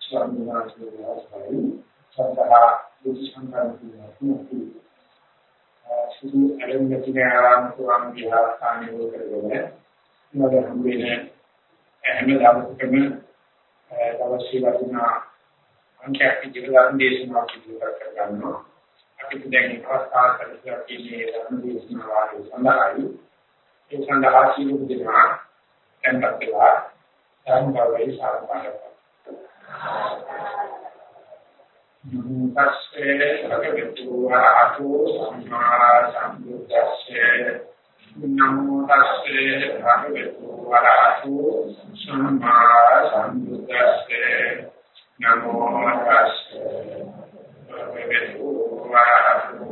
ස්වාමීන් වහන්සේලා සයි සත්‍තා දුෂ්කන්තන්ති සුදු අරමුණකින් ආරම්භ කරන විහාරස්ථානයේ කරගෙන නඩ හම්බෙන්නේ හැමදාම දවස් වේලාවක අංකයක් ඉදිරියට දේශනාවක් ඉදිරියට කර ගන්නවා අපි දැන් අවස්ථාව කරලා තියෙන්නේ ධර්ම දේශනාවක් සඳහායි ඒ සඳහා සියලු දෙනා එන්ටක් වෙලා ධර්මවලයි සාකච්ඡා නමස්සේ භගවතු වරහතු සම්මා සම්බුද්දස්සේ නමෝ තස්සේ භගවතු වරහතු සම්මා සම්බුද්දස්සේ නමෝ තස්සේ භගවතු වරහතු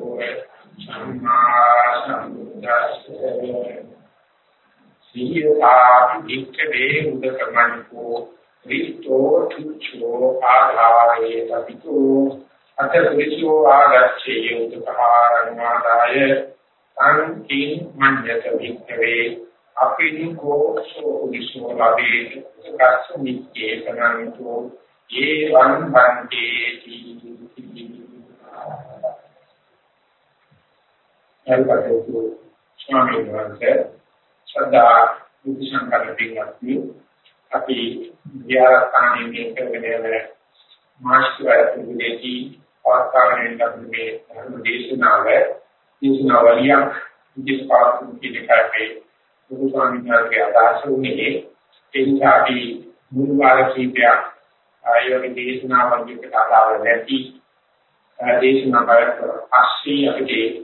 සම්මා සම්බුද්දස්සේ සීයතාපි වික්කවේ वित्तो तुच्छो आधारेत पितु। अथ पुरुषो आगच्छेयुतपहारणादाय तं किं मन्यत विद्यवे अपिन् को सो पुरुषो लभेत् कस्य नित्येतनन्तो एवं भन्तेति स्वामी भगवान से श्रद्धा बुद्धि संकल्प අපි විහාරස්ථානයේ මේ කරගෙන යන මාස්ටර් පිළිදෙකි පාස්කාරයෙන් ලැබුණේ ධර්ම දේශනාව දේශනාවලියක් ඉදිරිපත් කිරීමේ බුදු ස්වාමීන් වහන්සේ අදහස් වුණේ ඒ නිසා අපි මුල් වාර කීපයක් ආයෝග දේශනාවලියකට අදාළ නැති දේශනාවක් පස්සේ අපිට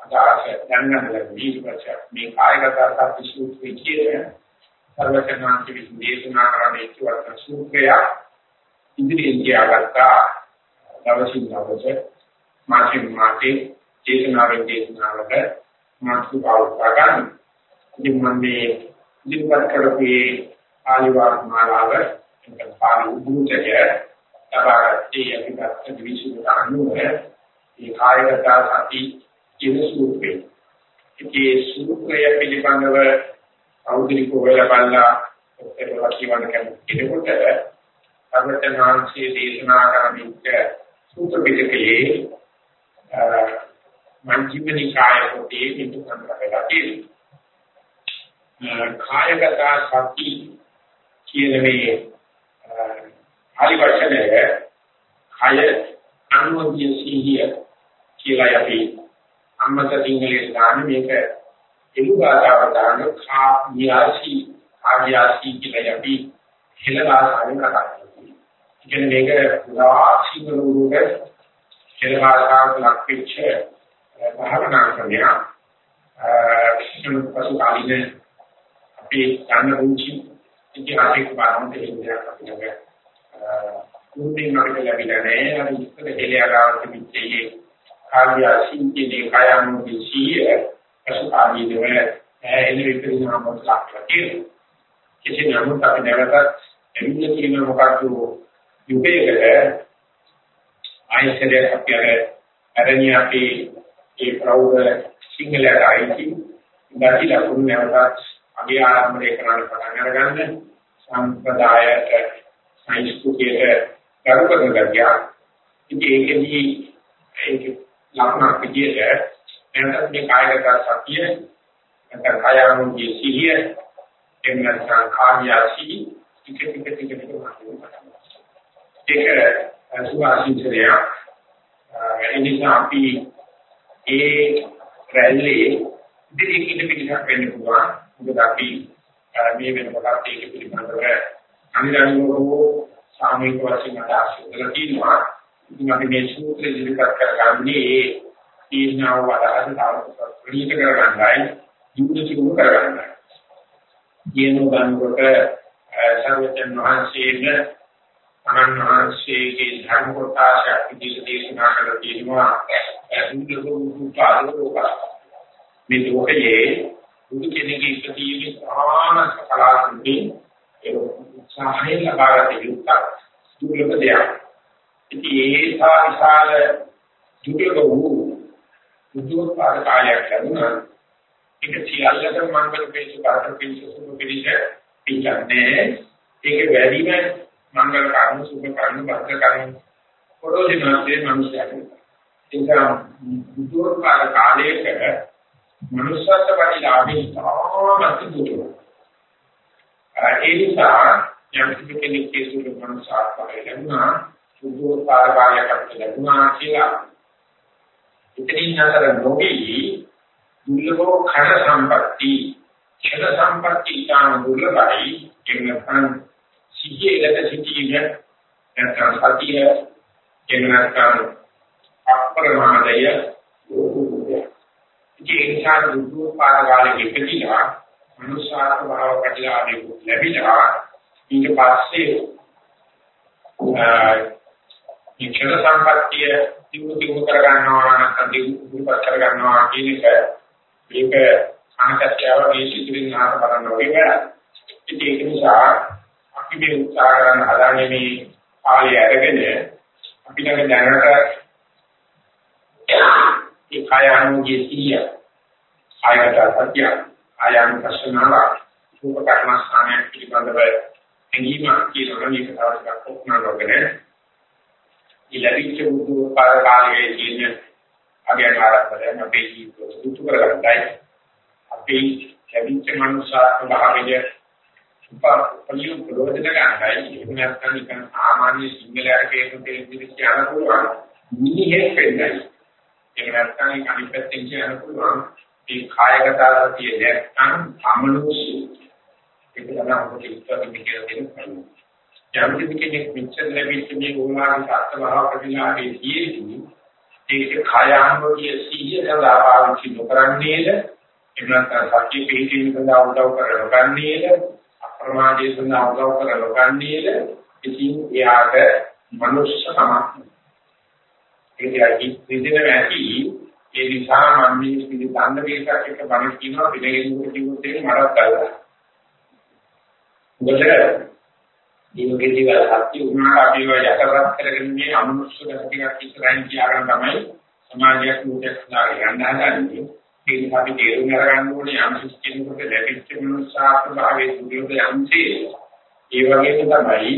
අදාළ දැනගන්න ලැබී මේ කායගත සත්‍ය සූත්‍රයේ කියන සර්වඥාන්ති විදේශනා කරන්නේ කියවන සූත්‍රය ඉදිරියෙන් තියාගත්තා දවසින් දවස මාසින් මාසේ දේශනාවෙන් දේශනාවක මාතෘකාවක් ගන්න. ඉතින් මම මේ ඉදිරිපත් කරපේ ආලිවාර මාලාව එතන පාළි උද්දේශය තබාගත්තේ අපිට විශ්ව අනුව ඒ කායගත සති කියන සූත්‍රය. ඒ සූත්‍රය පිළිබඳව අවුදිකෝ වෙලා බලලා ඔතේවා කියවන්න කෙනෙකුට අර්ථනාංශයේ දේශනා කරමින්ක සූත්‍ර පිටකයේ මංජීවනි කාය කොටේ පිටු කරලා තියෙනවා. කායගත සති කියන මේ ආලි වචනය කය අනුන්ගේ සිහිය කියලා අපි අම්මත සිංහලේ දාන මේක එළු භාෂාවට දාන කාර්යාසි ආර්යාසි කියලා අපි හෙළ භාෂාවෙන් කතා කරනවා. ඉතින් මේක පුරා සිංහල උරුගේ හෙළ භාෂාවට ලක්විච්ච භාවනා ක්‍රමය. පසු කාලින අපි යන්න පුංචි ඉතිහාසික බාරම දෙන්නේ අපිට කුරුමින් අපිට ලැබිලා නැහැ. අර ඉස්සර හෙළයාගාවට පිටියේ කාර්යසින්තිනේ පසු ආදී දේවල් එන විදිහට නම් ලක්ලා තියෙනවා. කිසි නමුත් අපි නැවතත් එන්නේ කියන මොකක්ද යුගයකට ආයතනයේ අපි අර ඇරණිය අපි ඒ ප්‍රෞಢ සිංහලට ආйти ඉඳි ලකුණු නැවතත් අපි ආරම්භය කරන්න පටන් අරගන්න සම්ප්‍රදායට සංස්කෘතියට ගරු කරන ගතිය. ඉතින් ඒකෙදී ඒක ලකුණක් විදියට එනකත් මේ කායගත සතිය නැත්නම් කායानुගේ සිහිය එන්න සංඛාමියාසි ටික ටික ටික ටික ඒක සුවාසින්චරය එනිසා අපි ඒ රැල්ලේ ඉදිරියට පිටක් වෙන්න පුළුවන්. මොකද අපි මේ වෙනකොට ඒක පිළිබඳව අනිවාර්යයෙන්ම සාමූහික වශයෙන් අදහස් කරලා තියෙනවා. ඉතින් අපි මේ සූත්‍රය ඉදිරිපත් කරගන්නේ ඒ තීර්ණව වඩාත් ප්‍රණීත කරගන්නයි යුද්ධ චිකුම කරගන්නයි. කියනෝ ගන්නකොට සර්වජන් වහන්සේගේ අනන්‍යහන්සේගේ ධර්ම කොටසක් විදිහට දේශනා කරලා තියෙනවා අසුදුසුපාදෝක මේ ලෝකයේ බුදු කෙනෙකුගේ ඉතිරියේ ප්‍රාණ කලාතුන්ගේ ඒ සාහය ලබාගත යුක්ත දුර්ලභ දෙයක්. ඉතින් ඒ සා විශාල දුර්ලභ වූ උද්‍යෝගපාද කාලයක් ලැබුණා. ඒක සියල්ලටම මංගල පිසු පාත පිසු සුදු පිළිස පිටන්නේ ඒක වැඩිම මංගල කර්ම සුභ කර්ම භද්‍ර කර්ම පොරොදිනාතේ මනුෂ්‍යයන්. එනිසා බුද්ධෝත්පාද කාලයක මනුෂ්‍යත්ව පරිලාභී තාමත් දුරු ඒ නිසා යම් කෙනෙක් කේසුල මනුෂ්‍යත්ව ලැබුණා බුද්ධෝත්පාද කාලයක් අපිට ලැබුණා කියලා ඉතින් අතර නොවි දුර්ලභ khana සම්පatti. ක්ෂණ සම්පatti ඊටාන දුර්ලභයි. එන්නත් සිහියකට සිටීම නැත්නම් සතිය එන්නත් අප්‍රමාදය. ජීවිතා දුරු පාරගාලෙ ඉපදිලා මනුෂ්‍යාත්ම භාව ප්‍රතිලාභෙ ලැබිලා ඊට පස්සේ මේ ක්ෂණ සම්පත්තිය දිනු දිනු කර ගන්නවා නැත්නම් දිනු කර ගන්නවා කියන එක මේක අනකත්‍යව මේ සිදුවෙන ආකාර බලන්න ඕනේ ඉතින් ඒක නිසා අපි මේ උත්සාහ කරන හදාන්නේ මේ ආලය අරගෙන අපි ළඟ දැනට ඒ කායानुගේ සිය ආයත සත්‍ය ආයන ප්‍රශ්නාව රූප කර්මස්ථානයක් පිළිබඳව එංගීම කියනවා මේක තවස්සක් කොක්නරගෙන ඉලවිච්ච බුදු කාලයේ තියෙන අගයකාරයෙන් අපේ ජීවිත සුතු කරගන්නයි. අපේ ලැබිච්ච මනුෂ්‍යාත්ම භාවය උපපලිය ප්‍රයෝජන ගන්නයි. එහෙම නැත්නම් නිකන් සාමාන්‍ය සිංහලයට කියන දෙයක් කියන්න පුළුවන්. නිහෙත් වෙන්නයි එහෙම නැත්නම් ඒක අනිත් පැත්තෙන් කියන්න පුළුවන්. මේ කායගත සතිය නැත්නම් අමනුෂ්‍ය. ඒක තමයි අපිට උත්තර දෙන්න කියලා දෙන්න යම් කෙනෙක් මෙච්චර ලැබිච්ච මේ ඕලාරික අත්භාව ප්‍රතිලාභයේදී ඒක කායානුභවයේ සිහිය සඳහා පාවිච්චි නොකරන්නේද? එන්නත් සත්‍ය පිළිගැනීම සඳහා උදව් කරගන්නේද අප්‍රමාදයේ සඳහා උදව් කරගන්නේද ඉතින් එයාට මනුෂ්‍ය සමාධිය ඒකයි විදින ඇති ඒ නිසා මම මේ පිළිබඳ මේකක් එක බණ කියනවා පිළිගෙනුට කිව්වොත් ඒක මරත් කරලා මොකද දීවකේදී වල සත්‍ය උනාට අපිව යටපත් කරගෙන මේ අමනුෂ්‍ය ගතියක් ඉස්සරහින් කියාගෙන තමයි සමාජයක් ලෝකයක් හදාගන්න හදන්නේ. ඒක අපි තේරුම් ගන්න ඕනේ යම් සිස්ටමයකට ලැබිච්ච මනුෂ්‍යාත්ම භාවයේ දුර්ලභ යම්සේ ඒ වගේම තමයි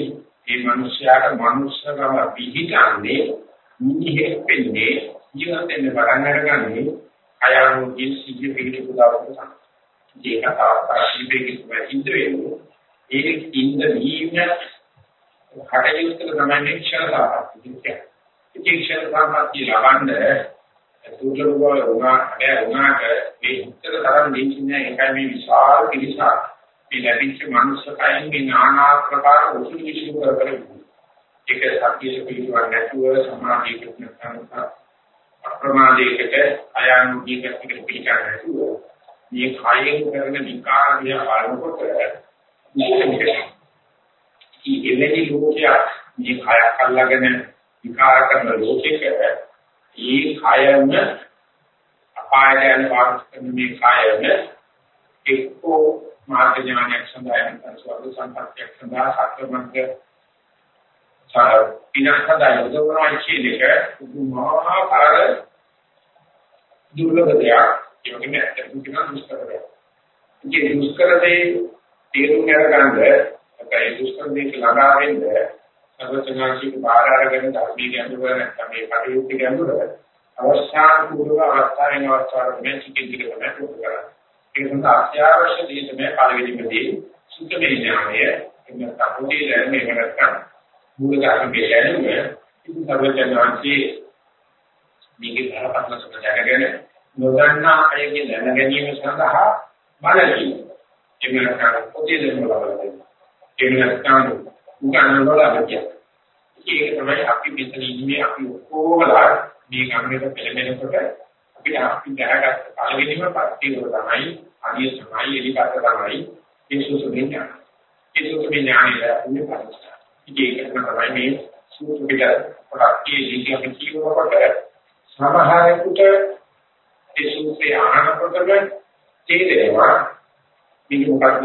මේ මනුෂ්‍යයාට මනුෂ්‍යකම පිහිටන්නේ නිහෙත් වෙන්නේ ජීවිතේ වරන් අරගන්නේ අයනුගේ සිද්ධ පිළිතුරු පුදාවට තමයි. ඒක තාප්පීබේක වෙයිද වෙන්නේ. ඒක ඉන්න දීන කටයුත්තක තමයි ක්ෂණ සාපත්තිය. ඒ ක්ෂණ සාපත්තිය ලබන්නේ දුර්ලභ බව වුණා හැබැයි වුණාට මේ උත්තර තරම් දෙන්නේ එකයි මේ විශාල පිළිසක් මේ ලැබිච්ච මනුස්සකයින් මේ নানা ආකාර උසුළු විසුළු කර කර ඒක සත්‍යයේ පිළිවන් නැතුව සමාධියකට නැත්නම් අප්‍රමාදයකට අයනුදීකට පිළිකර නැතුව මේ කායෙන් කරන විකාර දිහා බලනකොට මේ එවැනි ලෝකයක් මේ කයක් අල්ලගෙන විකාර කරන ලෝකයක ඒ කායම අපායට යන පාරට කරන මේ කායම එක්කෝ මාර්ග ඥානයක් සඳහා නැත්නම් ස්වර්ග සම්පත්තියක් සඳහා සත්‍යමන්ත පිනහදා යොදවනවා කියන එක පුදුමාකාර දුර්ලභ දෙයක් ඒ වගේම ඇත්තටම කියන දුෂ්කරයක්. ඉතින් දුෂ්කරදී තේරුම් ගන්න අපේ දුෂ්කරදී ළඟා වෙන්න සර්වඥාන්සික බාර අරගෙන ධර්මී ගැඹුර නැත්නම් මේ කටයුතු ගැඹුර අවස්ථාන පූර්ව අවස්ථාවෙන් අවස්ථාවට මේ සිටින්න කරන්නේ කරා. ඒ නිසා අත්‍යවශ්‍ය දේ තමයි පළවෙනිමදී සුත්තමේ ඥානය එන්න තපෝදී ලැබෙන්නේ නැත්නම් මූල ධර්මයේ ලැබෙන්නේ ඉතින් සර්වඥාන්සේ මේකේ බලපත්ල දැනගෙන නොදන්නා අයගේ දැන ගැනීම සඳහා බලකී. එන්න නැත්නම් පොතේ දෙන්න බලන්න. එන්න නැත්නම් උගන්වන ලබතිය. ඒක තමයි අපි මෙතන ඉන්නේ අපි ඔක්කොමලා මේ ගමනට පෙළඹෙනකොට අපි අපි දැනගත්ත පළවෙනිම පස්තිවර තමයි අනිය තමයි එලිකට තමයි ඒසුසු විඥාන. ඒසුසු විඥානේ උනේ පරිස්සම. ඒක තමයි මේ සූත්‍ර පිට කොටස් කීදී අපි කියනකොට සමහරෙකුට ඒ සූත්‍රය අහනකොටම තේරෙනවා මේක මොකද්ද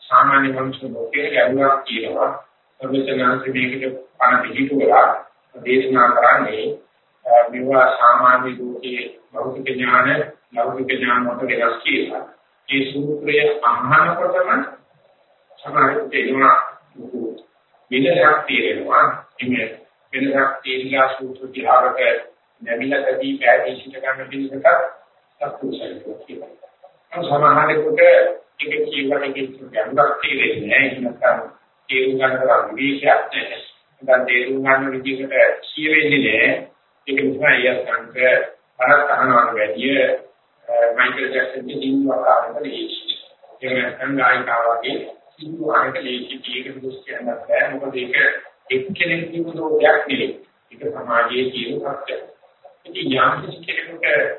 සාමාන්‍ය මනුස්ස ලෝකයේ ගැඹුරක් කියනවා සර්වඥාන්ත මේකට පණ පිළිතුරලා දේශනා කරන්නේ මේවා සාමාන්‍ය ලෝකයේ භෞතික ඥාන ලෞකික ඥාන වලට වෙනස් කියලා. ඒ සූත්‍රය අහනකොටම සමහරවිට එනවා වෙනසක් තේරෙනවා එimhe වෙනසක් තේරිලා සූත්‍ර විහාරක නැමිලකදී පැහැදිලි සිට ගන්න පිළිසක සතුටුසයි කියනවා. සමහරෙකුට ඒක කියවන කිසිවක් තේරෙන්නේ නැහැ නැත්නම් තේරුම් ගන්න තරම් විශේෂයක් නැහැ. දැන් තේරුම් ගන්න විදිහට කියවෙන්නේ නැහැ. ඒක නිසා යස්කන්ක අරක් අහනවා වැඩි මයිකල් ජැක්සන්ගේ දිනුවක් ආරම්භ ලේසි. ඒක නැත්නම් ගායිකාවගේ දිනුවකට ලේසි කීයක දුස් කියන්න බෑ. මොකද ඒක එක්කෙනෙක් කියපු දෝෂයක් නෙවෙයි. ඒක සමාජයේ තියෙන සත්‍යයක්. ඉතින් යම් කෙනෙකුට ඒ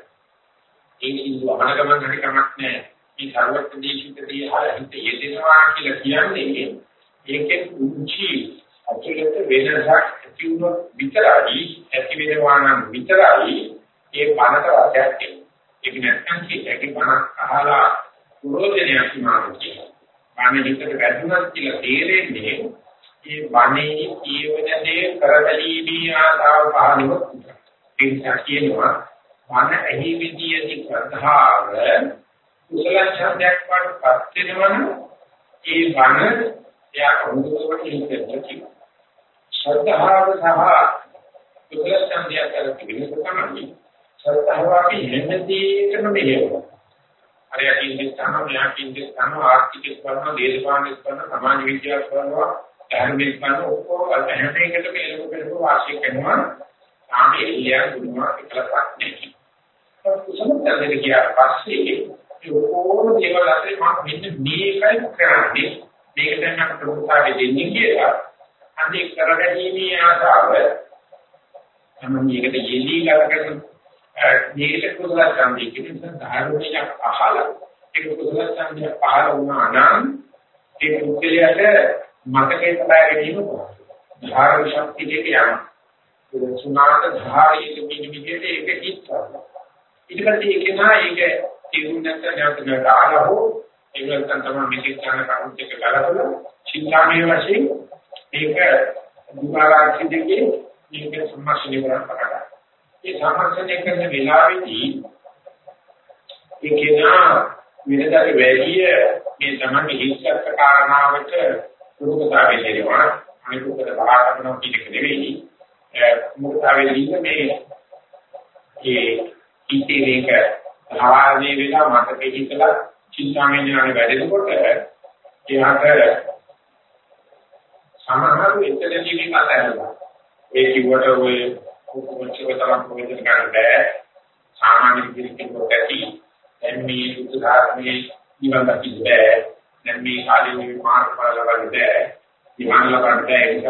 සිංහල අහනගමන් හරි කමක් නැහැ. මේ සර්වත්‍ය දේශිතදී හිත යෙදෙනවා කියලා කියන්නේ ඒකෙන් උන්චි අචලත වෙනසක් ඇති වුණොත් විතරයි ඇති වෙනවා නම් විතරයි ඒ බණට රසයක් එන්නේ. ඒක නැත්නම් කීයක බණ අහලා ප්‍රෝජනයක් නාමයි කියනවා. බණ හිතට වැදුනත් කියලා තේරෙන්නේ ඒ බණේ කියවන දේ කරදලීමේ ආසාව පහළොත් ඒ නිසා කියනවා බණ ඇහි විදියේදී ශ්‍රද්ධාව කුසල ඡන්දයක් වඩපත් වෙනවනම් ඒ බණ එයා අනුගමනය කරනවා ශ්‍රද්ධාව සහ කුසල ඡන්දය අතර වෙනස තමයි ශ්‍රද්ධාව අපි හැමදේටම මෙහෙවනවා. අර යකින් ස්ථාන මෙහාකින් ස්ථාන ආර්ථික ස්ථාන දේශපාලන ස්ථාන සමාජ විද්‍යාව ස්ථාන ධර්මික ස්ථාන ඔක්කොම හැම එකකම එළඹ පෙරව වාසිය කරනවා. ආමේ එළිය දුන්නා එකලක් නැහැ සමුද්‍රයෙන් ගියාට පස්සේ ඔක්කොම දේවල් අතරේ මම මෙන්න මේකයි කරන්නේ. මේක දැන් මට ප්‍රමුඛතාවය දෙන්නේ කියලා. අනේ කරගැනීමේ ආසාව තමයි මේකට යෙලී කරගෙන මේක කුසල සම්පී කියන ධර්මයක් අහලා ඒක කුසල සම්පී පහළ වුණා නම් ඒ පුද්ගලයාට මතකේ තබා ගැනීම ධාර්ම ශක්තිය කියන සුණාත ධාරිත මිනිමිතේ ඒක හිතනවා. ඊට පස්සේ ඒක නා ඒක තේරුම් නැත්නම් නැවත නැවත ආලා හෝ ඒක නැත්නම් තමයි මේකේ ඥාන කරුත් එක ගලපලා චින්තාමය වශයෙන් ඒක දුකාරාක්ෂි දෙකේ මේක සම්මාසනය කරන්න පටන් ඒ සම්මාසනය කරන වෙලාවේදී ඒක නා විනදාගේ වැඩි මේ තමයි හිස්සත් කාරණාවට පුරුකතාවේ දෙනවා. අනිකුකට බලා කරනවා කියන එක නෙවෙයි. මුක්තාවේදී මේ ඒ හිතේ මේක ආවාදේ වෙලා මතකෙ හිතලා චින්තාමය ඥාන වැඩෙනකොට එයාට සමහර එතනදී මේක අතහැරලා ඒ කිව්වට ඔය කුකුච්චක තරම් ප්‍රයෝජන ගන්න බෑ. සාමාන්‍ය විදිහට ඇති. දැන් මේ උදාහරණේ නිවන් දකින්න බෑ. දැන් මේ කාලේ මේ මාර්ග ඵල ලබන්න බෑ. නිවන් ලබන්න බෑ. ඒක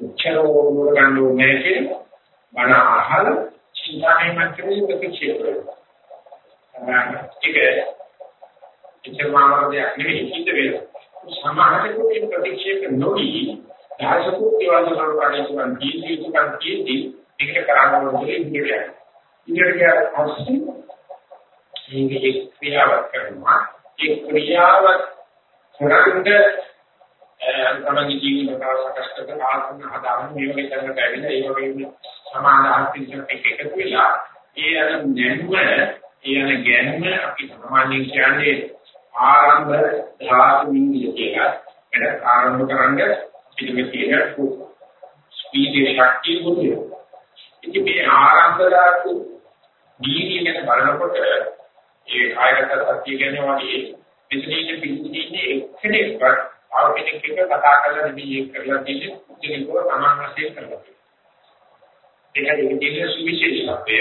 උච්චරෝ නෝර ගන්න ඕනේ කියලා බණ අහලා චින්තාමය මට්ටමේ ප්‍රතික්ෂේප කරනවා. ඒක ඉච්ඡාමාවරදයක් නෙවෙයි හිත වේලා. සමාහයට ප්‍රතික්ෂේප නොවි දහසකුත් ඒවා සරපාණේ තුන් කීටි තුන් කීටි ඒකට කරන්න ඕනේ ඉන්නේ. ඉන්දියාවේ අස්ති මේකේ ක්‍රියාවක් කරනවා. ඒ ක්‍රියාව කරන්නේ තමන්ගේ ජීවිත කාලසකස් කරන ආත්ම හදාගන්න මේ වගේ කරන බැවින ඒ වගේ සමාන ආර්ථික එක එකතු වෙලා ඒ අර නැන්ව ඒ අර ගැන්ම අපි සාමාන්‍යයෙන් කියන්නේ ආරම්භ ධාතු ඉන්දිය කියලා එන ආරම්භ කරන්න පිළිවෙල තියෙන ස්පීඩේ ශක්තිය දුන්නේ ඉතින් මේ ආරම්භ ධාතු දීවිගෙන බලනකොට ඒ කායගත සත්‍ය කියන්නේ වගේ මෙතනින් පිළිසින්නේ එක්කෙනෙක්වත් ආව කෙනෙක් එක්ක කතා කරලා නෙමෙයි ඒක කරලා තියෙන්නේ කෙනෙක්ව තමන් වශයෙන් කරලා තියෙන්නේ. ඒකයි ඉන්නේ සුවිශේෂත්වය.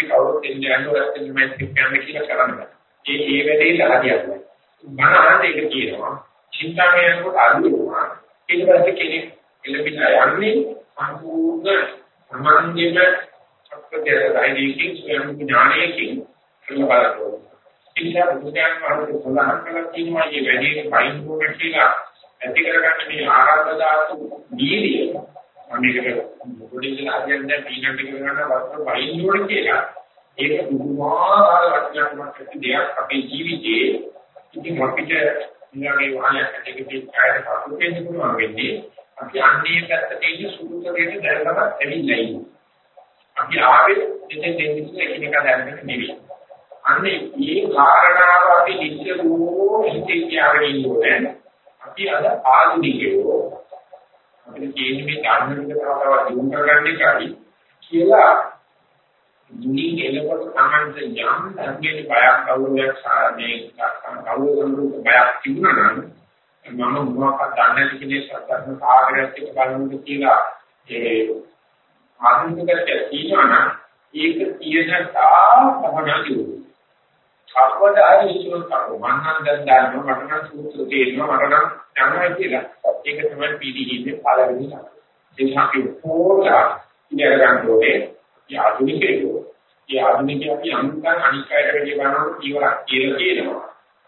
අපි කවුරුත් ඉන්නේ අනුරත් මේ කියන්නේ කියලා කරන්නේ. ඒ ඒ වැඩේට හරියන්නේ. මනහට ඒක කියනවා. චින්තාමයන්ට අනුරුවා ඊට පස්සේ කෙනෙක් එළඹිලා යන්නේ සම්පූර්ණ සමාන්‍යම සත්‍යයයිකින් ස්වයං ඥානයකින් කරලා බලනවා. නිසා බුදුදහම වහන්සේ සඳහන් කළා තියෙනවා මේ වැඩි පයින් ඕන කියලා ඇති කරගන්න මේ ආරාධ ධාතු දීලිය අනේකට පොඩිදලා හදින්නේ පීනට කරගන්න වස්තු පයින් ඕන කියලා. ඒක පුදුමාකාර වටිනාකමක් ඇති දෙයක් අපේ ජීවිතයේ. ඉතින් අපිට ඊළඟේ වහලක් ඇටිකේ කායයට පසු වෙන්න පුළුවන් වෙන්නේ අපි අන්නේ පැත්තට ඉන්න සුදුසුකම් දැනගමත් ඇවිල්ලා ඉන්නේ. අපි ආවේ දෙතෙන් දෙන්නේ එකිනෙක දැනගෙන නෙවෙයි. අන්නේ මේ කාරණාව අපි නිත්‍යෝ හිතේ තියාගෙන ඉන්නෝනේ. අපි අද ආධුනිකයෝ අපිට තියෙන මේ ධර්ම විද තව තවත් දියුණු කරගන්න එකයි කියලා මුලින් එනකොට තමයි යම් ධර්මයේ බයක් කවුරුයක් සාරේ කවුරුන් බයක් තිබුණා නම් මම මොනවක්ද දන්නේ නැති කෙනෙක් සත්‍යන සාගරයක් එක්ක බලමුද කියලා ඒ ආධුනිකයට කියනවා නම් ඒක තියෙන තා පහනදී කවදාහරි ඉස්සුවක් කරෝ මන්නම් දැන් දාන්න මට නම් සූත්‍ර තේරෙනවා මට නම් යනවා කියලා ඒක තමයි පිළිහින්නේ පළවෙනි එක. ඒ නිසා පොරා ඉඳලා ගන්න ඕනේ ඒ ආධුනිකයෝ ඒ ආධුනිකයෝ අපි අනුකම් අනිකායට වැඩි ගන්නකොට ඉවරක් කියලා කියනවා.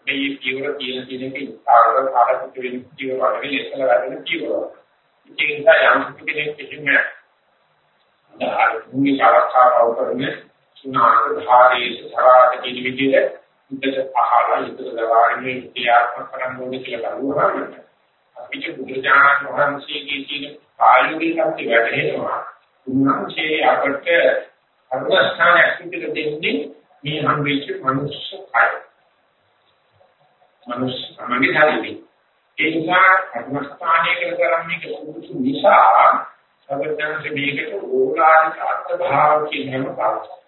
මේ ඉවර කියන කෙනෙක් ඉස්සාරව කාටද වෙන ඉවර වගේ ඉස්සලා වැඩෙන ඉවර. ඒ නිසා යම් කෙනෙක් කිසිම අර භූමි ආරක්ෂාව කරන්නේ සුණාක ධාරී සරාට කියන විදිහට උදේට අහලා ඉතල දවාරිනේ ඉතිහාත්මක කරන්න ඕනේ කියලා බලුවාම අපිට බුදුජානක වහන්සේගේ තියෙන පාළුවේ කප්ටි වැටෙනවා. උන්වහන්සේ අපට අර්ථස්ථානයක් පිටට දෙන්නේ මේ හම්බෙච්ච මනුෂ්‍ය කය. මනුෂ්‍ය සමගි ධර්මයි. ඒ නිසා අර්ථස්ථානයකට කරන්නේ සුදුසු නිසා සබර්ධනසේ මේකට ඕලාරික අර්ථභාව කියන හැම පාඩම.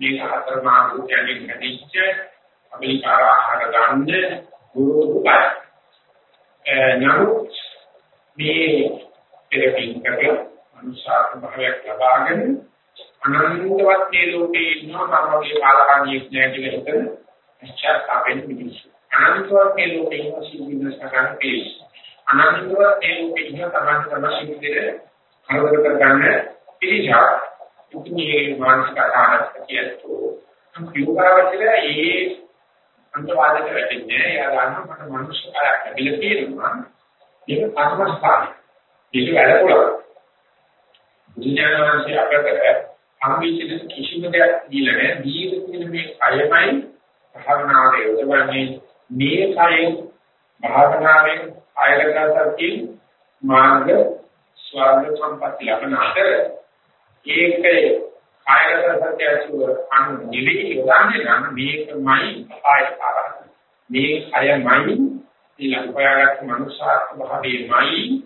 මේක හතර මා භූතයන්ගෙන් හැදිච්ච අභිකාර ආහාර ගන්න ගුරු බය. නමුත් මේ පෙරපින් කරලා අනුසාර භාවයක් ලබාගෙන අනන්තවත් මේ ලෝකේ ඉන්නවා තමගේ කාලකන්ණියෙක් නෑ කියලා හිතන පශ්චාත්තාපෙන් මිනිස්සු. අනන්තවත් මේ ලෝකේ ඉන්න සිවින සකන් පිළිස්. අනන්තවත් මේ ලෝකේ ඉන්න තමන් තමයි සිවිදේ කරදර කරගන්න පිළිසක්. ඉතින් මානසික ආහාරයක් කියතෝ යෝගාවචරය ඒ අන්තවාදයට වැටෙන්නේ එයා ගන්න මට මනුෂ්‍ය කායක් ලැබිලා තියෙනවා. ඒක පරමස්ථානයි ඒක වැඩපොළ බුදුජානනාංශය අපකට අම්බීචින කිසිම දෙයක් දීලා නැහැ. දීලා තියෙන මේ කයමයි භාවනාවේ යොදවන්නේ. මේ කයෙන් භාවනාවෙන් ආයතනසත්‍ය මාර්ග ස්වර්ග සම්පත්‍ය ලබන අතර ඒකේ කායගත සත්‍ය අසුර අනු නිවි යොදන්නේ නම් මේකමයි ආයතරය. මේ කයමයි ඊළඟ පයාගත් මනුෂ්‍යාත්ම භාවයේමයි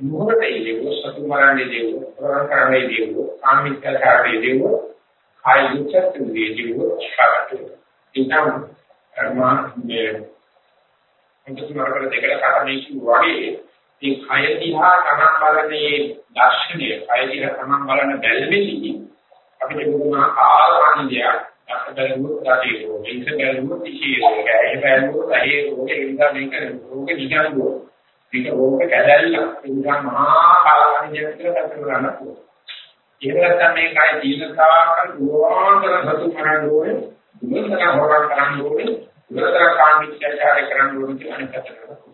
මොහොතේ ඉලව සතු මරන්නේ දේව ප්‍රවරණේ දේව ආමිත්‍යකාරයේ දේව කාය දුක්ඛේ දේව ශාරතු. ඉතම අර්මා මේ අන්තිමවර දෙකට කටමේ වගේ මේ කය දිහා තමන් බලන්නේ දර්ශනය කය දිහා තමන් බලන බැල්මේදී අපිට මොනවා කාලවන්දියක් අපබලුව රටේ මේක බැලුවොත් ඉහිරෝග ඒ බැලුවොත් ඒ රෝගේ ඉඳලා මේක රෝග නිගන්දුව මේක රෝග කැදැල්ල ඉඳලා මහා කාලවන්දියක් කියලා කතා කරන්න පුළුවන්. ඒක නැත්නම් මේ කය දීර්ඝකාලක දුරාන්තර සතු කරන්න ඕනේ දුරතර හොරන් කරන්න ඕනේ දුරතර කාමිච්ඡාචාරය කරන්න ඕනේ කියන අනිත් පැත්තට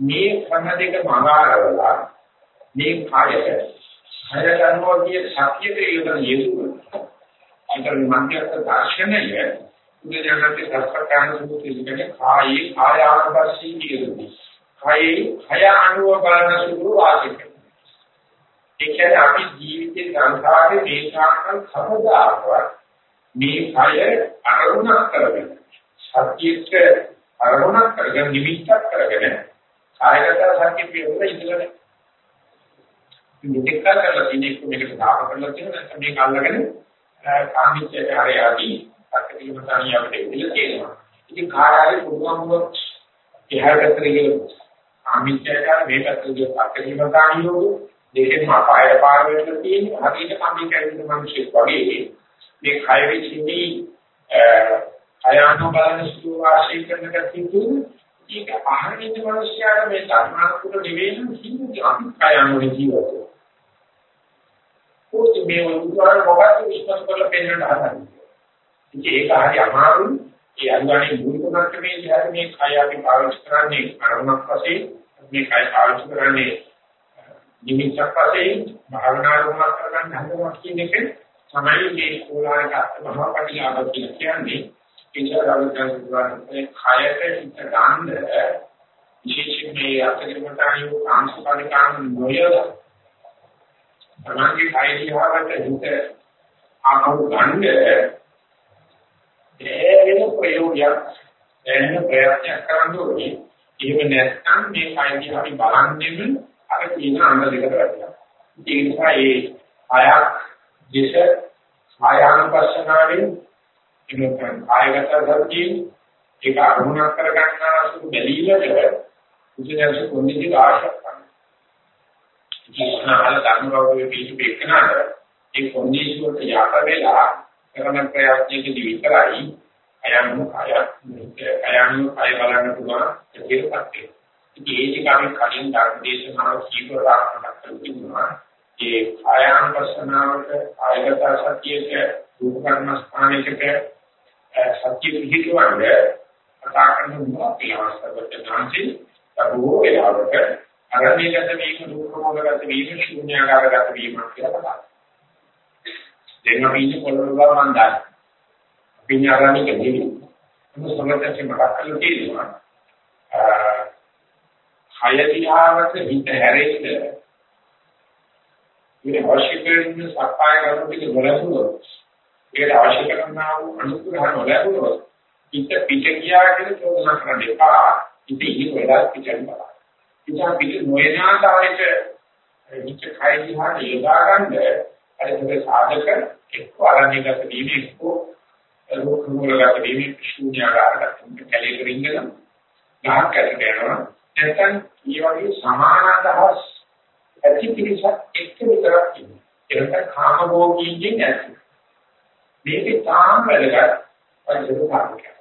මේ කන දෙක මඟහරවලා මේ කය හය ගන්නවා කිය සත්‍යයේ යොදන යෙදුව අන්තර මන්ත්‍රක දර්ශනය උදේජනකේ සත්‍යකාන සුදුතිකේ කායේ කායානුපස්සී කියනවා කායේ හය අනුව බලන සුදු වාසික. ඒ කියන්නේ අපි ජීවිතේ සංසාරේ මේ තාක්කල් කවදාකවත් මේ කය අරමුණක් කරගෙන සත්‍යයට අරමුණක් කරගෙන නිමිත්තක් කරගෙන කායගත සත්‍ය පිළිවෙල ඉඳලා මෙතෙක් කරලා තියෙන එක මේකට දාප කරලා තියෙන නැත්නම් මේක අල්ලගෙන කාමිච්චකාරය ආදී අත්දැකීමතානිය අපිට ඉන්න තියෙනවා. ඉතින් කාර්යය පුදුමව එහාට ගිහින් කාමිච්චකාර මේ පැත්තට ගිය අත්දැකීමතානියෝ දෙකෙන් අපාය පාර වෙන්න තියෙන හරියට කාමිකයින් මිනිස්සෙක් වගේ. මේ කය විසිනී අයානෝ බලන සුළු වාසය කරන කතියු ඒක අහන්නේ මිනිස්යාට මේ ධර්මාත්මක නිවේදන හිඳි අපි කය අනුව ජීවිතය කොහොමද මේ උදාහරණ මොකක්ද විශ්වාස කරලා පෙන්නන්න හදන්නේ. ඉතින් ඒක හරි අමාරුයි. ඒ අනුගානේ මූලික මට්ටමේ ඉතින් මේ කය අපි පාවිච්චි කරන්නේ අරමුණක් වශයෙන් මේ කය පාවිච්චි කරන්නේ නිමිත්තක් වශයෙන් භාවනා කරනවා කරගන්න හදනවා කියන එක තමයි මේ කෝලාරක අත්මහා පටිලාභ කියන්නේ. ඉන්ද්‍රයන්ගෙන් දුරන්නේ කයට හිත ගන්න විශේෂයෙන් මේ අත්දැකීමට ආංශිකානිකාන් නොයලා තමන්ගේ කයිලියාවට හිත ආකවු ගන්න ඒ වෙන ප්‍රයෝගයක් එන්න ප්‍රයත්න කරන්න ඕනේ. එහෙම නැත්නම් මේ කයිලිය අපි බලන්නෙම අර කියන අන්න දෙකට වැටෙනවා. ඒ නිසා මේ ආයක් දිශ ආයානුපස්සනාවෙන් ඉන්නකන් ආයගත සත්‍යයෙන් ඒක අරමුණක් කර ගන්නා සුළු බැලීමට උදේට කොන්දේසි ආශක් කරනවා. ජීවනාල ධර්මවලදී පිළිපෙන්නන ඒ කොන්දේසි වලට යට වෙලා කරන ප්‍රයත්නයේදී විතරයි අයන්නු අය අයන්නු අය බලන්න පුළුවන් ඒකපත් වෙනවා. ඉතින් ඒ ටිකම කලින් ධර්මදේශනාව කීපවතාවක් කරලා ඒ ආයන්පසනාවට ආයගත සත්‍යයක රූප කර්මස්ථානයකට සත්‍ය පිහිටවන්නේ කතා කරන මොකක්ද අවස්ථාවට නැන්සි තබෝ වේලාවක අරණීගත වීම රූපමෝගත වීම ශූන්‍යාකාරගත වීම කියලා කතා. දැන් අපි ඉන්නේ කොළඹ මන් දාන. අපි ඉන්නේ අරණීක නෙවෙයි. මොකද සමහරවිට මතක් කරලා තියෙනවා. අ හය දිහාවට හිත හැරෙන්න මේ අවශ්‍ය කරන සත්‍යය කරන ටික බලසුනොත් ඒකට අවශ්‍ය කරනා වූ අනුග්‍රහ නොලැබුණොත් පිට පිට ගියා කියලා චෝදනා කරන්න එපා ඉතින් ඒක වෙලා පිටින් බලන්න ඉතින් පිට නොයනා තාලෙට හිත කය දිහා යොදා ගන්න අර ඒක සාධක එක්ක අරණ්‍යගත වීම එක්ක රෝග මූලගත වීම ශූන්‍යකාරකට කැලේ කරින්ගෙන ගහක් ඇතුලට යනවා නැත්නම් මේ වගේ සමාන අදහස් ඇති පිරිසක් එක්ක විතරක් ඉන්නේ. ඒක කාමභෝගීන්ගෙන් ඇති. මේකේ තාම වැදගත් පරිසර සාධකයක්.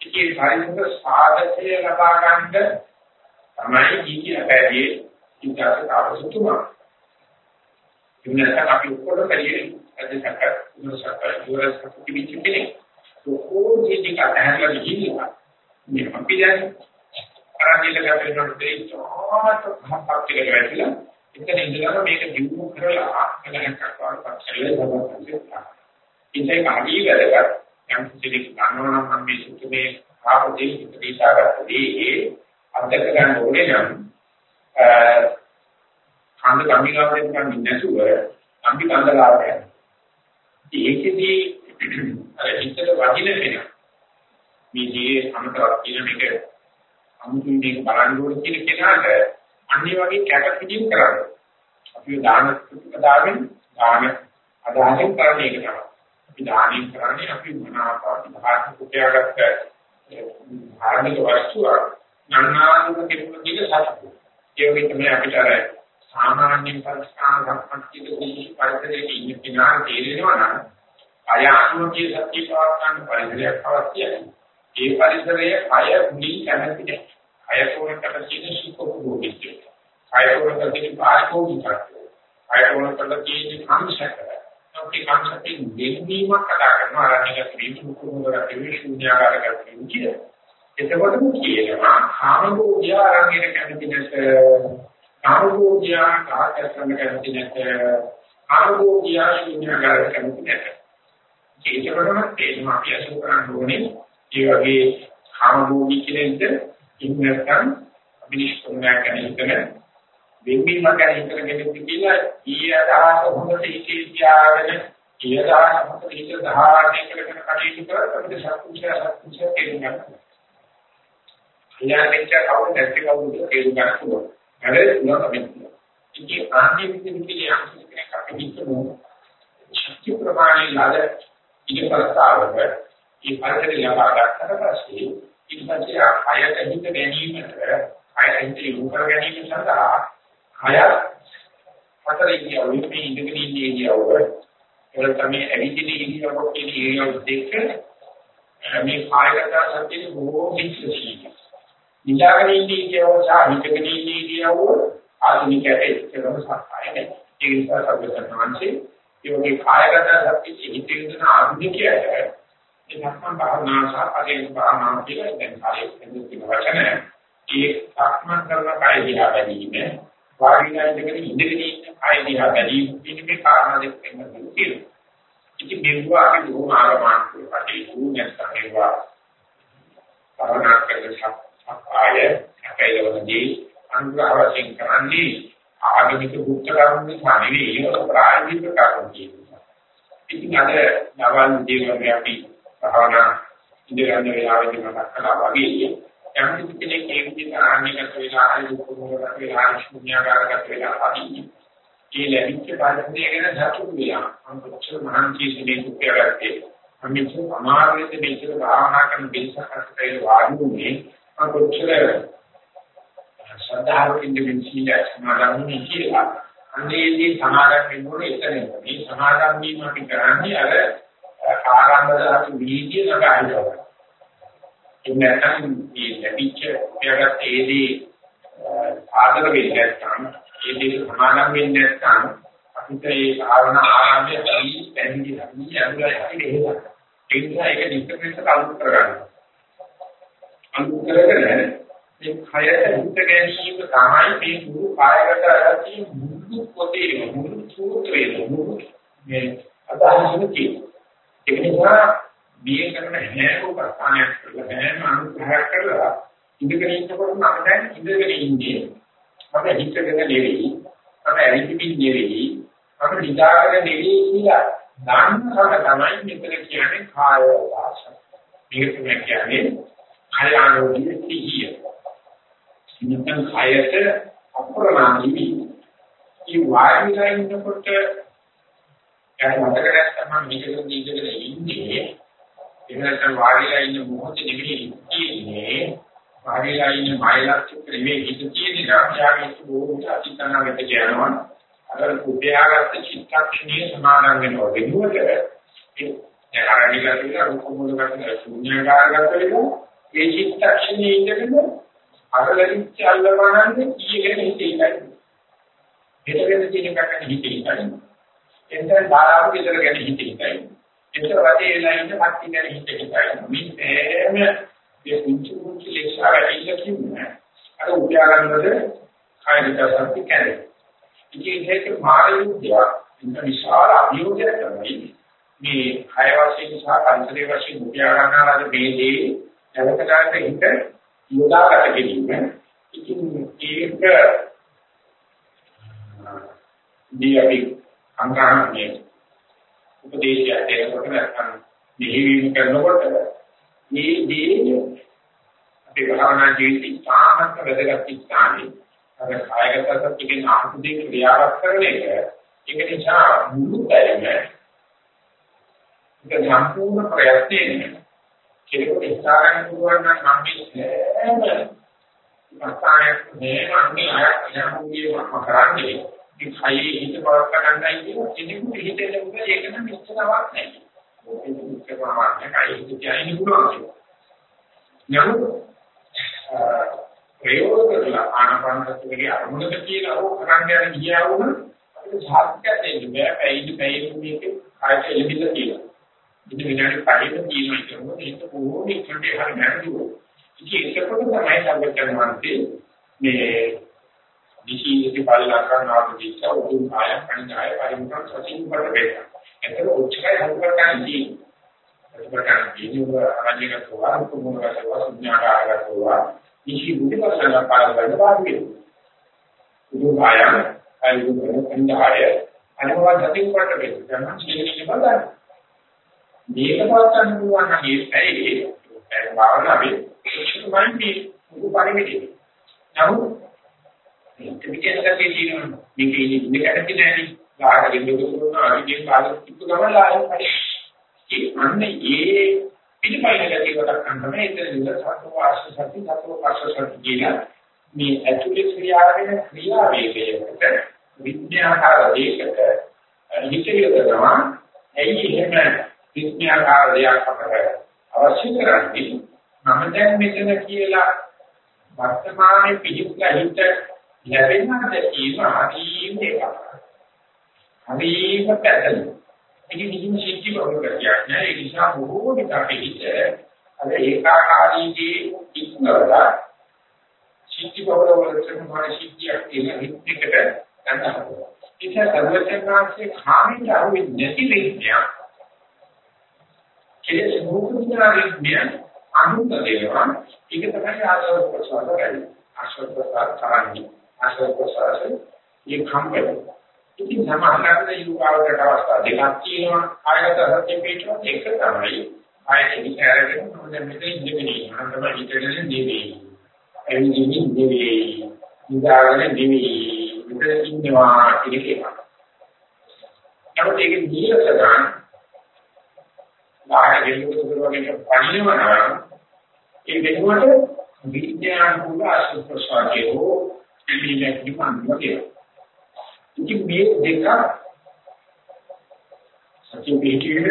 ඉතින් පරිසර සාධකය ලබා ගන්න තමයි ජීවිතය පැහැදිලි ඉතිහාස අවශ්‍යතුමා. ඉන්නත් අපි උඩ පරිදි අධිසක උනසක ඉවරස් කිවිච කෙනෙක්. ඕක ජීවිතය ඇහැරලා ගිහිල්ලා මේ අපි දැන් ආරම්භයක ගතනකොට ඒ තෝමත් හම්පක් කියලා වැටිලා එතන ඉඳලා මේක දිනු කරලා අනහක් වඩපත් කරලා බලන්න. ඉතින් කාදී වැඩකට යම් කිසි ගන්නවා නම් මම මේ සුතුමේ ආපදේ ඉතිරිසාරදී අධ්‍යක ගන්න ඕනේ නම් කන්ද කම්බිලාවෙන් ගන්න නැතුව කම්බි කන්දලාවට යනවා. ඒකෙදී අර හිතට වදින වෙන මේ ජීයේ අමතරක් කියන මේක අමුතුන් මේක බලන්න ඕනේ කියන කෙනාට අනිත් වගේ කැට පිටින් කරන්නේ. අපි දාන ප්‍රතිපදාවෙන් දාන අදහයෙන් කරන එක තමයි. අපි දානෙන් කරන්නේ අපි මනාපාති භාෂ කුටයාගත්ත ධාර්මික වස්තුව නන්නානුක කෙනෙකුට සත්‍ය. ඒ වගේ තමයි අපිට අර සාමාන්‍ය පරිස්කාර සම්පත්තික කුසු පරිසරයේ ඉන්න කෙනා තේරෙනවා නම් අයානුකී සත්‍ය පවත්තන් පරිසරයක් අවශ්‍යයි. ඒ පරිසරයේ අය මුලින් කැමති නැහැ. අයතෝරකට තියෙන සුඛෝපභෝගීත්වය. අයතෝරකට තියෙන පාරිභෝගිකත්වය. අයතෝරකට තියෙන කාංශකය. අපි කාංශකෙන් දෙන්නීමක් කතා කරනවා අරණික ත්‍රිමුඛ ශූන්‍යාකාරක ත්‍රිමුඛය. එතකොටම කියනවා කාමභෝගය අරණික කැමති නැත. කාමභෝගය කාකසන කැමති නැත. කාමභෝගය ශූන්‍යාකාරක කැමති නැත. ඒකවලම තේරුම අපි අසු කරන්න ඕනේ. ඒ වගේ කාමභෝගී කෙනෙක්ද ඉන්න නැත්නම් අභිනිෂ්ක්‍රමණය ගැන හිතන වෙන්වීම ගැන හිතන කෙනෙක් කියලා ඊය අදහස හොඳට හිතේ තියාගෙන ඊය අදහස හොඳට හිත ධාරණය කරගෙන කටයුතු කරත් අපිට සත්පුරුෂය සත්පුරුෂය තේරුම් ගන්න. ඊයන්ෙච්ච කවුරු නැති කවුරුද තේරුම් ගන්න පුළුවන්. හැබැයි තුනක් අපි ඉතින් ආන්ති විදිහට කෙනෙක් අපි හිතමු ශක්ති ප්‍රමාණය ලාද ඉති ප්‍රස්තාවක ඒ පරිදි ලබා ගන්නට පස්සේ ඉස්සතිය ආයත හිත ගැනීමට ආයත හිත යොමු කර ගැනීම සඳහා ආය හතර ඉන්දියාව මේ ඉඳගෙන ඉන්නේ ඉන්දියාව වල තමයි ඇවිදින ඉන්දියාව කියන ඒරියාව දෙක මේ කායගත සත්‍යෙ බොහෝ විශ්ලේෂී නිදාගෙන ඉන්නේ ඉන්දියාව සහ හිතගෙන ඉන්නේ ඉන්දියාව ආධුනිකයට එච්චරම සත්‍යයි නෑ ඒ නිසා සම්බන්ධවන්සේ ඒ වගේ කායගත සත්‍යෙ හිතේ යන ආධුනිකයට ඒ සක්මන් භාවනා සහ පරියන්ක භාවනා කියලා දැන් කාලේ දෙන්නේ වචන ඒ සක්මන් කරන කය දිහා බැලීම වාග්ිනා ඉඳගෙන ඉඳගෙන ඉන්න කය දිහා බැලීම කියන මේ කාරණා දෙක වෙනවා කියලා. ඉතින් මේවා අපි බොහොම ආරමාන්තව කටයුතු නැත්නම් ඒවා භාවනා කරන සක්කාය අපේලවදී අනුග්‍රහයෙන් කරන්නේ ආගමික බුද්ධ කරුණු නිසා නෙවෙයි ඒක ප්‍රායෝගික කරුණු කියනවා. ඉතින් අද නවල් දේවල් අපි භාවනා ඉඳගන්න වෙලාවෙදි මතක් කළා වගේ යම් කිසි කෙනෙක් ඒ විදිහට ආරණ්‍යගත වෙලා ආයි දුක්ඛමකට වෙලා ශුන්‍යාකාරගත වෙලා ආදී ඒ ලැබිච්ච පරිණතිය ගැන සතුටු වෙලා අන්තක්ෂර මහන්සි සිනේ සුඛයගත්තේ අමිත අමාරුවෙන් මේක භාවනා කරන බිල්සකට ඒ වාඩුනේ අන්තක්ෂර ශ්‍රද්ධාවකින් දෙමින් සීලය සමාදන්වන්නේ කියලා. අන්නේදී සමාදන් වෙනකොට එතන මේ සමාදන් වීම අපි කරන්නේ අර ආරම්භ ධාතු වීර්ය නගාරිනවා එන්නේ නැත්නම් මේ ලැබිච්ච උපයාගත් ඒදී ආදර වෙන්නේ නැත්නම් ඒදී සමානම් වෙන්නේ නැත්නම් අපිට ඒ භාවනා ආරම්භයේ ඇයි පැහැදිලි හරි අනුලයි හරි ඒ නිසා ඒක නිතරම අලුත් කරගන්න. අලුත් කරගෙන මේ කය හිත ගැනීම තමයි මේ මුළු කායගත ඇති මුළු පොතේ මුළු සූත්‍රයේ මුළු මේ අදහසම තියෙනවා. ඒ නිසා මේ කරන හැම උපස්ථානයක් කරලා හැම අනුග්‍රහයක් කරලා ඉඳගෙන ඉන්නකොට මම දැන් ඉඳගෙන ඉන්නේ. මම හිතගෙන නෙවෙයි මම ඇවිදින්න නෙවෙයි මම නිදාගෙන නෙවෙයි කියලා දන්නකොට තමයි මෙතන කියන්නේ කාය වාස මේක තමයි කියන්නේ කාය ආරෝග්‍ය සිහිය. ඉන්නකන් කායයට අප්‍රමාණී මේ වායුලා ඉන්නකොට ඒක මතක නැත්නම් මම මේකෙන් ඉඳගෙන ඉන්නේ එහෙම නැත්නම් වාඩිලා ඉන්න මොහොතේ නෙමෙයි ඉන්නේ වාඩිලා ඉන්න මායලක්ෂ නෙමෙයි හිත තියෙන්නේ. යාගේ ඕක අතිතනාවට කියනවා. අර කුපයාගත්ත චිත්තක්ෂණයේ සමාදන් වෙනවා. වෙනුවට ඒ ආරණිකතික රූපමූලකට ශුන්‍යකාරගත වෙනවා ඒ චිත්තක්ෂණයේ ඉඳගෙන අර ලැබිච්ච අල්ලවනන්නේ කීයකට හිතේ ඉන්නේ හිතගෙන තියෙන එකකට හිතේ ඉන්නේ එතෙන් ධාරාව විතර ගැන හිතේ ඉන්නේ එතකොට වැඩි වෙලා ඉන්න කට්ටිය ගැන හිත හිතයි. මේ හැම මේ කුංචු කුංචු ලේක්ෂා වැඩි කියන්නේ අර උද්‍යාගන්නද කායික සත්‍ය කැරේ. ඉතින් ඒක මාළියුද්‍ය ඉන්න විශාල අභියෝගයක් තමයි මේ කය වශයෙන් සහ පරිසරයේ වශයෙන් උද්‍යාගන්නාලාද මේ දේ නැවතකට හිත යොදාගත කිරීම. ඉතින් ඒක දී අපි අංගාන්නේ උපදේශයක් දෙනකොට නැත්නම් මෙහෙවීම කරනකොට මේ දේ අපේ භාවනා ජීවිතය තාමත් වැදගත් ස්ථානයේ අර කායගත සත්‍යකින් ආපුදී ක්‍රියාවක් කරන එක. ඒක නිසා මුළු බැරිම ඒක සම්පූර්ණ ප්‍රයත්නයෙන් කෙනෙකුට ඉස්සරහින් පුළුවන් නම් මම මේ මස්තානයක් මේ මම අය යමුගේ මම කරන්නේ. මේ කයේ හිත පවත් ගන්නයි කියන කෙනෙකුට හිතෙන්න උදේ ඒක නම් මෙච්චරවත් නැහැ. ඒක උත්තරමාර්ථ කයේ හිත කියන්න පුළුවන්. නමුත් ප්‍රයෝගකල ආනපනසතුගේ අරමුණක කියලා හෝ කරන්න යන ගියා වුණ අපිට සාර්ථක දෙන්න බෑ. ඇයිද බැයිද මේක කායට එළිබිලා කියලා. ඉතින් විනාඩි 5ක කියනවා කියනකොට ඒක බොහෝම ඉක්මනට හරි නැතිව. ඉතින් ඒකකොට තමයි සම්බන්ධ කරන්නේ මේ දිශීති බලලා කරනවා දිස්ස උතුම් ආය කණිදාය පරිමුඛ සතින් කොට වේද. එතන උච්චකය හඳුන්වන්නේ ප්‍රතිපදාන දීනුව අරජිකතුවා කුමුණකතුවා සුඥාකාරකතුවා දිශී බුද්ධපසල පාරවල වාගේ. උතුම් ආය පරිමුඛ කණිදාය අනුවා සතින් කොට වේද. ගමන් ජීවිතේ බලන්න. මේක පවත්වන්න පුළුවන් නම් ඒ ඇයි ඒ භාවනාවේ සුසුමයි මේ උපරිමදී. නමුත් පිටින් ගතිය තියෙනවා. මේක ඉන්නේ කැටි නෑනේ. ගාහකින් දුරුනා අනිත් කාලෙක කිව්ව ගමන් ආයෙත් හරි. ඒ අන්නේ ඒ පිටිපයින් ගතිය කොට තමයි එතන ඉන්න සත්ව වාස්ස සති සත්ව වාස්ස සති කියන මේ ඇතුලේ ක්‍රියාවෙන ක්‍රියා වේගයකට විද්‍යාකාර දේශක හිතේක ගමන් ඇයි එහෙම විද්‍යාකාර දෙයක් අපට අවශ්‍ය කරන්නේ මම දැන් මෙතන කියලා වර්තමානයේ පිහිටලා හිත ලැබෙන දැකීම හරිම එකක්. හරිම පැහැදිලි. ඒක කිසිම සිද්ධි බවකට නෑ. ඒ නිසා බොහෝ විට අපි හිත අර ඒකාකාරීදී ඉක්මවලා සිද්ධි බවල වලට මොන සිද්ධියක් කියන හිතේකට ගන්නවා. ඒක සර්වඥාන්සේ කාමිත අරුවේ නැති විඥාන. කෙලෙස් මොකුත්නා විඥාන අනුත දේවා ඒක තමයි ආදර්ශ ප්‍රසාර කරන්නේ. ආශ්‍රව ප්‍රසාර කරන්නේ. ආශ්‍රව ප්‍රසාරයෙන් මේ කම්පන. ඉතින් සමහරවිට යෝගාවකට අවස්ථා දෙකක් තියෙනවා. ආයත සත්‍ය පිටුවක් එක තමයි ආයෙත් ඉස්සරහට මොකද මෙතන ඉන්නේ මම තමයි හිතන්නේ නෙවෙයි එන්නේ නෙවෙයි ඉඳාගෙන නෙවෙයි මෙතන ඉන්නවා කියන එක. නමුත් ඒක නියත ගන්න බාහිර ගෙල්ලුවකට වගේ පණිනවා ඒ වෙනුවට විඥාන කුල අසුප්‍රසාරයේ හෝ එළියක් නිවන් වගේ ඉතින් මේ දෙක සත්‍ය පිටිවිද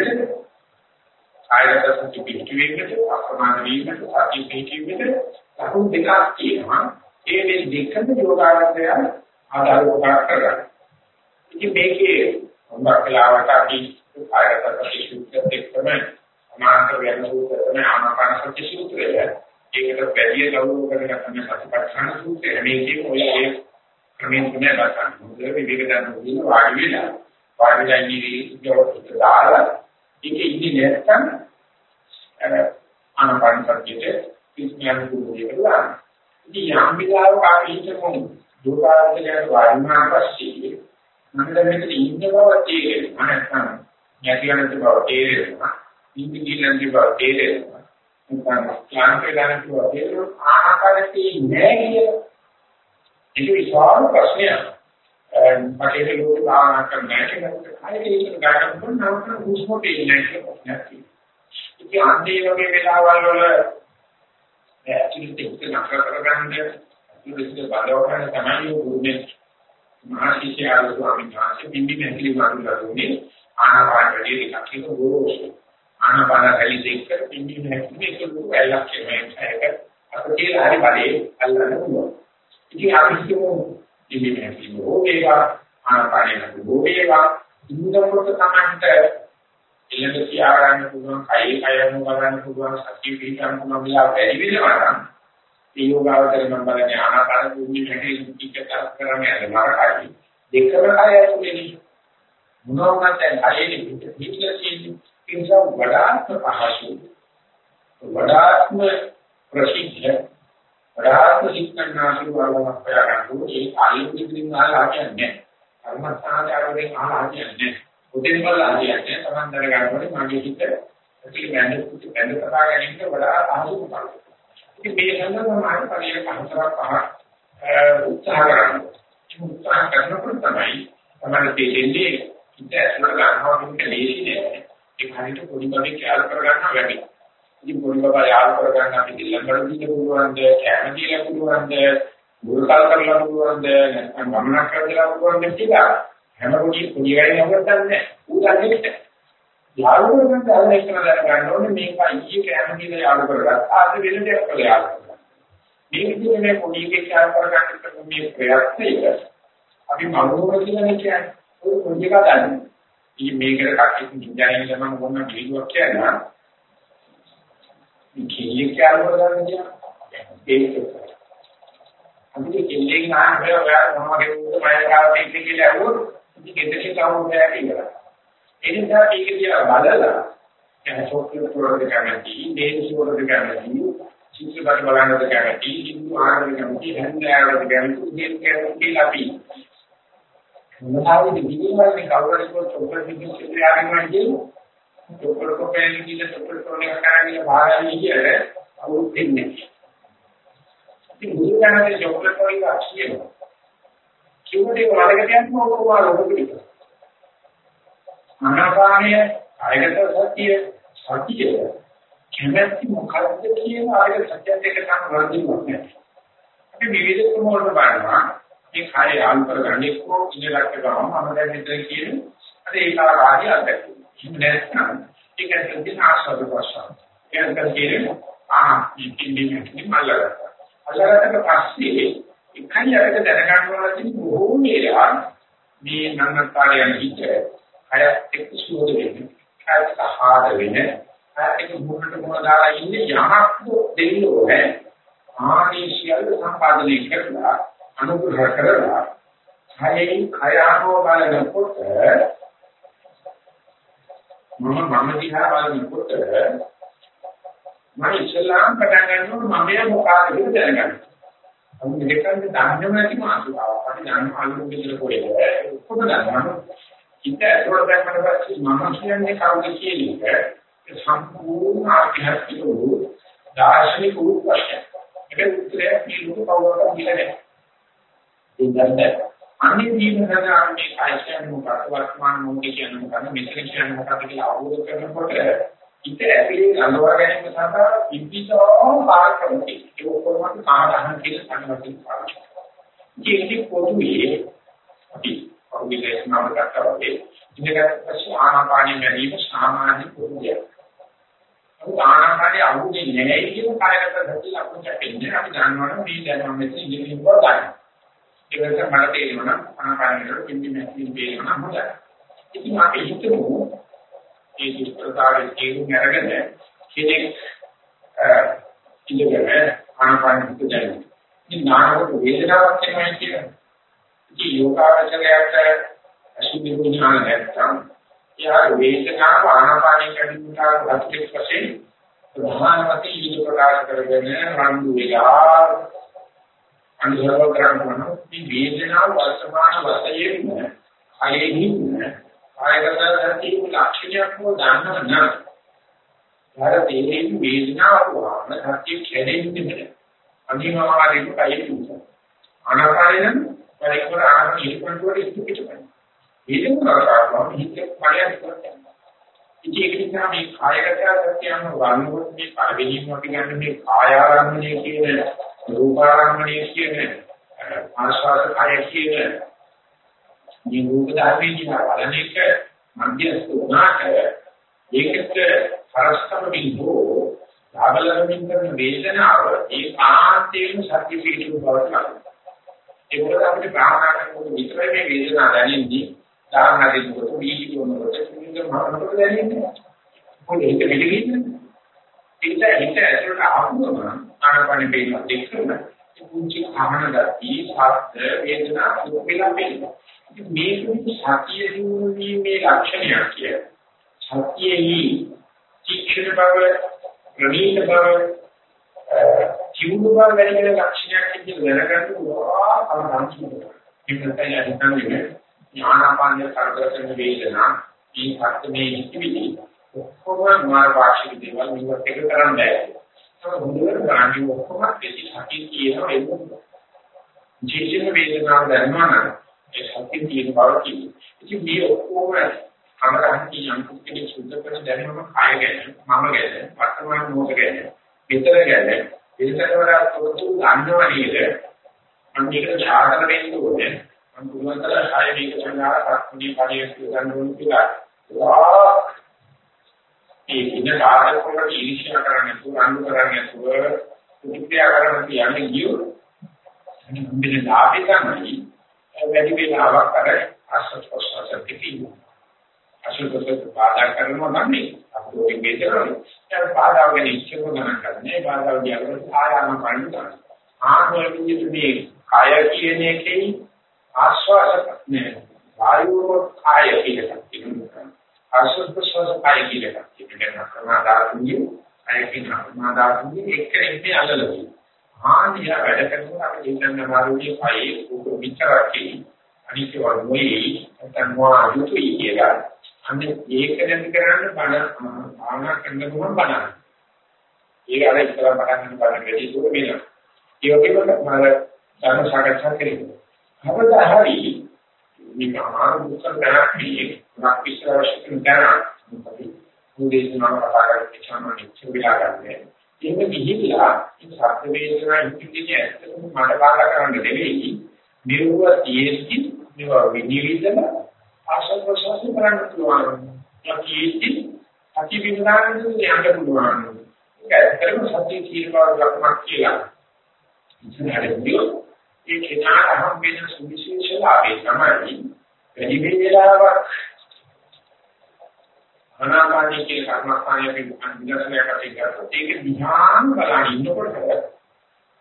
ආයත සත්‍ය පිටිවිද අප්‍රමාණ වීමට සත්‍ය පිටිවිද ලකුණු දෙකක් තියෙනවා ඒ දෙකම යෝගාවචරය ආධාර උපකාර කරගන්න. ඉතින් මේකේ හොඳක් වෙලාවට අපි ආයත සත්‍ය සූත්‍රෙත් එක්කම අමාන්ත වෙන සූත්‍රය ආනාපාන සත්‍ය සූත්‍රය ඒකට වැඩි ගෞරව කරගෙන තමයි සතිපට්ඨාන සූත්‍රය. මේකේ ඔය ඒ ක්‍රමයෙන් තමයි ගන්න. මොකද විවේක ගන්න ඕනේ වාඩි වෙලා වාඩි වෙලා ඉන්නේ ජෝත් දාලා ඒක ඉන්නේ නැත්නම් ආනාපාන සතියේ විඥාන කුරුදේ කරලා ඉතින් යම් විලාවක අපි හිතමු දුකාරකයට වාඩි වුණාට පස්සේ මම දැන් මෙතන ඉන්න බව තේරෙනවා. නැත්නම් නැති වෙන බව තේරෙනවා. ඉන්නේ කියලා බව තේරෙනවා. නැත්නම් ක්ලාන්ත වෙලා බව තේරෙනවා ආකාරයේ නෑ කිය ඒක විශාල ප්‍රශ්නයක් මට ඒක ලෝක භාවනා කරන්න නැහැ කියලා ඒක ගන්න පුළුවන් නම් හුස්ම දෙන්නේ නැහැ කියලා ප්‍රශ්නයක් තියෙනවා ඉතින් අන්තිම වගේ වෙලාවල් වල ඇතුළත ඉස්ස නතර කරගන්න ඉස්ස බලව ගන්න තමයි ගුරුනේ මහසිෂ්‍ය ආරු ස්වාමීන් වහන්සේ බිම්බි නැතිලි වගේ ආනාපාන වැඩි එකක් ඒක ගොරෝසු ආනාපාන රැලි දෙක බිම්බි නැතිලි ඒක ලොකු ඇලක් කියන්නේ ඒක අපේ හරි බලේ අල්ලන්න පුළුවන් ඉතින් අපි කියමු බිම්බි නැතිලි හෝ ඒවා ආනාපාන නැති හෝ ඒවා ඉන්නකොට තමයි ඊළඟ තියා ගන්න පුළුවන්, කයි කයම ගන්න පුළුවන්, සතිය පිටන්න පුළුවන් විලා වැඩි වෙනවා නම් ඒ යෝගාවචර මම බලන්නේ ආනාපාන භූමිය හැටි ඉක්කතර කරන්නේ අර මාර්ගයි. දෙකම කය ඇතුලේ මොනවාද දැන් කයෙදි පිටිලා තියෙන්නේ නිසා වඩාත්ම පහසු වඩාත්ම ප්‍රසිද්ධ වඩාත්ම සික්කන්නාසු වලම ප්‍රයත්න කරන ඒ ආයුධ දින ආලා කියන්නේ කර්මස්ථානයේ ආලා කියන්නේ උදේම ලාභයක් තමයි තමන් දැනගන්නකොට මගේ හිත ඇතුළේ බැඳ පුතු බැඳ කතා ගැනීමට වඩා අහසු කරනවා. ඉතින් මේ සඳහා මම පරිලක හතරක් පහ උත්සාහ කරනවා. උත්සාහ කරනකොට තමයි තමයි තේරෙන්නේ හිත ඇතුළේ ගන්නවා කියන ලේසි නෑ. ඒ හරියට පොඩි බබෙක් යාල කර ගන්නවා වැඩි. ඉතින් පොඩි බබා යාල කර ගන්න අපි දෙල්ලකට දින්න පුළුවන්ද, කැම දීලා පුළුවන්ද, මුල්කල් කරලා පුළුවන්ද, නැත්නම් ගමනක් කරලා පුළුවන්ද කියලා හැම පොඩි පොඩි වැඩි නමුත් දන්නේ ඌ දන්නේ නැහැ. යාළුවෝ ගන්න දැන එක්කන දැනගන්න ඕනේ මේක ඊයේ කැම කියලා යාළුවෝ කරගත්තා. අද වෙන දෙයක් කළා යාළුවෝ. මේ විදිහට මේ පොඩි එකේ යාළුවෝ කරගන්න මේ ප්‍රයත්නය අපි මනෝර කියලා කියන්නේ ඔය පොඩි එකා දන්නේ. ඊ මේකට කට්ටිය විඥානයේ ගමන් මොන වීඩියෝක් කියනවා. මේ කීයේ යාළුවෝ ගන්න කියන්නේ ඒක. අපි කෙල්ලෙන් ආන්නේ ඔයා මොනවගේ උත්තර මම ගාවට ඉන්නේ කියලා අහුවොත් ඉතින් ගෙදරේ කවුරුද කියලා. ඒ නිසා ඒක දිහා බලලා දැන් සෝක්‍රිය පුරවද කැමති, දේශි පුරවද කැමති, චිත්‍රපට බලන්නද කැමති, හින්දු ආගම කැමති, හැන්දෑවද කැමති, දෙයක් කැමති කියලා අපි. මොනවාද දිවිවලේ කවුරුහරි චොක්ලට් බිස්කට් චිත්‍රය ආගමයි කියන්නේ. චොක්ලට් කොපේලි කියලා චොක්ලට් කොනේ කරන්නේ භාගය කියන්නේ අවුරුදු දෙන්නේ. ඉතින් බුදුදහමේ චොක්ලට් වලින් අක්ෂියනවා. කිව්වට ඒක වලක තියන්න ඔක්කොම අරගෙන ආනාපානය ආයත සතිය සතිය කැමැති මොකක්ද කියන ආයත සත්‍යත් එක්ක තමයි වර්ධිනුත් නැහැ. අපි විවිධ ක්‍රම වලට බලනවා මේ කය ආල් කරගන්න එක්කෝ ඉඳලක් ගමම මම දැන් මෙතන කියන්නේ අර ඒකාකාරී අත්දැකීම. එහෙම නැත්නම් ඒක ඇතුළේ ආස්වාද ප්‍රසන්න. ඒක කියන්නේ ආ ඉතින් මේ මල්ලගත්තා. අල්ලගත්තට පස්සේ එකයි අරක දැනගන්න ඕන තියෙන බොහෝ මේලා මේ නන්නකාරය හිත අය එක්ක සුවද වෙන්නේ අය සහාර වෙන්නේ අය එක මුලට මුල දාලා ඉන්නේ යමක් දෙන්න ඕනේ ආනි සියල්ල සම්පාදනය කරලා අනුග්‍රහ කරලා කයෙන් කය ආනෝ බලනකොට මම මම දිහා බලනකොට මම ඉස්ලාම් පටන් ගන්නවා මම මොකක්ද කියලා දැනගන්න අපි දෙකෙන් දන්නම නැති මාතෘකාව. අපි දන්න අලුත් විදිහට පොඩේ. ඔක්කොම දන්නවා. ඉත ඒකට දැක්කට පස්සේ මම කියන්නේ කවුද කියන එක සම්පූර්ණ ආධ්‍යාත්මික වූ දාර්ශනික වූ ප්‍රශ්නයක්. ඒක උත්තරයක් නිරුත් කවුරුත් දෙන්නේ නැහැ. අනිත් ජීවිතය අන්නේ කායිකයන් මොකක්ද? වර්තමාන මොහොතේ කියන මොකක්ද? මෙතන කියන මොකක්ද කියලා අවබෝධ කරනකොට ඉත ඇතුලේ ගලවා ගැනීම සඳහා විවිධ පාරකමති ඒක කොහොමද සාධාරණ කියලා සංගතයි පාවිච්චි. ඉතින් පොදුවේ අපි අවුලේ නම ගත්තා වගේ ඉඳගත් පස්සේ ආනාපානිය ගැනීම සාමාන්‍ය පොදුයක්. අපි ආනාපානිය අහුන්නේ නැහැ කියන කායගත සති ලක්ෂණ දෙන්නේ අපි දන්නවනේ මේ දැනුම මෙතන ඉඳින්න බව ගන්න. ඒක නිසා මට තේරෙනවා ආනාපානිය පිම්බි නැති තේරෙනවා හොඳයි. ඉතින් අපි හිතමු මේ දුෂ්කරතාවයේ තේරුම් අරගෙන කෙනෙක් ඉඳගෙන ආනාපානිය හිතන්නේ. ඉතින් නාමක වේදනාවක් එනවා කියන්නේ. ඉතින් යෝගාවචරයට අසුභි ඥාන නැත්තම් යා වේදනාව ආනාපානිය කැඩීමට වස්තුක් වශයෙන් ප්‍රධානමති ඊට ප්‍රකාශ කරගෙන රණ්ඩු වෙලා අනුසව කරනවා මේ වේදනාව වර්තමාන වශයෙන් අයෙහි ආයතන සත්‍ය ලක්ෂණයක් නෝ දන්නව නම් භාරතයේ වේදනාව වහන සත්‍ය කැඩෙන්නේ නැහැ. අනිවාර්යයෙන්ම කයෙ තුන ආනාපානෙන් පරිකර ආරම්භ ඉක්මනට ඉස්තු පිටපයි. ඒක කරාම හිත පරියක් කරනවා. ඉතින් ඒක නිසා මේ කායගත සත්‍යයන් වර්ණකොට මේ පරිවිණීම අපි ගන්න මේ කායාරම්මණය කියන රූපාරම්මණය කියන ආස්වාද කාය කියන මේ රූප ධර්මයේ කියන බලන එක මධ්‍යස්ථ උනාට ඒකට පරස්පර බිඳෝ ලාභලමින් කරන වේදනාව ඒ ආන්තයෙන් සත්‍ය පිළිතුරු බවට ලබනවා. ඒකත් අපිට භාවනා කරනකොට විතරයි මේ වේදනාව දැනෙන්නේ දාන හදිනකොට වීඩි කරනකොට කිසිම මරණකට දැනෙන්නේ නැහැ. ඒක පිළිගන්නේ. ඒක හිත ඇතුළට ආවම ආනපන බේම දෙකම කුංචි ආහන ගති සත්‍ය වේදනා දුකලා පෙන්නනවා. මේක සතිය දිනුවීමේ ලක්ෂණයක් කිය. සතියෙහි තීක්ෂණ බව ප්‍රණීත බව ජීවු බව වැඩි වෙන ලක්ෂණයක් කියලා දැනගන්න ඕවා අනුසම්පූර්ණ. ඒක තමයි හිතන්නේ ඥානපාණ්‍ය කරදර කරන වේදනා මේ සත්‍යමේ ඉතිවිලි ඔක්කොම මාර්ග වාක්ෂික දේවල් මේවත් එක කරන්න බෑ. ඒක හොඳට ගාන්නේ ඔක්කොම දෙති සතිය කියනවා ඒක. ජීවිත වේදනාව දැනනවා නම් ඒ සතිය කියන බව කියන්නේ. ඉතින් මේ ඔක්කොම අමරහත්ටි යම් කුක්කේ සුද්ධ කරන දැනුම කාය ගැන මම ගැන වර්තමාන මොහොත ගැන විතර ගැන විතරවර තොරතුරු ගන්නවා නේද? අනික ඡාතන වෙන්න ඕනේ. මම පුළුවන් තරම් ශාරීරික සංඥා පස්තුනි පරියස් ගන්න ඕන කියලා. ඒ ඉන්න කාර්ය කොට ඉරිෂා කරන්නේ තුරන්දු කරන්නේ තුර ප්‍රතික්‍රියා කරන්න කියන්නේ කියෝ. අනිත් ලාභය තමයි වැඩි වෙලාවක් අර ආශ්‍රත් ප්‍රසවාස පිටින්. ආශ්‍රත් ප්‍රසවාස බාධා කරනවා නම් අපෝ මේ දෙකම ඒ බාධා වෙන ඉච්ඡක ගණන් කරන්නේ බාධා කියන ආයාම කණ්ඩ ගන්න. ආත්මයෙන් මේ කාය කියන එකේ ආශ්වාස නේ වායුව කාය කියලා කියනවා. ආශ්වාස ප්‍රශ්වාස කාය කියලා කියනවා. කර්මදාතුන්ගේ අය කියනවා කර්මදාතුන්ගේ එක්කෙනෙක් අල්ලලා ආනිය වැඩ කරනකොට අපි දෙන්න මාරුනේ පයි උක විචාරකේ අනිත් වර්ගයේ නැත්නම් වායුතුයි කියලා අන්නේ ඒක දැන් කරන්න බණ ආනා කරන්න ගමන් බණ. ඒක අර ඉස්සර පටන් ගන්න බණ වැඩි දුර වෙනවා. ඒ වගේම මාර ධර්ම සාකච්ඡා කරනවා. කවදා හරි මේක අමාරු දුක්ඛ දැනක් නෙවෙයි. මොකක් විශ්වාසයෙන් දැනක්. මුදේ සමාන කතා කරන්නේ චාමනි චුවිලා ගන්න. එහෙම ගිහිල්ලා මේ සත්‍ය වේදනා හිතින්නේ ඇත්තටම මඩ බාධා කරන්න නෙවෙයි. නිරුව තියෙද්දි මේවා විනිවිදන ආශල් ප්‍රසවාස කරන්න පුළුවන්. යකීටි අති විඥානයෙන් යන්න පුළුවන්. ඒක ඇත්තටම සත්‍ය කියන බව ලක්මක් කියලා. ඉතින් හරියට ඒ කෙනාට හම් වෙන සුවිශේෂ ලාභය තමයි වැඩි වේලාවක් අනාපානී කියන කර්මස්ථානයේ විදර්ශනය කරලා ඒක ධ්‍යාන බලන ඉන්නකොට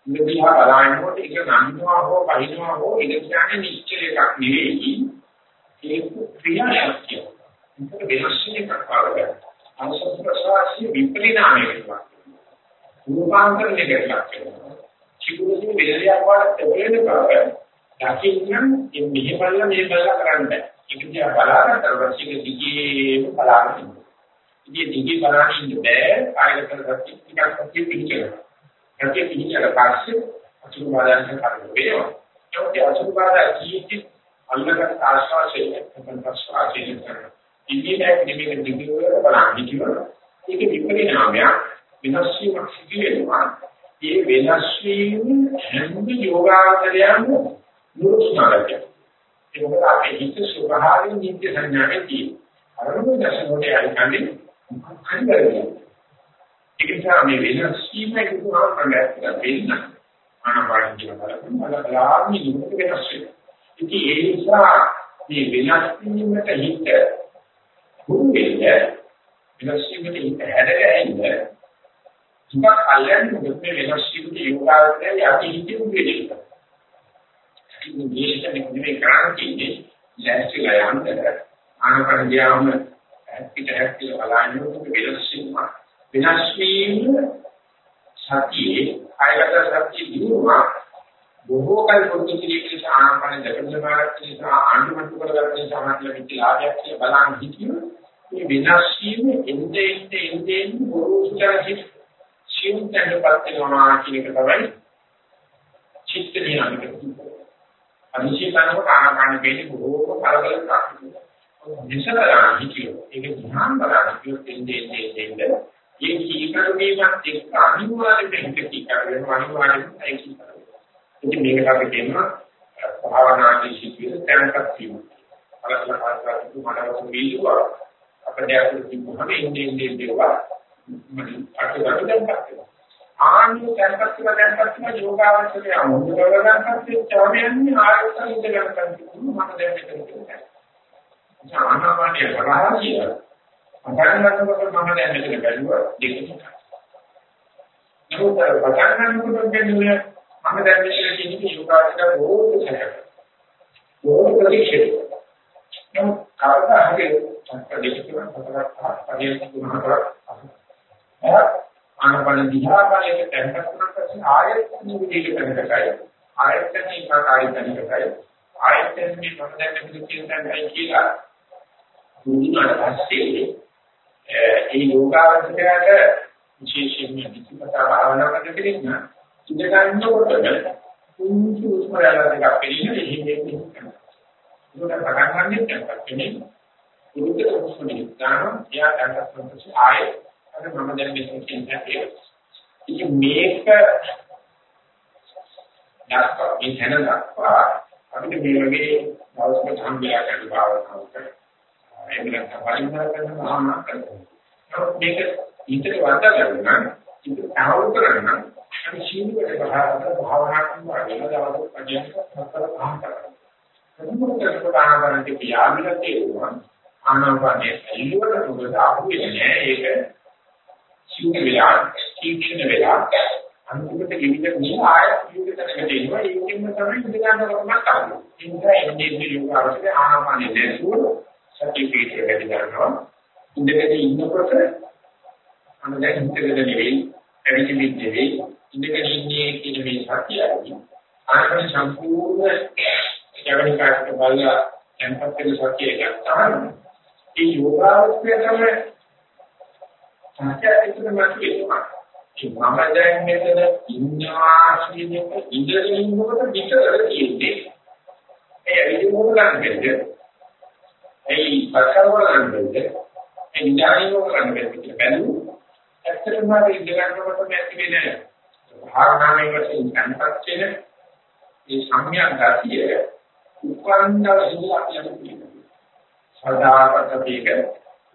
ඉන්දියා බලනකොට ඒක නන්නවා හෝ පහිනවා හෝ ඒක කියන්නේ නිශ්චල එකක් නෙවෙයි ඒක ක්‍රියාශක්තිය. ඒක වෙනස් එකක් වගේ. අනුසස් ප්‍රසවාසී විපරිණාමය වෙනවා. රූපාන්තරණය කරලා කිව්වොත් මෙලලියක් වාට වෙන බව දකින්න මෙහෙ බලලා මේ බලලා කරන්න බෑ. ඒක දිහා බලාගෙන ඊට දිගේම බලාගෙන ඉතින් දිගි බලන්න ඉන්න බෑ කායගත සත්‍ය ටිකක් සත්‍ය පිළිචරනවා. සත්‍ය පිළිචර පස්සේ අසුරු බාධාන්ත කරගෙන වෙනවා. ඒකේ අසුරු බාධා කීටි අල්ලගත් ආශ්වාසයෙන් නැත්නම් ප්‍රශ්වාසයෙන් කරනවා. ඉන්නේ නිමෙක දිගි වල බලන්න කිව්වොත් ඒක විපරිණාමයක් වෙනස් වීමක් සිදු වෙනවා. ඒ වෙනස් වීම හැම යෝගාවචරයම නුරුස්නාලක. ඒක මොකද අපේ හිත ස්වභාවයෙන් නිත්‍ය සංඥාවේ තියෙනවා. අරමුණ දැසනකොට යන්නේ හරියන්නේ. ඒක නිසා මේ වෙනස් වීම කියනවා ප්‍රගතිය වෙන්න. ආනපාන කියන බලන්න බලලාම නිමුත් වෙනස් වෙනවා. ඉතින් ඒ නිසා මේ වෙනස් වීමට හිත හුරු වෙන්නේ වෙනස් වීමට හිත හැදගැහෙන්නේ ටිකක් අල්ලන්නේ මොකද මේ වෙනස් වීමට යෝගාවචරය යටි හිතේ උදේට. ඉතින් මේක නෙමෙයි කරන්නේ ලැස්තිලා යන්න. ආනපන ගියාම පිට හැක්කල බලන්නකොට වෙනස් වීම? වෙනස් වීම සතියේ ආයත සතිය දිනුවා. බොහෝ කල පොදු කිරීමේ ආනපන දෙකම මාර්ග නිසා ආණ්ඩුමත් කරගන්න නිසා මතල විද්‍යාලයක් කියලා බලන් හිටියොත් මේ වෙනස් වීම එnde ende ende ende බොහෝචරි සිවුන්තෙන්පත් වෙනවා කියන එක තමයි චිත්ත නියමිත. අනිශ්චිතනකොට ආනපන දෙන්නේ බොහෝ කලබල කරනවා. විසකරණ හිතියෝ ඒක ධ්‍යාන බලන්න කියොත් එන්නේ එන්නේ එන්නේ ඒ කීකරණයත් එක්ක අනිවාර්යයෙන් හිත කීකරණ අනිවාර්යයෙන් ඒ කීකරණ ඉතින් මේකට අපි කියනවා භාවනාදී සිද්ධිය තැනකට කියමු අලසලහාරකට මනස වීලුවා අපිට අකුරු මොහොම ඉන්නේ ඉන්නේ දේවා මම අටකට දැක්කා ආන්නේ තැනකට කියලා දැක්කත් නම් යෝගාවචරය අමුදවල ගන්නත් චාමයන්නේ ආයතන ඉඳ ගන්නත් මම දැන් මෙතන කියනවා ආනාපානිය කරා කියලා. පටන් ගන්නකොට මම දැන් මෙතන බැලුවා දෙකක්. නමුත් පටන් ගන්නකොට කියන්නේ මම දැන් මෙතන කියන්නේ යෝගාචර ඕක සැක. ඕක ප්‍රතික්ෂේප. නමුත් කවදා හරි ප්‍රතික්ෂේප කරලා පරිණත තුනකට ආනාපාන දිහා බලයට තැන්පත් කරන පස්සේ ආයෙත් නිවිදේ කරනකයි ආයෙත් මේ කාර්යය කරනකයි. ආයෙත් මේ මම දැන් මෙතන කියන කියලා දුන්නාට පස්සේ ඒ යෝගාවචරයට විශේෂයෙන්ම විචිපතා භාවනා කරන කෙනෙක් නම් ඉඳ ගන්නකොටම කුංචි උස්මරලා දෙකක් පිළිගෙන එහෙම කරනවා. ඒකට පටන් ගන්නෙත් නැත්නම් කෙනෙක් උරුද්ද උස්මනේ ගන්න එයා ගන්නත් පස්සේ ආයේ අර මම දැන් මේ කියන්නේ ඉතින් මේක දක්වා මේ හැන දක්වා අපිට මේ වගේ දවසක සම්බය කරන භාවනාවක් කරනවා. එහෙම නැත්නම් පරිමර කරන භාවනා කරනවා. නමුත් මේක ඊටට වඩා ගන්න ඉතින් තහවුරු කරන්න අපි සීලවල භාවනා කරනවා වෙන දවසක් පදියක හතර පහ කරනවා. මොකද ආනාපානෙ පියාඹිලා තියෙනවා ආනාපානෙ එල්ලුවට මොකද අහුවෙන්නේ ඒක සීල වෙලා තීක්ෂණ වෙලා අන්තිමට ගෙවිද මේ ආය යුග තැනකට එනවා ඒකෙන්ම තමයි ඉඳ ගන්න කමක් කරන්නේ. ඒ නිසා එන්නේ යෝග අවශ්‍ය ආනාපානෙ දැසුවොත් සතිය පිටේ වැඩි කරනවා. ඉඳගෙන ඉන්නකොට අන්න දැන් ඉඳගෙන නෙවෙයි, ඇවිදින්න නෙවෙයි, ඉඳගෙන ඉන්නේ කියන මේ සතියයි. ආනපන සම්පූර්ණ ජවනිකාට බලලා tempat වෙන සතිය ගත්තාම ඒ යෝගාවස්ථය තමයි සත්‍යයට මතුවෙනවා. ඒ මම දැන් මෙතන ඉන්නවා කියන එක ඉඳගෙන ඉන්නකොට විතර තියෙන්නේ. ඒ ඇවිදින්න ඕන ගන්න ඒ පස්කරවල ගන්නද ඒ ඥානියෝ කරන්නේ කියලා බැලුවොත් ඇත්තටම මේ ඉඳගන්නකොට ඇති වෙන භාවනාවේ වශයෙන් දැනපත් වෙන ඒ සම්‍යක් ගතිය උපන්දව ඉඳලා කියන්නේ සදාකට මේක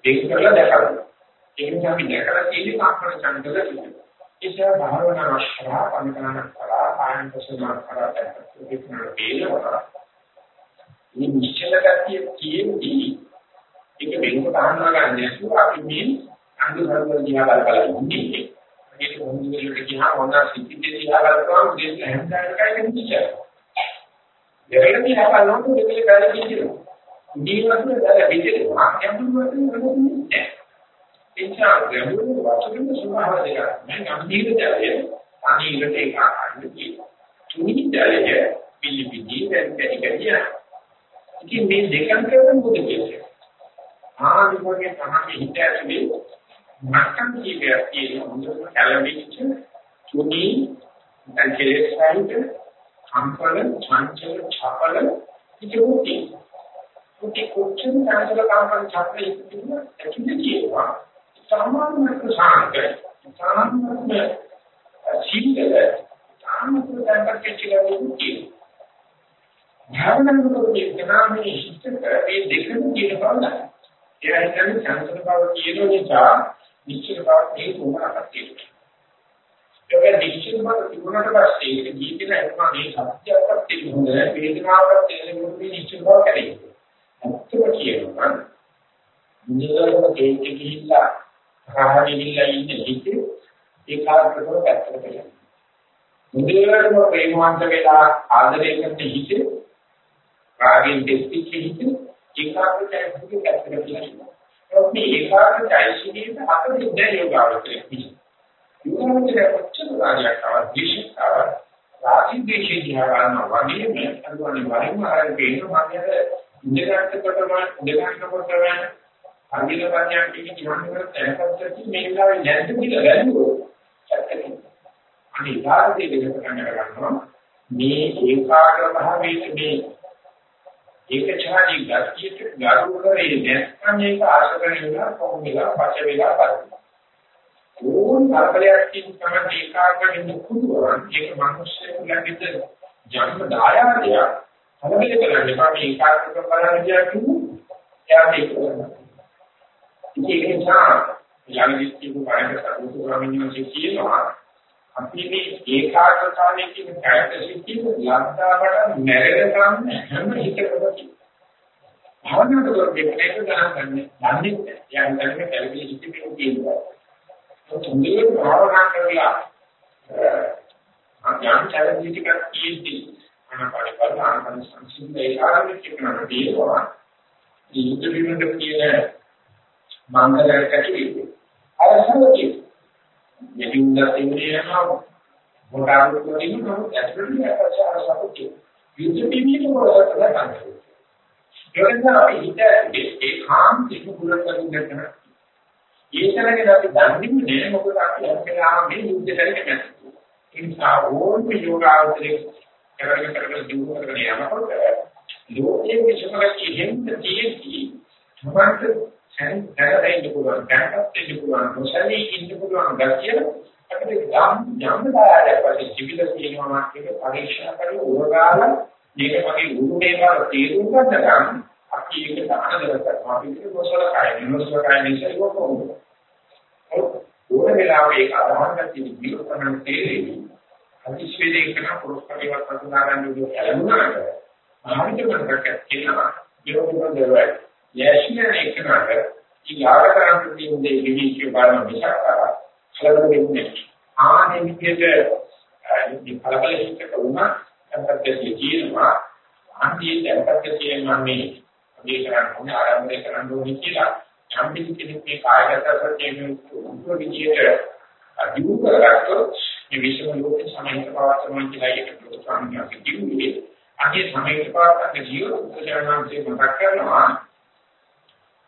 දෙක කරලා දැකගන්න. ඒක නිසා අපි දැකලා තියෙන්නේ කාපණ චන්දල විදිහට. ඒසම භාවනා කරා පණකරන කරා ආයන ප්‍රසන්න කරා ඒක නේද මේ නිශ්චල ගතිය කියෙන්නේ ඒක වෙනකොට අහනවා ගන්න නැතුව අපි මේ අඳු සර්වල දිහා බලලා ඉන්නේ. ඒක මොනියලට ගියා මොන සිද්ධියේ දිහා බලනවා දෙන්න හැන්දාට කයි නිශ්චල. දෙවෙනි අපලොන්ට දෙකේ බැල කිදිනවා. දීවතුන දැල විදිනවා යම්දුවතුන නෑ. එචා ගැඹුරු වචන සුභාව දෙක. මම අන්තිම දැලේ අනිලට ඒක ආන්නේ. තුනි දැලේ පිළිපිදී දැන් කැටි ඉතින් මේ දෙකම කරන මොකද කියන්නේ? ආනිමෝගේ තමයි හිත ඇතුලේ මට්ටම් කීපයක් තියෙන හොඳට කැලවිච්ච තුනි දැන් කෙලෙස් සහිත කම්පන චංචල චපල ඉතිරෝටි උටි කොච්චර චංචල කම්පන චපල ඉතිරි ඇකිද කියනවා සාමාන්‍ය ප්‍රසාරක සාමාන්‍ය සීලද සාමාන්‍ය දැක්ක කියලා දුකී භාවනා කරනකොට ග්‍රාමයේ හිතට මේ දෙකම කියන බව ඒ හිතන්නේ චංචල බව කියන නිසා නිශ්චල බව මේ තුනකට තියෙනවා ඒක නිශ්චිත බව තිබුණාට පස්සේ ඒක ජීවිතේ එනවා මේ සත්‍යයක් තියෙනවා වේදනාවක් තියෙනවා මේ නිශ්චිත බව කැරේ. අත්‍යව කියනවා නිරවම කේක ගිහිල්ලා රහණිවිල්ලා ඉන්නේ හිතේ ඒකාග්‍රව පැත්තට ගියා. මුදිරේටම ප්‍රේමවන්ත වෙලා ආදරය කරන හිතේ රාගෙන් දෙස්තිච්ච හිතේ ඒකාග්‍රතාවය පැත්තට ගියා. මේ ඒකාග්‍රතාවයි හතර දෙය යෝගාවචරය. යෝගාවචරය කොච්චර රාජයක් ආවත් දේශකාව රාජින් දේශේ දිහා ගන්නවා වගේම අනුවනේ වරින් ආරම්භ වෙනවා මම ඉඳගත්කොටම ඉඳගන්නකොටම අංගික පඤ්ඤා කියන කිව්වොත් තැනකට මේ වෙලාවේ නැද්ද කියලා වැළුවෝ අනේ ඊට දෙක ගන්නවා මේ ඒකාග්‍ර භාවයේ මේ ඒකචාරී ගතියට ගරු කරේ නැත්නම් මේක ආශ්‍රය වෙනවා කොහොමද පච වෙලා පරිදි ඕන කල්පලයක් කියන තමයි ඒකාග්‍ර වෙන්න පුළුවන්. ඒක මිනිස්සුන්ට ළඟින්ද ජන්ම දායාදය හැබැයි කරන්නේ මේ ඒකාග්‍ර කරන කියන්නේ එයා ඒක කරනවා. ඒක නිසා යම් කිසි කෙනෙකුට සතුටු ස්වාමීන් කියනවා. අපි මේ ඒකාග්‍රතාවයේ කියන කැරක්ටරිස්ටික් ලක්තාවට නැරෙන හැම හිතකම භාවනා කරලා දෙන්නට ගන්න දන්නේ නැහැ. යම් කෙනෙක් කැලේ හිතේ කියනවා තුන්දේ භාවනා කරලා අඥාන චෛතසික කීටි අනපාරි බලන සංසිද්ධේ ආරම්භ කරන දේවා ඊට විමුක්ත කියන මංගලයට ඇතුළේ අර සමකි මෙලින්ද තින්නේනවා මොඩාරු කොටින් නෝ ඇතුළේ අපසාර සපොටි යුද්ධ පිළිමේ වලට ගන්නවා ඒකෙන් අපි හිත ඒ කාම් තිබු පුරන් කරගෙන යනවා ඒතරගෙන අපි දන්නේ නෑ මොකද අපි අපේලා මේ යුද්ධ කරගෙන යනවා. ඒ නිසා ඕනම යෝගාවචරේ කරගෙන කරගෙන දිනු කරගෙන යනකොට ලෝකයේ විශ්වක කිහෙන්න තියෙති මොකක්ද සැන් දැරෙන්න පුළුවන් දැක්කත් ඉන්න පුළුවන් මොසලී ඉන්න පුළුවන් ගැතිය අපිට යම් යම් දායක පස්සේ ජීවිත කියනවා කියන පරීක්ෂා කරලා උරගාලා මේක වගේ උරුමේ බව තේරුම් ගන්නකම් අපි ඒක දානදර කරනවා අපි ඒක මොසල කයි මොසල කයි නිසා ඒක කොහොමද ඕන වෙලාවෙ ඒක අදහන්න තියෙන විලෝපන තේරෙවි. අතිශේදේ කරන පුරුෂකේවත් පතුනා ගන්න උදේ ඇලුනාට ආමිතකරක කියනවා යෝගිකන් දරුවයි. යැෂින එකනට ඊගාට කරන්න තියෙන දේ විවිධ බලන විසක්කර කලබල වෙන්නේ. ආනේ විදිහට මේ කලබල හිතක වුණා අපත්තේ කියනවා අන්තිමට අපත්තේ කියනවා මේ මේ කරන්න ආරම්භ කරන්න ඕනේ කියලා යම් කෙනෙක් මේ කායගත සත්‍යයෙන් උත්තර විදියට අදිනු කරගත්තොත් මේ විශ්ව ලෝකේ සමහිත පවත්වන කියලා එක ප්‍රතිස්පන්දනයක් දිනුනේ අගේ සමහිත පවත්වන ජීව උපචරණාන්සේ මතක් කරනවා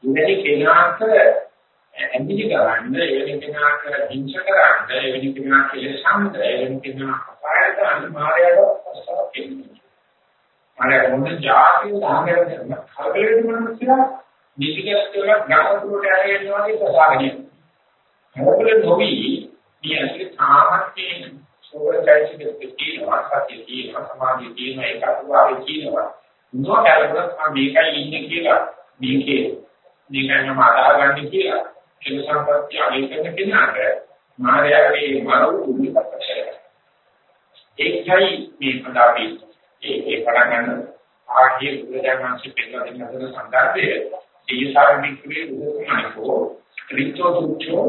ඉන්නේ කෙනාට ඇඟිලි ගන්න එවැනි කෙනාට හිංස කරන්න එවැනි කෙනාට කෙලසන්ද එවැනි කෙනා අපායට අනිවාර්යව අස්සක් කියන්නේ මානේ මොන જાති සාහනයක් කරන කලබලෙන්න මනුස්සයා නිසිකස් කියලා ගාමතුරට ඇරෙන්න වගේ ප්‍රසාරණය. මොකද නොවි මේ ඇතුලේ තාමත් සෝවචයිසික තියෙනවා සත්‍ය තියෙනවා සමාධිය තියෙනවා ඒකතුවාවේ තියෙනවා. නොකරනොත් මම මේකයි ඉන්නේ කියලා මේකේ මේකයි මම අදාහගන්නේ කියලා ඒක සම්පත්‍ය අනිකන කෙනාට මායාවේ මරව උද්දපච්චය. ඒකයි මේ පදාපි ඒ ඒ පණ ගන්න ආදී බුදුදහමන්සේ පෙන්නන සඳහන් ඒසාර වික්‍රේ උපමානකෝ රිච්චෝ සුච්චෝ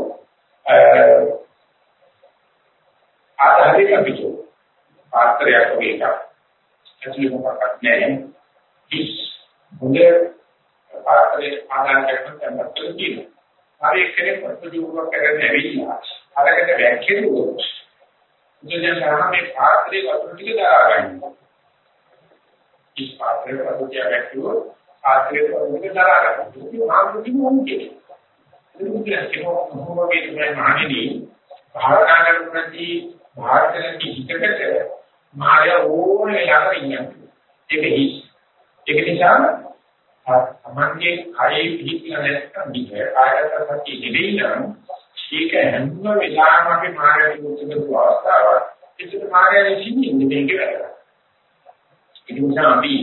ආධාරික පිටෝ පාත්‍රයක් වේක ඇතුළේ මොකක්ද නැහැ. ඉස් හොඳේ පාත්‍රයේ ආදාන කරන තැනකට කියනවා හරි කෙනෙක් ප්‍රතිජීවක කරගෙන ඇවිල්ලා අරකට වැක්කිරුවොත් ඉතින් සරහා මේ පාත්‍රයේ වතුර ටික දරා ගන්නවා ඉස් පාත්‍රයේ වතුර ටික වැක්කිරුවොත් ආශ්‍රය කරගෙන දරා ගන්න. ඒක මාර්ගික මොන්නේ. ඒක මොහොමගේ තමයි මහණෙනි භාවනා කරනදී භාවනාවේ හිතකට මාය ඕනේ ළඟ ඉන්නේ. ඒක හිස්. ඒක නිසා සමන්ගේ කයේ පිහිටලා නැත්නම් දිගේ ආයත සත්‍ය දෙවියන් ඒක හැම වෙලාවම අපි මායාවේ මුචිත අවස්ථාවක්. ඒක මායාවේ සිද්ධින්නේ මේක වෙලා. ඒ නිසා අපි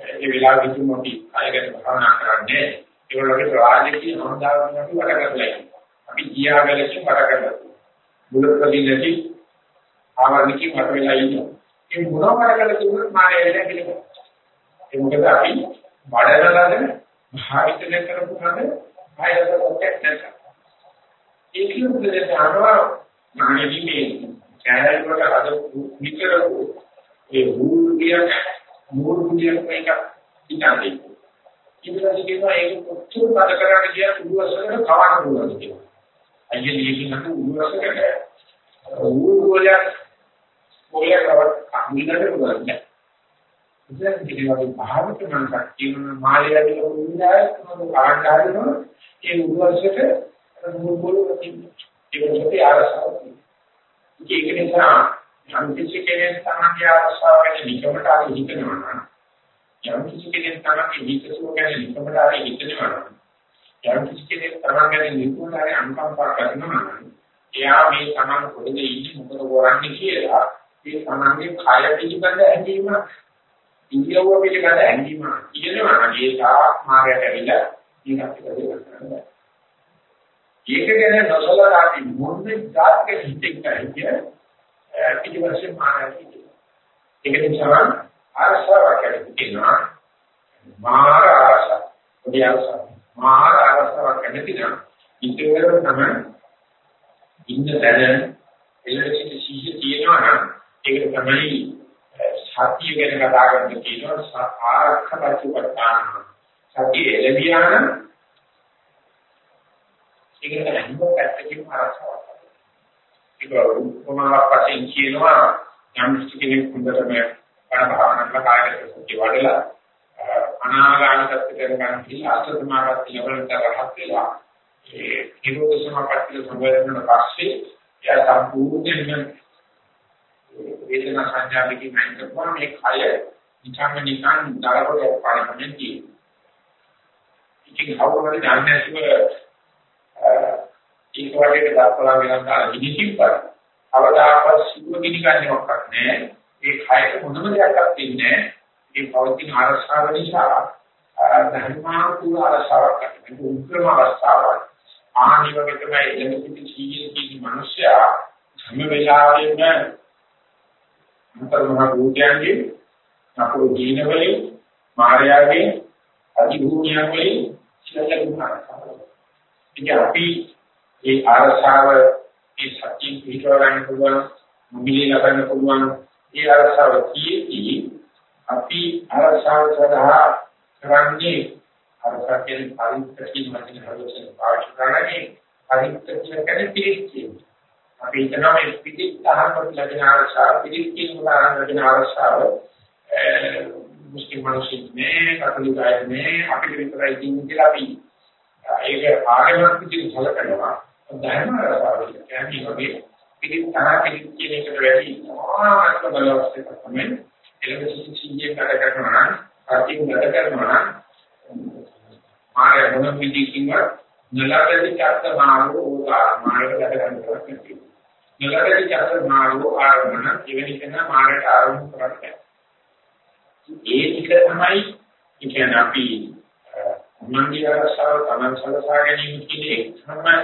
ඒ වෙලාවෙදී අපි කායගත භාවනා කරන්නේ ඒ වගේ රාජකීය හොඳාවන් අපි වැඩ කරලා අපි ගියාගලකින් වැඩ කරලා බුලත්කලින්දී ආවර්ණිකී මත වෙලා ඉන්නවා. ඒ මොනවා වැඩ කරලා තිබුණත් මායාවේ කියලා. ඒ මොකද අපි බඩනලාද භාවිතය කරපු කම ආයත කොටක් නැත. ඒක විදිහට අරවා මානෙදි මේ කැලේ වල අද විතරකෝ ඒ වූර්තියක් මූර්තියක් මේක ඉතාලි. ඉතින් කියනවා ඒක කොච්චර බඩ කරන්නේ කියන උඩුවසකට කවන්න පුළුවන්ද කියලා. අයියේ දීකිනක උඩුවසකට ඌරුවලක් මොලේකවත් අනිකට පුළුවන්. ඉතින් පිළිවෙලින් භාවිත මනසක් කියන මායයදී උන්දාය මොකද ආකාරයන ඒ උද්වර්ෂක මුල් මුල් ඒක ආරසාව ඒක නිසා යම් කිසි කෙනෙක් තමයි ආරසාව ගැන නිකමට ආරි හිතනවා නම් යම් කිසි කෙනෙක් තමයි හිතසුව ගැන නිකමට ආරි හිතනවා නම් යම් කිසි කෙනෙක් තමයි ගැන නිකමට ආරි අනුකම්පා කරනවා නම් එයා මේ තමන් කොහෙද ඉන්නේ මොකද කරන්නේ කියලා ඒ තමන්ගේ කය පිළිබඳ හැඟීමක් ඉන්දියාව පිළිබඳ ඇඟීම කියනවා ඒ තාක් මාර්ගයට ඇවිල්ලා ඊට කරන්නේ. ඒක ගැන නොසලකා අපි මොන්නේ જાතක හිතෙන් කියන්නේ පිටිවස්සේ මාර්ගය. ඒක නිසා අරසාවක් කියනවා මාර අරස. ඔය අරස. මාර අරසාවක් කියනවා ඉතිවර තමයි ඉන්න තැන එලෙසිට සීහ තියෙනවා නම් ඒක තමයි සතිය ගැන කතා කරන්න කියනවා ආරක්ෂක පරිපූර්ණතාන සතිය එළඹියාන ඒකට හැම පැත්තකින්ම ආරක්ෂාවක් ඒක උපමාවක් වශයෙන් කියනවා යම් කෙනෙක් හොඳටම බණ භාවනා කරලා කායයට සත්‍ය වඩලා අනාගාමිකත්ව කරගන්න කියලා අසතමාගත ලෙවලට රහත් වෙලා ඒ නිරෝධ සමාපත්තිය සම්බන්ධන පස්සේ එයා සම්පූර්ණයෙන්ම වේදනා සංඥා දෙකකින් වෙන් කරපුවා මේ කය නිකම්ම නිකන් දරකොට පාරමිතිය තියෙනවා. ඉතින් කවුරුහරි දන්නේ නැතුව ඒක වගේ දක්වලා ගෙනත් ඉනිසිප්පර අවදාපස් සුව ගිනිගන්නේ මොකක්ද නෑ. ඒ කයට මොනම දෙයක් දෙන්නේ ඒ පෞද්ගලික ආරක්ෂාව නිසා ධර්මාතුල ආරක්ෂාවක් කරනවා. උත්තරම අවස්ථාවක්. ආනිවගේ තමයි එළඹ සිටි ජීවිතයේ කිසි මිනිසයා හැම වෙලාවෙම අන්තර් මහ භූතයන්ගේ අපෝ ජීන වලින් මායාවේ අධිභූමියන් වලින් සියල්ල දුන්නා. ඉතින් අපි මේ ආරසාව ඒ සත්‍ය පිටව ගන්න පුළුවන් මුලින් ලබන්න පුළුවන් ඒ ආරසාව කීදී අපි ආරසාව සඳහා කරන්නේ අරසකෙන් පරිත්‍යාගී මතින් හදවතෙන් පාවිච්චි කරන්නේ පරිත්‍යාග කියන්නේ පිළිච්චේ අපි හිතනවා මේ පිටික් තහනකට ලැබෙන ආරක්ෂාව පිටික් කියන උදාහරණ ලැබෙන ආරක්ෂාව මුස්ලිම් මිනිස්සු නේ කතෝලික අය නේ අපිට විතරයි තියෙන්නේ කියලා අපි ඒක ආගමක් විදිහට සැලකනවා. ධර්ම ආරක්ෂාව කියන්නේ වගේ පිටික් තහ පිටික් කියන එකට වැඩි ආත්ම බලවත් තමයි. එලෙස සිංහේ කඩ කරනවා නම් අතින් ගත කරනවා නම් මාය මොන විදිහකින්වත් නලකදී චත්ත මාර්ගෝ උදා මාර්ග ගත කරනවා නිලකඩ චක්‍ර මාර්ගෝ ආරම්භන එවැනි කෙනා මාර්ගයට ආරම්භ කරන්නේ. ඒ ටික තමයි කියන්නේ අපි මන්දිර රසාව තමන් සලසා ගැනීම කියන්නේ තමයි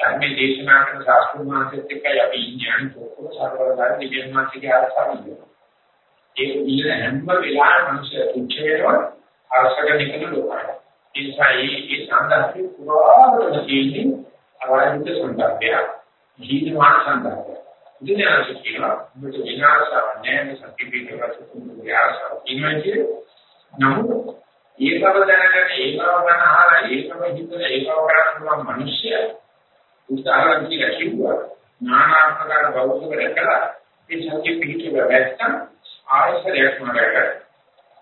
ධර්මයේ දේශනා කරන ශාස්ත්‍රීය මාර්ගයත් එක්කයි අපි ඉන්නේ කොහොම සාකච්ඡා නිවියන් මාසිකේ ආරසාව ඉන්නවා. ඒ ඉන්න හැම වෙලාවෙම මිනිස්සු උච්ච වේරව ආරසක නිකන ලෝකයි. ඒ නිසා මේ සම්දස්සේ පුරාවටම තියෙන්නේ අවයින්ද සම්බන්ධයක්. ජීවිතමාන සම්බන්ධය. ඉතින් අර කියනවා මුට විනාශව නැහැ සත්‍ය පිටවස තුන් විනාශව ඉන්නේ නමුත් ඒකව දැනගෙන ඒකව ගන්න ආලා ඒකව හිතන ඒකව කරන්න පුළුවන් මිනිස්සය උදාහරණ කියලා කිව්වා නානා ආකාර බෞද්ධ වැඩකලා ඒ සත්‍ය පිටව වැස්සන් ආයසරයක් මරකට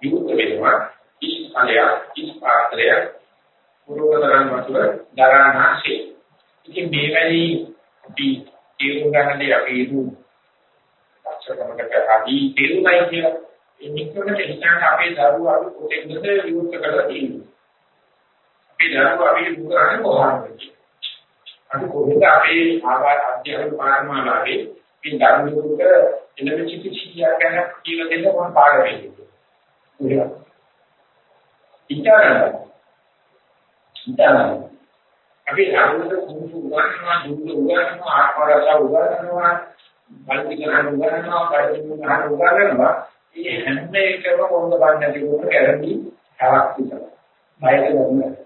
යුද්ධ වෙනවා ඉස්පලය ඉස්පාත්‍රය පුරවතරන් වතුර දරානාසේ ඉතින් මේ වැනි අපි තේරුම් ගන්නදී අපි ඉදු අක්ෂරමකට ආදී තේරුණයි කියලා ඒ නිකමට හිතන්න අපේ දරුවෝ අපි කොටෙන්ද විවෘත කරලා තියෙනවා. අපේ දරුවෝ අපි උගරන්නේ කොහොමද? අපි කොහෙද අපේ ආවාද අධ්‍යයන පාරමාලාවේ මේ ධර්මයකට එළවෙ චිකිත්සියා ගැන කියලා දෙන්න මොන පාඩමද? ඉතින් ඉතාලි ඉතාලි අපි ධර්මයට කුංචු උගන්වනවා දුන්න උගන්වනවා ආකාරස උගන්වනවා බලි කරන උගන්වනවා කඩින් කරන උගන්වනවා. මේ හැම එකම ගන්න නැති වුණ කැරණි හරක් විතර බයද ගන්න මේ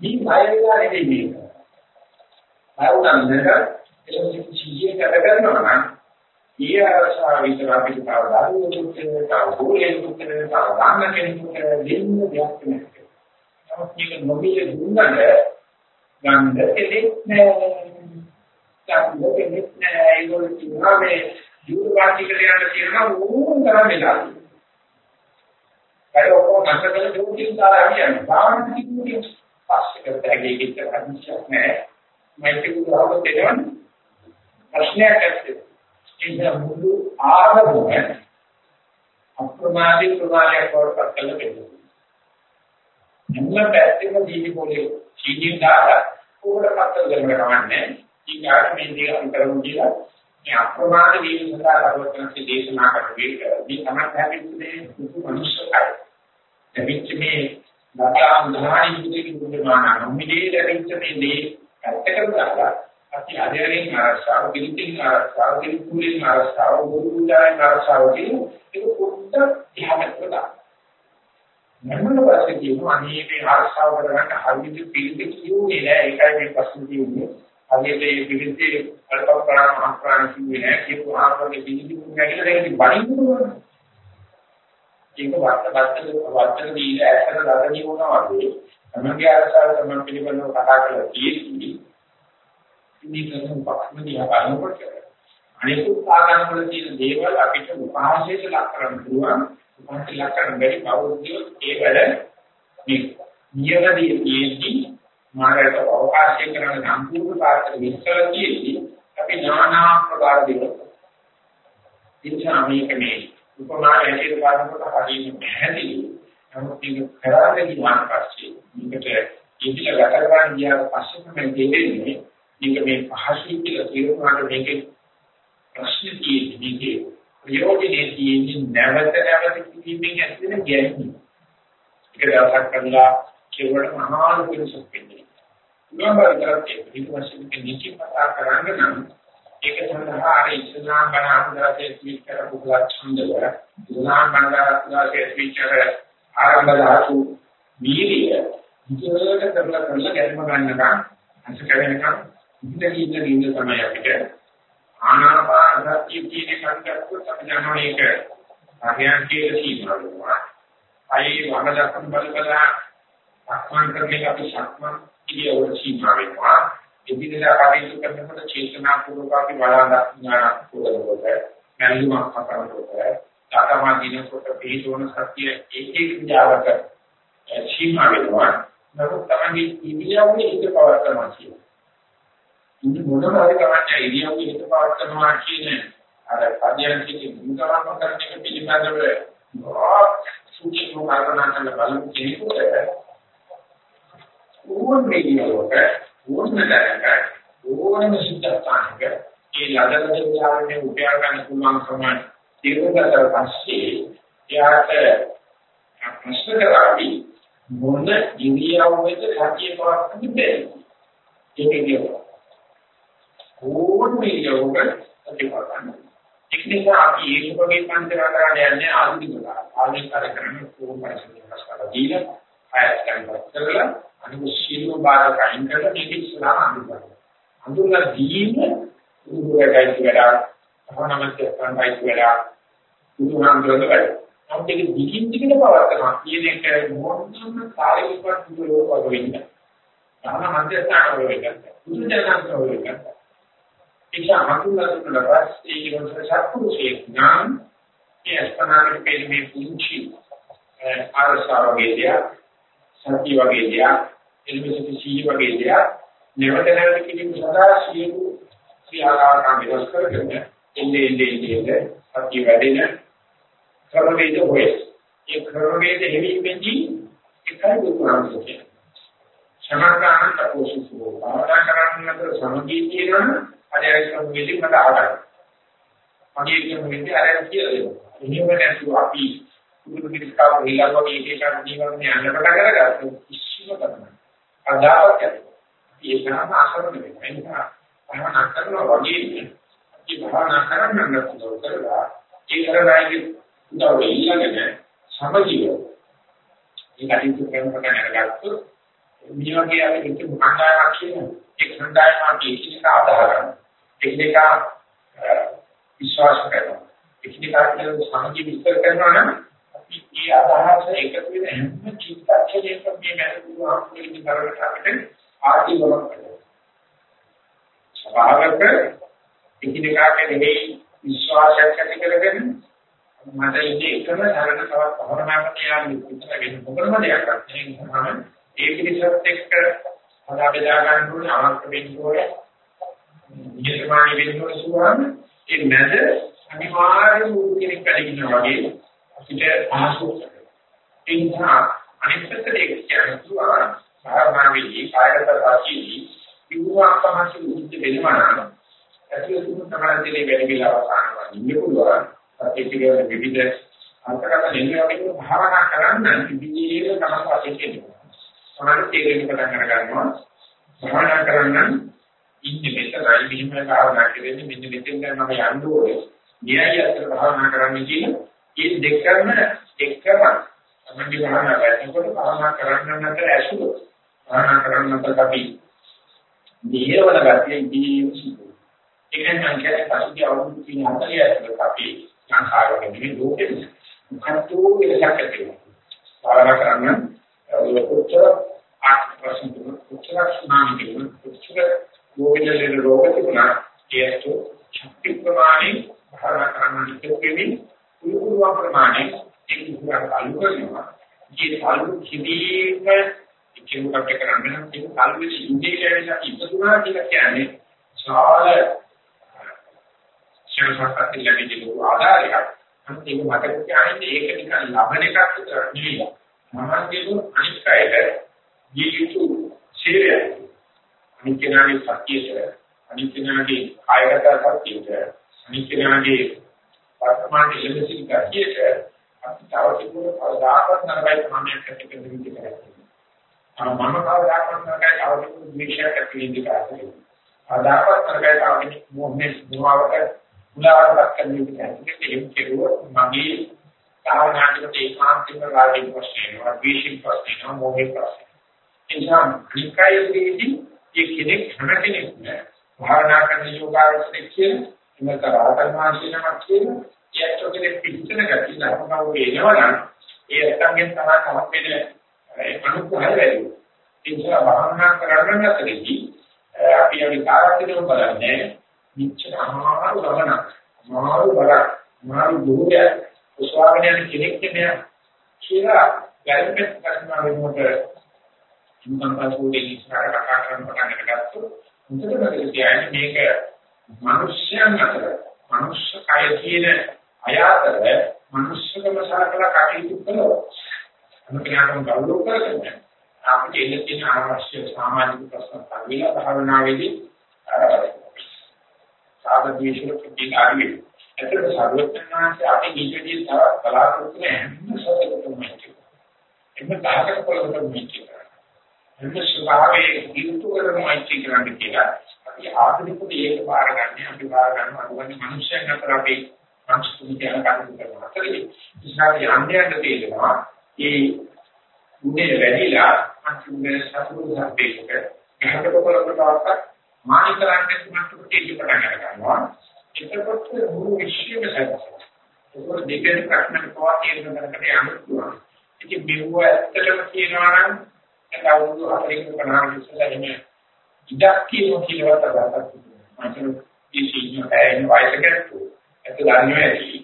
බය වෙලා නෙමෙයි මේක. බය උනන්නද එළවෙ සිහිය කර ගන්නවා නම් ඊය ආශාව විතර අපිට තව දරුවෙකුට තව ගෝලයෙකුට තව ගන්න කෙනෙකුට දෙන්න දෙයක් නැහැ නමුත් මේක නොමිය දුන්නට ගන්න කෙනෙක් නැහැ. ගන්න කෙනෙක් නැහැ. ඒගොල්ලෝ කියනවා මේ ජීවිත වාසිකල යන කියනවා ඕන තරම් වෙලා. ඒක ඔක්කොම නැසකල දුකින් දාලා කියන්නේ. භාවනා කිව්වොත් පස්සේ කරතගේ කිච්ච අදිශයක් නැහැ. මෛත්‍රී කුදාව දෙනවනේ. ප්‍රශ්නයක් ඇත්තේ. ඒක මුළු ආරම්භය අප්‍රමාදී ප්‍රමාණයක් වඩපත් කළ දෙන්නේ. හැම පැත්තෙම දීවි පොලේ සීනිය දාලා උකට පත්තර දෙන්න කවන්නේ. ඊගාට මේ දේ අන්තරම කියලා මේ අප්‍රමාද වීම සඳහා කරවතනසේ දේශනා කරන්නේ මේ තමයි හැදෙන්නේ සුසු මනුෂ්‍යකයි. එවිට මේ දක්ෂාන් ධානි යුද්ධකේ බුද්ධමාන නොමිලේ ලැබෙච්ච මේ දේ පැත්තකට දාලා අපි අධ්‍යයනයෙන් ආරක්ෂාව, පිළිතින් ආරක්ෂාව, පිළිතුරින් ආරක්ෂාව, ගුරුදායන් ආරක්ෂාව කියන එක පොඩ්ඩක් ඉහළට දාලා මනෝල පස්සේ කියනවා අනේ මේ ආශාව කරගන්න හරියට පිළිද කියුනේ නෑ. ඒකයි මේ ප්‍රශ්න තියෙන්නේ. හරියට මේ පිළිදේ අල්ප ප්‍රාණ මහ ප්‍රාණ කිව්වේ නෑ. කියපු ආකාරයේ පිළිදි කුණා කියලා දෙන්නේ බණින්න ඒක වට වට වත්තන දීලා ඇසට දරණි වුණා වගේ තමන්ගේ ආශාව තමන් පිළිබඳව කතා කරලා තියෙන්නේ ඉන්නේ කරන පක්ෂමදී බලනකොට අනිකුත් ආගම් වල තියෙන දේවල් අපිට උපහාසයට ලක් කරන්න පුළුවන්. උපන්ති ලක්ෂණ බැරි බෞද්ධයෝ ඒ වැඩ මේ නියමදී තියෙද්දි මාර්ගයට අවකාශය කරන සම්පූර්ණ පාත්‍ර විස්තර තියෙද්දි අපි নানা ප්‍රකාර දේවල් ඉන්ෂා මේක මේ උපමා ඇහිර බලනකොට හරියට පැහැදිලි නමුත් මේක කරන්නේ ගියාන් පස්සේ මේකට ඉතිල ගත කරන්න ගියාට පස්සේ තමයි තේරෙන්නේ මේක මේ පහසුයි කියලා තේරුණාට මේකේ ප්‍රශ්න තියෙන්නේ මේකේ ප්‍රයෝජනේ තියෙන්නේ නැවත නැවත කිවීමෙන් ඇතිවෙන ගැටීම. ඒක දවසක් කරලා කෙවල මහා ලොකුසක් වෙන්නේ. නෝබල්තරත් ඒක වශයෙන් කිසි කතා කරන්න නම් ඒක සඳහා අර ඉස්ලාම් බණ අනුදාසේ ස්වීක කරපු ඡන්දව ඉස්ලාම් බණ අනුදාසේ ස්වීක කර ආරම්භ ධාතු වීර්ය විචලක කරලා කරලා ගැටම ගන්නකම් අසකරණකම් ඉඳී ඉඳී ඉඳ තමයි අපිට ආනාපාන සතිය කියන සංකල්ප තමයි ඒක ආඥාන් කියලා කියනවා. අයි වම දක්වන බල බල සක්මන් කරන්නේ අපි සක්මන් කියවල සීමා වෙනවා. ඉදිරියට කටයුතු කරනකොට චේතනා පූර්වක අපි බලන දක්නා පොදකොට නැල්ලුමක් කරනකොට තාතමා දිනකොට පිළිසෝන සත්‍ය ඒකේ ක්‍රියාවක සීමා වෙනවා. නමුත් තමයි ඉන්දියාවේ හිත පවත්නවා කියන්නේ ඉතින් මොනම හරි කමක් ඉරියව්ව හිත පාත් කරනවා කියන අර පදියන්තිගේ මුදවම කරන එක පිළිබඳව සූක්ෂම කල්පනා කරන බලමු කෙනෙකුට. ඕනේ නියෝක ඕනේ දැනග ඕනේ සිද්ධාන්තයක ඒ ලදලද විද්‍යාවේ උපයාර ගන්න පුළුවන් ප්‍රමාණ තීරණතර පස්සේ එයාට ප්‍රශ්න කරાવી මොන ඉරියව්වෙද සතිය පවත්වන්න බැහැ ඒක කියනවා. ඕනම ඉරියව්වක ප්‍රතිපදන්න. ඒක නිසා අපි ඒක වගේ පන්තරාට යන්නේ ආධුනික කාලේ. ආධුනික කාලේ කරන්නේ කොහොම පරිසරයක් කරලා දීලා ආයත් කරනවා. කරලා අනිත් සියලු බාධක අයින් කරලා මේක ඉස්සරහා අඳුරනවා. අඳුරලා දීම උදුරටයි කියලා භවනමත් කරන්නයි කියලා උදුරාන්තරද වැඩ. නමුත් ඒක දිගින් දිගට පවත්නවා කියන එක මොනම කාර්යයක් දුරව වෙන්නේ. තමයි මධ්‍යස්ථාන වෙන්නේ. උදුරජනන්ත වෙන්නේ. ඒක හඳුන්වලා පස්සේ ඒ සත්පුරුෂයෙක් නම් ඒ අස්පනාගේ පිළිමේ පුංචි ආරසාව වගේ දෙයක් සත්‍ය වගේ දෙයක් එල්මෙසි සී වගේ දෙයක් නැවත නැවත කිරීම සඳහා සියලු ක්‍රියාකාරකම් විනාශ කරගෙන ඉන්නේ ඉන්නේ ඉන්නේ අපි වැඩෙන ක්‍රමවේද හොය. ඒ ක්‍රමවේද හැමෙන්නේ එකයි දුරාන්තය. සමාකාරණ තපෝසුසෝ භාවනා කරන්නතර සමගී කියනවනම් අධ්‍යයන ක්‍රමවේදී මට ආවයි. මගේ ක්‍රමවේදී අරන් කියලා දෙනවා. එහෙම නැතුව අපි පුදුම කිස්කාව ඊළඟ වගේ ඒකක් නිවර්ණ යන්න පටන් අරගත්තු කිසිම කරන්නේ. අදාවක් යනවා. ඒ ගාම අසරණ වෙනවා. ඒක භාවනා කරනවා වගේ අපි භාවනා කරන්න නැතුව කරලා ඒ කරනායි උදව් ඊළඟට සමජීව මේ කටයුතු කරන පටන් අරගත්තොත් මේ වගේ අපි කිසි මොකක්දායක් කියන එක් සංදායම අපි එකිනෙක ආදාහ කරනවා. එකිනෙක විශ්වාස කරනවා. එකිනෙක කියන සමජීව විස්තර කරනවා නම් අපි මේ අදහස එකතු වෙන හැම චිත්තක්ෂණයකම මේ මනස දුහාමුදුරේ කරකට අපිට ආදීවමක් කරනවා. ස්වභාවක එකිනෙකාට නෙවෙයි විශ්වාසයක් ඇති කරගෙන මට ඉන්නේ එකම ධර්ම තවත් භවනාකට යාමි විතර වෙන මොකටම දෙයක් නැහැ. ඒ පිළිසත් එක්ක හදා බෙදා ගන්න ඕනේ අවශ්‍ය වෙන්න ඕනේ. නිර්මාණය වෙන්න ඕනේ සුවාම ඒ මැද අනිවාර්යම මුල් කෙනෙක් වැඩිනවා වගේ අපිට පහසු ඒ නිසා අනිත් පැත්තට ඒක කියනවා භාවනාවේදී කායගත වාචී විවාහකමසු උද්ද වෙනවා නම් ඇතුළත තමයි දෙලේ වැඩි වෙලා අවසානවා. ඉන්න පුළුවන්. ඒකේ විවිධ අන්තර්ගත නිර්ණයවලින් භාවනා කරන්න විවිධ තමයි වශයෙන් කියනවා. සමහර තේරෙන්න පටන් ගන්නවා. භාවනා කරන්න ඉන්නේ මෙතනයි මෙහෙම භාවනා කරන්නේ මෙන්න මෙතෙන් මම යන්න ඕනේ. න්‍යාය අතර භාවනා කරන්න කියන මේ දෙකම එක්කම තමයි භාවනා කරනකොට භාවනා කරන්න නැතර ඇසුර. භාවනා කරන්න නැතර අපි නියවන ගැතිය ඉදී සිදු. ඒකෙන් නම් කියන්නේ පසුගිය අවුරුදු 40 ඇතුළත අපි සංඛාරවල නෙවෙයි ලෝකෙම මොකක්ද වෙලක් ඇති භාවනා කරන්න කොච්චර ආත් ප්‍රශ්න කොච්චර සුනාමි කියන කොච්චර ගෝවින්දලේ රෝග තිබුණා ඒත් ශක්ති ප්‍රමාණය භාවනා කරන්න ඉතිරෙමි උරුම ප්‍රමාණය ඒක උගා කලු කරනවා. මේ කලු කිදීම ඉතිමුකට කරන්නේ නම් ඒක කලු ඉන්නේ කියලා ඉපදුනා කියලා කියන්නේ සාල ශිරසක්ති ලැබෙන ආදායයක් අන්තිම මතක තියාගන්න ඒක නිකන් ලබන එකක් විතර නෙවෙයි. මමන්ගේතු අනිත් අයට ජීවිතු ශීලය අනිත් කෙනාගේ සත්‍යයට අනිත් කෙනාගේ කායගත සත්‍යයට අනිත් කෙනාගේ වර්තමාන ඉලෙසික කතියට අපි තව තිබුණ කවදාකවත් නරකයි ප්‍රමාණයක් ඇති කරන විදිහට කරන්නේ. මම කවදාකවත් නරකයි තව තිබුණ ද්වේෂයක් ඇති වෙන විදිහට. කවදාකවත් නරකයි තව කෙනෙක් මොහොනේ මොනවාකට මුලාවටපත් කරන විදිහට එහෙම කෙරුවොත් මගේ භාවනාවට ඒකාන්තික රාගික ප්‍රශ්නය, ද්වේෂික ප්‍රශ්නය, මොහික ප්‍රශ්නය. එනිසා නිකයේදී මේ කෙනෙක් හැම කෙනෙක් භාවනා කරන යෝගාවචරයේ කියන එමෙත රාතන් වාසිනමක් කියන ඒත් කෙනෙක් පිටින ගැටි ධර්මතාව වෙනවනම් ඒ අත්ංගෙන් තමයි තමක් වෙන ඒ අනුකූල වෙන්නේ. ඒ නිසා භාවනා කරන්න නැතිදී අපි අනිකාරකදම බලන්නේ නිච්ච අමාරු ගමනක්. අමාරු බරක් අමාරු දුරයක් උස්වාගෙන යන කෙනෙක් නෙමෙයි කියලා ගැළපෙත් කරනවා වෙනකොට සම්පූර්ණ ඉස්සරහට කතා කරන පටන් ගත්තොත් මුදල බදල කියන්නේ මේක මිනිස්යන් අතර මිනිස් කය කියන අය අතර මිනිස්සකම සාකලා කටයුතු කළොත් අනුකම්පාවෙන් ගෞරව කරගන්න අපිට එන්න තියෙන අවශ්‍ය සමාජික ප්‍රශ්න පරිවිලා භාවනාවේදී සාධදීශල ප්‍රතිකාරී එතකොට සර්වඥාන්සේ අපි නිජදී තව බලාපොරොත්තු වෙන හැම සත්‍යකටම එන්න දායක පොළකට මේක එන්න ස්වභාවයේ දියුතු කරනවායි කියන්නේ කියලා අපි ආධුනික ඒක බාර ගන්න අපි බාර ගන්න අනුගමන මිනිස්යන් අතර අපි සංස්කෘතිය යන කටයුතු කරනවා. ඒකයි ඉස්සරහ යන්නේ තේරෙනවා ඒ උනේ වැඩිලා අන්තිමේ සතුරු සම්පේක්ෂක ගහකට පොළකට මානිකරන්නේ මට්ටමට ඉන්න පටන් ගන්නවා. එතකොට මුළු විශ්වයම සැකසෙනවා. ඒක දෙකෙන් ප්‍රශ්න කෝවා කියන කරකට යන්න පුළුවන්. ඉතින් මෙව ඇත්තටම කියනවා නම් ඒක අවුරුදු 40 50 ඉස්සෙල්ලා එන්නේ ඉඩක් කියන කිලවට ගන්නත් මම ඉතින් ඒ වයසකට ඒක දන්නේ ඇති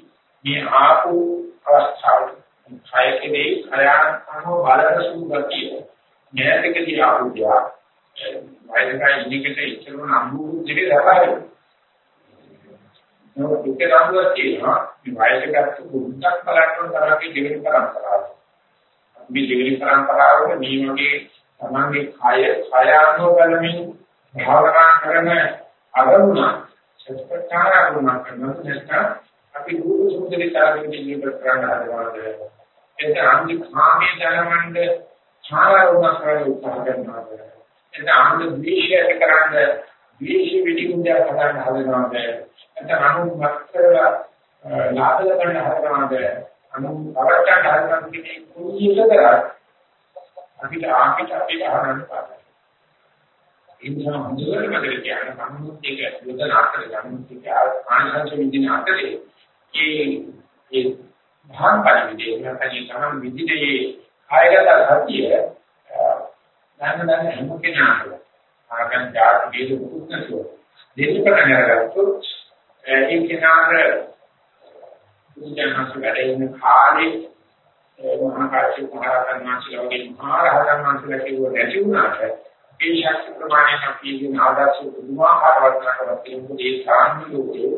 මේ ආපු අවස්ථාව කයකදී කයන අනෝ බලන සුගතිය නැතිකදී ආපු වයසක ඉනිකට ඉච්චරම නම්බු දෙකේ දරාගෙන. නෝ දුක නම්බුවක් තියෙනවා. මේ වයසකට දුක්ක් බලන්න තරමේ දෙවෙනි පරම්පරාව. මේ දෙවෙනි පරම්පරාවක මේ වගේ තමන්ගේ කය කය අනුව බලමින් භාවනා කරන අරමුණ සත්‍යකාර අරමුණ කරනවා නැත්නම් අපි දුරු සුන්දරී තරමින් ජීවිත කරන්න හදනවා. එතන අන්ති කාමයේ ධර්මණ්ඩ ඡායාරුණ කරලා උත්සාහ කරනවා. එතන අන්ති ද්වේෂය කරන්න ද්වේෂ විදිහුන්ද හදන්න හදනවා. එතන අනුමත්තරලා ලාභ ගන්න හදනවා. අනු අවචාර හදනවා කියන්නේ කුණියක කරා අපිට ආකිට අපිට අහන්න පාඩම්. ඒ නිසා හොඳට මතක තියාගන්න මනුස්සයෙක් ඒක යොදන අතර ගන්න ආනන්ද විදින අතරේ ඒ ඒ භාන් පරිවිදේ නැත්නම් තමන් විදිහේ කායගත සතිය දැන් දැන් හැම කෙනාම ආගම් ජාති වේද පුත්නසෝ දෙන්න පටන් අරගත්තොත් ඒ කෙනාට බුද්ධඝාස වැඩ ඉන්න කාලේ මහා කාශ්‍යප මහ රහතන් වහන්සේලා වගේ මහා රහතන් වහන්සේලා කියව නැති වුණාට ඒ ශක්ති ප්‍රමාණය අපි කියන ආදර්ශ පුදුමාකාර වර්තනකට තියෙන ඒ සාන්තියෝගේ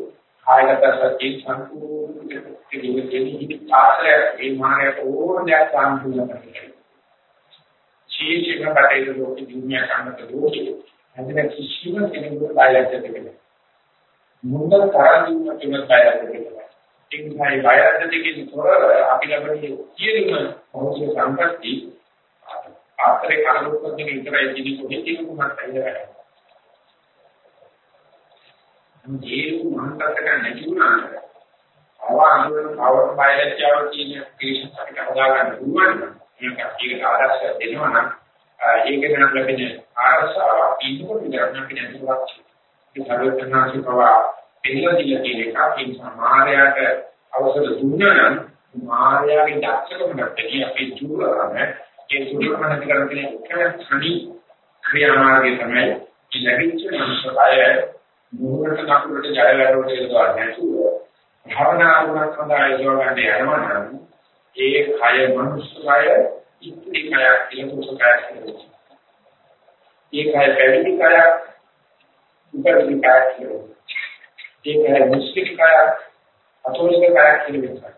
කායගත සත්‍ය සම්පූර්ණ කෙනෙකුගේ ආශ්‍රය ඒ මානයට ඕන දෙයක් සාන්තිය කරගන්න. ජීවිතේ කටේ ලෝකෙ දුන්නා කන්නට ලෝකෙ හැදෙන කිසිම කෙනෙකුට බයලජ්ජ දෙන්නේ. මුංගල් කරන්නේ කෙනෙක් බයලජ්ජ දෙන්නේ. ඒ නිසා ඒ බයලජ්ජ දෙකේ තොර අපි ළඟදී සියලුම මොහොතේ සම්පත්‍ති ආත්‍රේ කරලොත් දෙක විතරයි දිනි කොහෙද කියනකමත් ඇවිල්ලා ජීරු මහන්තක නැති වුණාට අවාහන කවර බයලජ්ජාව කියන ක්‍රිෂ්ණ අපිට හදා ගන්න පුළුවන් නම් මේක අපිට ආදර්ශ දෙනවා නම් ඒක ගැන ලැබෙන ආරසාව ඉන්නකොට විතරක් අපිට අනුවත් ඒ සර්වඥාන්සේ පවා පිළිගන්නේ කියන එක අපින් සමාහරයට අවසර දුන්නා නම් මායාවේ දක්ෂකම නැත්නම් අපි දුරම ඒ දුරම නැති කරන්නේ එක තනි ක්‍රියාමාර්ගය තමයි ලැබිච්ච මනුෂ්‍යය නුවරට නකුලට ජය වැඩවට යොදවා නැතුව භවනා වුණත් සඳහා යොදවා ගන්න යනවා නම් ඒ කය මනුස්සය ඉත්‍රි කය ඉලකුසකය කියනවා. ඒ කය පැවිදි කය උපරිම කය කියනවා. ඒ කය මුස්ලිම් කය අතෝලික කය කියනවා.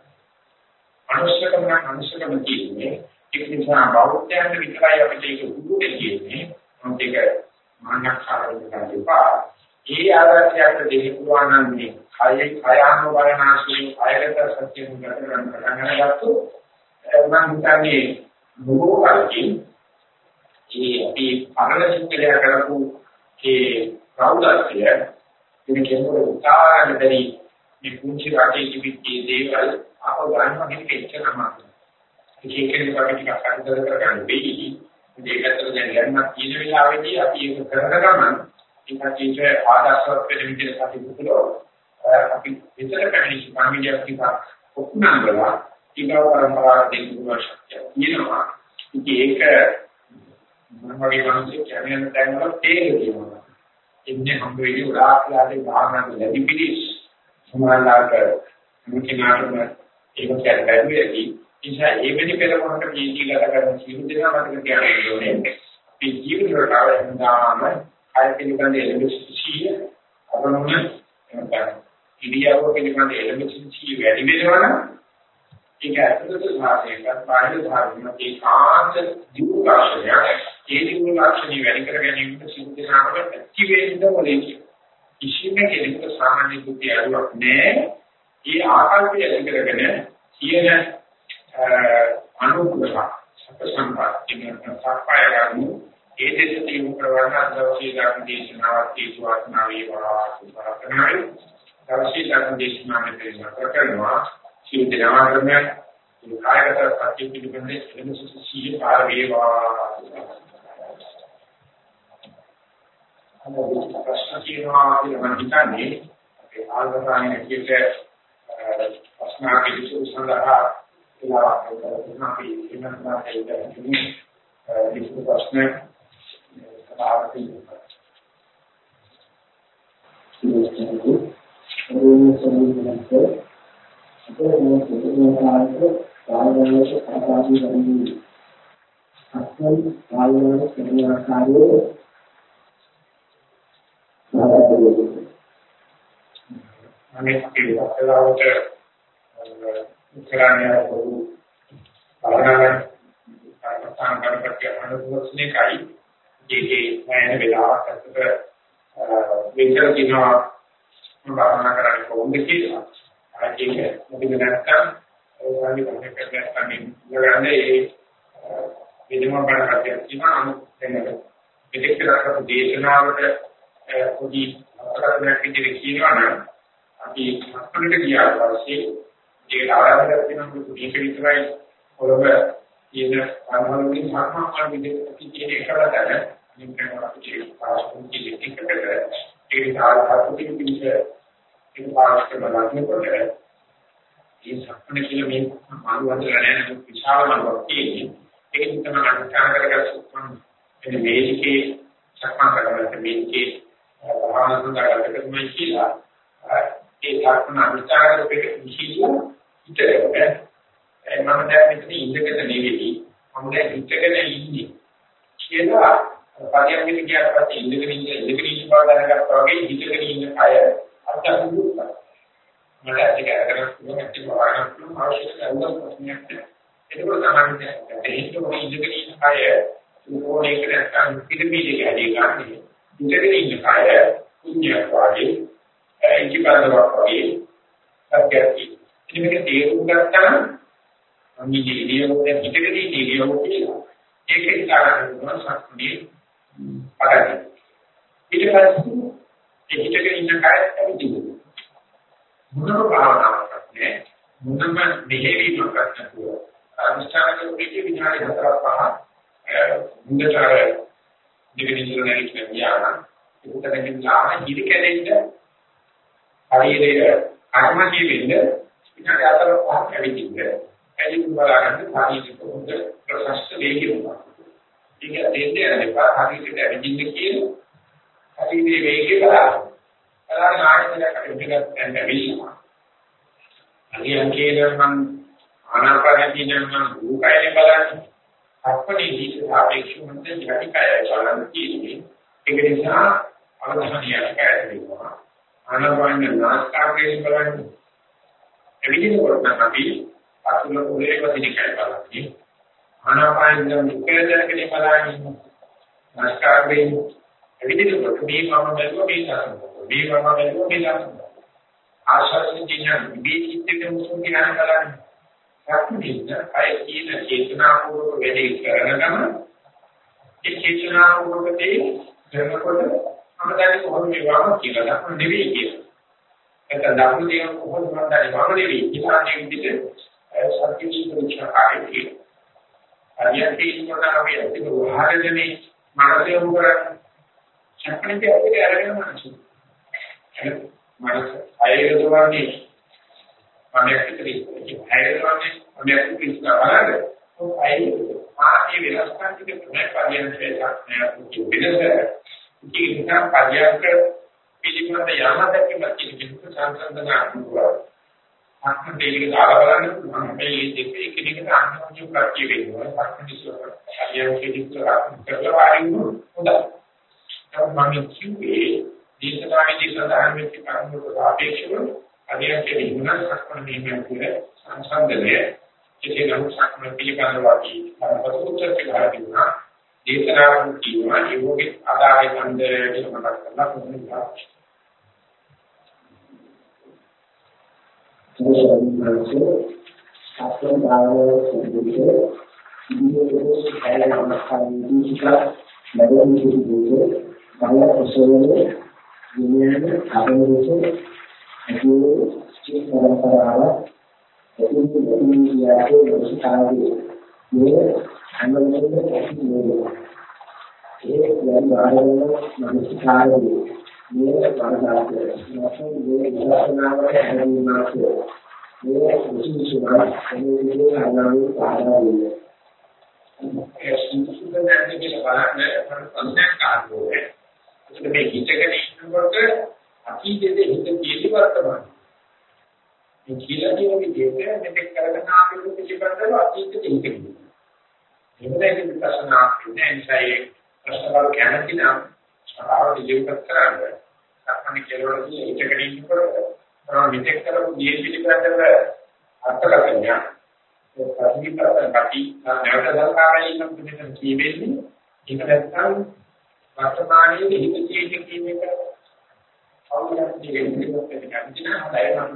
මනුස්සකම නම් මනුස්සකම කියන්නේ ඒක නිසා බෞද්ධයන් විතරයි අපිට ඒක උදුනේ කියන්නේ. මොකද ඒක මානකාරව කරලා ඒ ආදර්ශයට දෙන්න පුළුවන් නම් මේ කයයි කයාන බලනාශී කයගත සත්‍යයෙන් ගත කරන පටන් අරගත්තොත් මම හිතන්නේ බොහෝ කලකින් ඒ අපි පරණ සිංහලය කරපු ඒ ප්‍රෞಢත්වය ඉතින් කෙනෙකුට උදාහරණ දෙරි මේ පුංචි රටේ ජීවිතයේ දේවල් අප ගන්නවා කියන එක තමයි. ඒක කෙනෙක් අපි ටිකක් අත්දැක කරගන්න වෙයි. ඒකතර දැන් යන්නත් කියන වෙලාවේදී අපි ඒක කරන ගමන් ඒකේ ආදර්ශවත් වෙන විදිහට කටයුතු අපි විතර පැමිණි සාමිලියක් ටික ඔක්ුණාංගලා ඊගව පරම්පරාව දෙන්නුවා ශක්තිය කියනවා. ඉතින් ඒක මම වගේ මිනිස්සු කියන්නේ දැන් වල තේරෙනවා. ඉන්නේ හම්බ වෙන්නේ උදාහරණයක් භාවනා ලැබි පිළිස් සමානලාට මුකිනාටම ඒක කියන්නේ බැරිදී නිසා ඒ වෙලි පෙරමකට ජීවිතය ගත කරන සියලු දෙනා මතක තියාගන්න ඕනේ. මේ ජීවිත රටාව හැමදාම ආය පිළිබඳ එලෙමසිය අරමුණ එනකම් ඉරියව්ව පිළිබඳ එලෙමසිය වැඩි වෙනවා නම් ඒක ඇතුළත සාධනයක් බාහිර ධර්ම ඒකාන්ත දියුණුවක්ෂණය ඒ දියුණුවක්ෂණය වැඩි කර ගැනීමට සිද්ධානකට ඇති වෙන්න ඕනේ කිසිම කෙනෙකුට සාමාන්‍ය බුද්ධිය අරුවක් නැහැ. ඒ ආකල්පය ඇති කරගෙන කියන අනුග්‍රහ සම්ප්‍රසම්පා කියන සප්පාය ගන්න ඒ දෙස තියුණු කරවන්න අදවසේ ධර්ම දේශනාවක් හේතු වාසනා වේවා සුපරකරණයි. දවසේ ධර්ම දේශනාවෙන් දේශනා කරනවා. සිය දනාමරණය කායගත සත්‍ය පිළිබඳ එළඹ සිය පාර වේවා. අද ප්‍රශ්න තියෙනවා කියලා මම හිතන්නේ අපේ ආල්වතානේ කියට ප්‍රශ්න පිළිතුරු සඳහා කියලා අපි එන්නත් නැහැ ඒක ප්‍රශ්න සභාවට අත්වල ආයෝජන කරන ආකාරයේ දෙන්නේ. අනේ අපි වස්තුවට උත්තරාණිය පොදු බලනවා අර්ථාන් කරපිට අනුභවස්නේ කයි ජීගේ නැයන වෙලාවක් අතට විතර දිනවා භාවනා කරන්න කොහොමද කියලා. ඒක මොකද නැත්තම් ඒගොල්ලෝ මොකද කරන්නේ නගන්නේ ඒ විදම බලකට තියෙනවා අනු දෙන්නක. ඒක කරකට දේශනාවට පොඩි අතරක් විදිහට කියනවා නම් අපි අපිට ගියාට පස්සේ ඒක ආරම්භ කරගෙන මේක විතරයි පොළොව කියන අනුමතින් සම්මාන විදිහට කියන එකකට දැන මේක අපිට පාස්පෝර්ට් එකකට ඒක ආරම්භ කිරීමේ ඒක පාස්කම ලක්නකොට ඒ සම්පූර්ණ කියලා මේ මාළු වන්දන නැහැ විශාල මාළුවක් තියෙන්නේ. ඒක තමයි අනිත්‍යන කරගන්න එන්නේ මේකේ සක්මන් කරගන්න මේකේ භාවනා කරගන්න තමයි කියලා ඒ සක්මන් අනිත්‍යන කරපෙක විශේෂ හිතේ මම දැන් මෙතන ඉඳගෙන නෙවෙයි මම දැන් හිතගෙන ඉන්නේ කියලා පරියන්කිට ගියාට පස්සේ ඉඳගෙන ඉන්න ඉඳගෙන ඉන්න බව දැනගත්තා වගේ හිතගෙන ඉන්න අය අත්දැකීම් මට ඒක අරගෙන මොකක්ද බලන්න පුළුවන් අවශ්‍ය කරන ප්‍රශ්නයක් ඒකෝ තමයි ඒක මොකද ඉඳගෙන ඉන්න අය ඕනේ කියලා නැත්නම් පිළිමිලි ගැදී ගන්න ඉඳගෙන ඉන්න අය කුණ්‍යක් වගේ ඒකපදවක් වගේ සත්‍යයි ඉතින් මේක තේරුම් ගත්තා නම් මේ ඉරියව්වේ හිතගෙන ඉන්න ඉරියව්ව කියලා ඒක ඉස්සරහට සක්මනේ පටන් ඊට පස්සේ ඒ හිතගෙන ඉන්න කයත් ඇවිදිනවා. මොනම භාවනාවක් නැහැ. මොනම මෙහෙවීමක් නැතුව අනිස්ථානක පිටි විනාඩි හතරක් පහ මුදතර දිගින් දිගට කියනවා. ඒකටකින් ලාම හිරි කැදෙන්න ශරීරයේ කර්මජී වෙන්න විනාඩි හතරක් පහක් ඇවිදින්න. ඇලින් බලාගන්න ශරීරෙක හොඳ ප්‍රශස්ත වේගය උනා. ඒක දෙන්නේ නැහැ. හරියට ඇවිදින්න කියන ශරීරයේ වේගය බලන්න. බලන්න ආයතනයකට විගත දැන් ලැබෙනවා. අනියම් කියනනම් ආනාපානදී නම් රූපයනේ බලන්නේ. අපණේදී සාපේක්ෂව මත යටිකය බලන්න තියෙන්නේ. ඒක නිසා අවධානය යටිකය ආනාපාන නාස්කාග්‍රේ බලන්නේ. එවිදිනකොට අපි අතුල පොලේ වදිනකයි බලන්නේ. ආනාපාන නම් ඉකේදරකේ බලන්නේ. නාස්කාග්‍රේ එවිදිනකොට මේ මම බැලුවා මේ තරම මේ මම බැලුවා මේ තරම ආශාසින් කියන මේ චිත්තක මුසුන් කියන බලන්න. සක්මින්න අය කියන චේතනාපූර්වක වැඩි කරනකම ඒ චේතනාපූර්වක දේ කරනකොට මම දැන් කොහොමද මේ වම කියලා දක්වන්න නෙවෙයි කියලා. නැත්නම් දක්වන්න දේ කොහොමද මම දැන් වම නෙවෙයි කියලා මේ විදිහට සත්‍යී පරීක්ෂා කාර්යය අධ්‍යයනයේ ඉන්නකොට අපි අතික උදාහරණෙ මානසික කරන්නේ සක්මණේ අපිට අරගෙන මනස. මනස අයයදවන්නේ මම ඇක්ටිවිටි අයයදවන්නේ මම ඇක්ටිවිටි කරාද? ඔය අයය ආදී වෙනස්කම් ටික තමයි පරියන්කේ සක්මය වෙනස. ඉතින් පරියන්ක පිළිබඳ යමතක මැදින් සංසන්දන අනුකූලව. සක්ම දෙලික දාලා බලන්න පුළුවන්. මේ දෙක එකිනෙකට අනුකූල ප්‍රත්‍ය වෙනවා. සක්ම දිස්ව පරියන්කේ දිස්ව කරලා වාරින්න හොඳයි. මම කිව්වේ දේශනාවේදී සඳහන් වෙච්ච කරුණු සාපේක්ෂව අධ්‍යයනයේ විගුණ සක්මණ වීමෙන් පුර සංසන්දනය ඒකේ නම් සක්මණ පිළිබඳව අපි පරපතුත්තර කියලා කියනවා දේශනාවන් කියනවා ඒකේ ආදාය ඡන්ද කියලා මතක් කරලා කොහොමද සාස්ත්‍රය භාවය සිදුවේ ඉදිරියට හැලෙන අවස්ථාවේදී ලැබෙන විදිහට බල ඔසවන්නේ විඥාන අරමුණේ ඇතුළේ චිත්ත පරම්පරාව එතුළු විද්‍යාවේ දෝෂාදී මේ අනුමතයෙන් ඇතිවෙනවා ඒ යම් ආරම්භ මනසකාරී මේ වරදාතේ නැත්නම් මේ විශ්වාසනාවට හැදෙන්නාසේ මේ විශේෂම අනුමතයෙන් අනාවි පාරාවිය ඒ සුසුදෙන් ඇතුලේ බලන්න පන්සක් කාර්යෝනේ ඒකට මේ හිතගෙන ඉන්නකොට අතීතයේ හිත පිළි වර්තමාන. මේ කියලා කියන විදිහට මෙතෙක් කරගෙන ආපු පිළිබඳව අතීතයේ හිත කියනවා. එහෙමයි විපස්සනා කියන්නේ නිසා ඒ ප්‍රශ්න වල කැමති නම් සාහව ඉදිරිපත් කරන්නේ සක්මණ කෙරවලදී ඒකකදී ඉන්නකොට තමයි මෙතෙක් කරපු දී පිළිබඳව අර්ථකථනය ඒ ප්‍රතිපදාව කටි නැවත දරකාරයි නම් මෙතන කියවෙන්නේ ඒක නැත්නම් වර්තමානයේ හිත ජීවිත කියන එක අවුලක් දෙන්නේ ඉතින් හදයි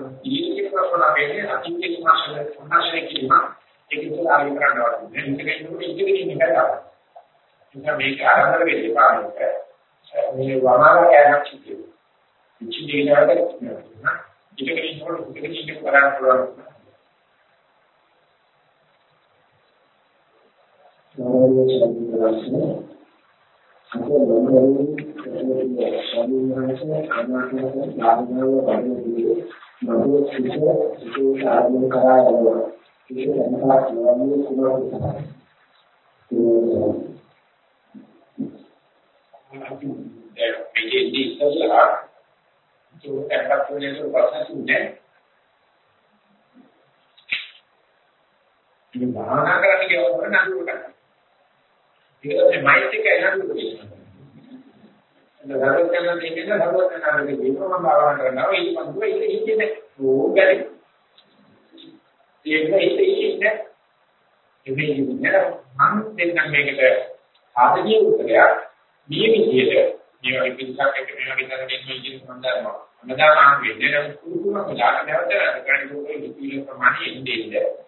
මේ වමාර කෑමක් සිදුවේ ඉච්චි දේනාට ඒක දැනගන්න ඕනේ කුමක්ද මේකේ ඉස්සෙල්ලා ඒක එකක් තුනේ වර්ෂ තුනේ ඉතින් භාවනා කරන්න කියවම නඩුවට ඒකත් මෛත්‍රික එනතු කියනවා. නරක කරන දෙන්නේ නරක කරන දෙන්නේ මම භාවනා කරනවා ඊට පස්සේ ඒක ඉන්නේ ඕගරි. ඒක ඒක ඉන්නේ එමේ ඉන්නේ මම දෙන්නම් මේකට ආදීය උත්තරයක් මේ විදිහට මේ වගේ පිටසක් එක මේ වගේ තරකින් මේ කියන සම්බන්ධව අමදාන වෙන්නේ නම් කුරුකුම කලාක නැවත කරන්නේ කොහොමද කියන ප්‍රමාණය ඉන්නේ ඉන්නේ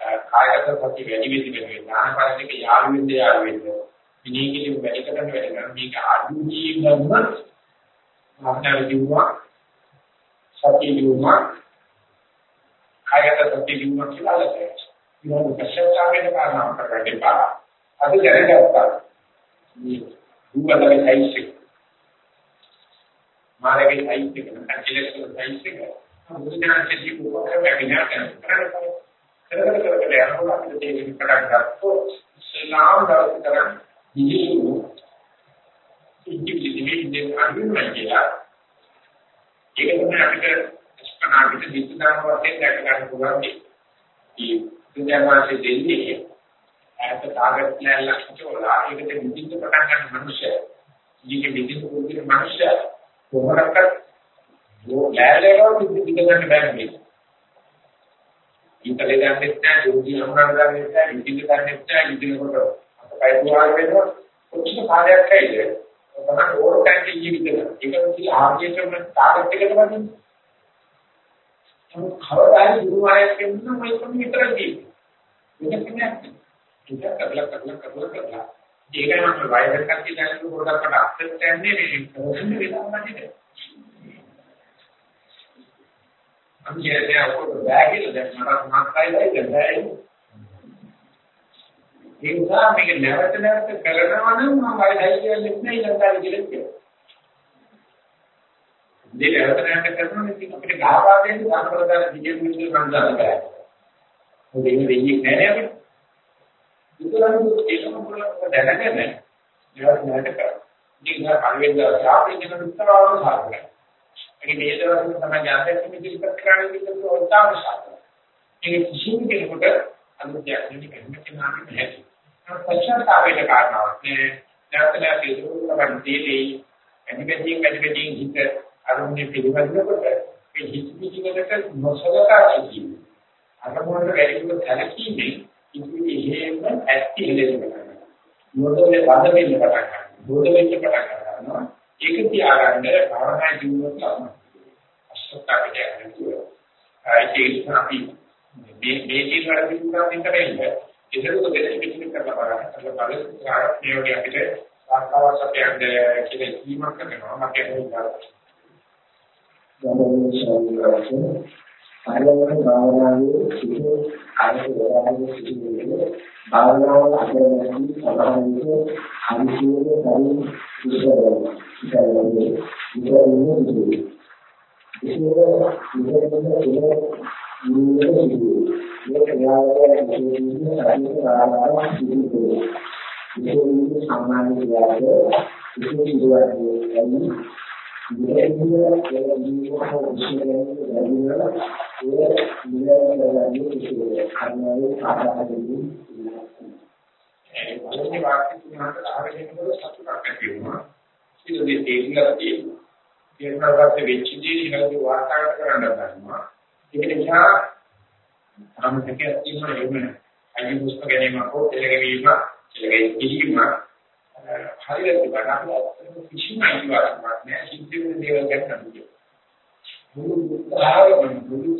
කායගත සති වැඩි වෙදි වෙනවා ඥානපරික යාළු වෙද්ද යාළු වෙද්ද විනීකිලි වැඩි කරන වැඩි කරන මේක අඩු ජීවනම අපතර ජීවුවා සති ජීවුවා කායගත සති ජීවුවා කියලා ලැබෙයි ඊළඟ පශ්චාත්තාපයෙන් කාරණා කරගන්න බා අද දැනගත්තා. මේ දුවලගේ සයිසික මාරගේ සයිසික නැතිලෙක සයිසික මුදිනාචි ජීවුවා කරගෙන යනවා කරගෙන කරගෙන යනකොට අපිට තේරෙන්න පටන් ගත්තොත් ශ්‍රීලාම් දවස් කරන් ඉහිසු ඉන්දිවිදුවලි ඉන්නේ අනුමත කියලා ඒක තමයි අපිට ස්පනාවිත විද්‍යාන වශයෙන් දැක ගන්න පුළුවන් මේ විද්‍යාවාසයේ දෙන්නේ ඇත්ත ටාගට් ලැල්ලක් චෝලා ඒකට විදිහට පටන් ගන්න මනුෂ්‍ය ඊගේ විදිහට පුරුදු මනුෂ්‍ය කොහොමදක්වත් ලෑල්ලේව විදිහට ගන්න බෑ මේ ඉතලේ ගන්නෙත් නැහැ, යෝගී අනුරාධ ගන්නෙත් නැහැ, ඉතිරි ගන්නෙත් නැහැ, ඉතිරිකොට අපයි පුරාණ වෙනවා. ඔච්චර කාර්යයක් ඇයිද? තමයි ඕර කැන්ටි ජීවිතේ. ඒක කිසි ආර්යකම තාගට් එකකට වදින්නේ. නමුත් කවදායි ගුරුවරයෙක් කියනවා මම ඒක විතරක් ජීවිතේ. මේක කියන්නේ ඒක කරලා කරලා කරලා කරලා ඒකයි මම වයර් එකක් කියලා පොඩ්ඩක් අත්දැකන්නේ මේ පොඩි වෙලාවක් නැතිද? අපි කියන්නේ අපොත් බෑ කියලා දැන් මට මාත්‍රායි දැයි ඒ නිසා මේක නැවත නැවත කරනවා නම් මම වයිදයි කියන්නේ නැහැ ඊළඟට කියලා කියනවා. මේ නැවත නැවත කරනවා නම් ඉතින් අපිට ගහපා දෙන්න සම්ප්‍රදාය විජය මිනිස්සු මන්දාන බෑ. මොකද ඉන්නේ වෙන්නේ නැහැ අපිට. ඒකනම් ඒකම පොළ දැනගෙන නැවත නැවත කරනවා. ඉතින් ඒක පරිවෙන්ද සාපේක්ෂ කරන උත්තරවල සාර්ථකයි. ඒ මේ දවස්වල තමයි යාත්‍රා ඉදිරිපත් කරන්න විදිහට ඔතාව සාකච්ඡා. ඒක කිසිම කෙනෙකුට අනුත්‍යක් නෙමෙයි කන්නේ නැහැ. පශ්චාත්තාපයට කාරණාවක් නේ. නැවතලා පිළිතුරු දෙන්නේ ඇනිමේටිං ඇනිමේටිං හිත අරුණේ පිළිවෙලකට මේ හිත පිළිවෙලකට නොසලකා සිටීම. අරමුණට වැඩිපුර සැලකීමෙන් ඉතිරි හේම ඇත්ති හෙලෙනවා. මොඩලේ බඳ වෙන්න පටන් ගන්නවා. බෝධ වෙන්න පටන් ගන්නවා. ඒක තියාගන්න භාවනා ජීවිතයක් තමයි. අසත්‍යකට යන්නේ. ඒක අපි මේ මේ ජීවිතවල පිටුම් කරන්නේ ඒකත් දෙයක් පිටින් කරලා බලන්න. අර බලස් මේ වගේ අපිට සාකච්ඡාවක් යන්නේ කියලා කීමක් කරනවා මට ඒක ගමනේ ශරීරයෙන් ආරම්භ භාවනාවේ සිටු ආරම්භ වේලාවේ සිටින්නේ භාවනාව අධ්‍යයනයේ සමාධියේ අනිශ්චිතව පරිදි විශ්වය ඉතලන්නේ ඉතලන්නේ ඉතලන්නේ ඉතලන්නේ ඉතලන්නේ මේ ක්‍රියාවලිය විශේෂයෙන් ශරීර ආකාරයක් සිදුවේ. විශේෂයෙන් සාමාන්‍ය ක්‍රියාවලිය විශේෂ ඉදුවන්නේ ඇයි? විශේෂයෙන්ම ඒ ජීවක විශේෂයෙන් ලැබෙනවා ඒ නිරන්තරයෙන් විශේෂ කර්මයේ ආකාරයෙන් ඒ වගේ වාක්‍ය තුනකට ආරම්භ කරනකොට සතුටක් ඇති වෙනවා. ඊට දෙන්නේ තේරුම් ගන්න තියෙනවා. තේරුණාට වෙච්ච දේ ඊළඟට වාර්තාගත කරන්න ගන්නවා. ඒක නිසා සාමතක ඉන්න එන්න අයිති පුස්තක ගැනීම හෝ තේරෙවීම තේරෙවීම හරියට බලන්න කිසිම අයිතිවාසිකමක් නැහැ සිද්ධ වෙන දේවල් ගැන නමුත් මුළු උදාහරණ මුළු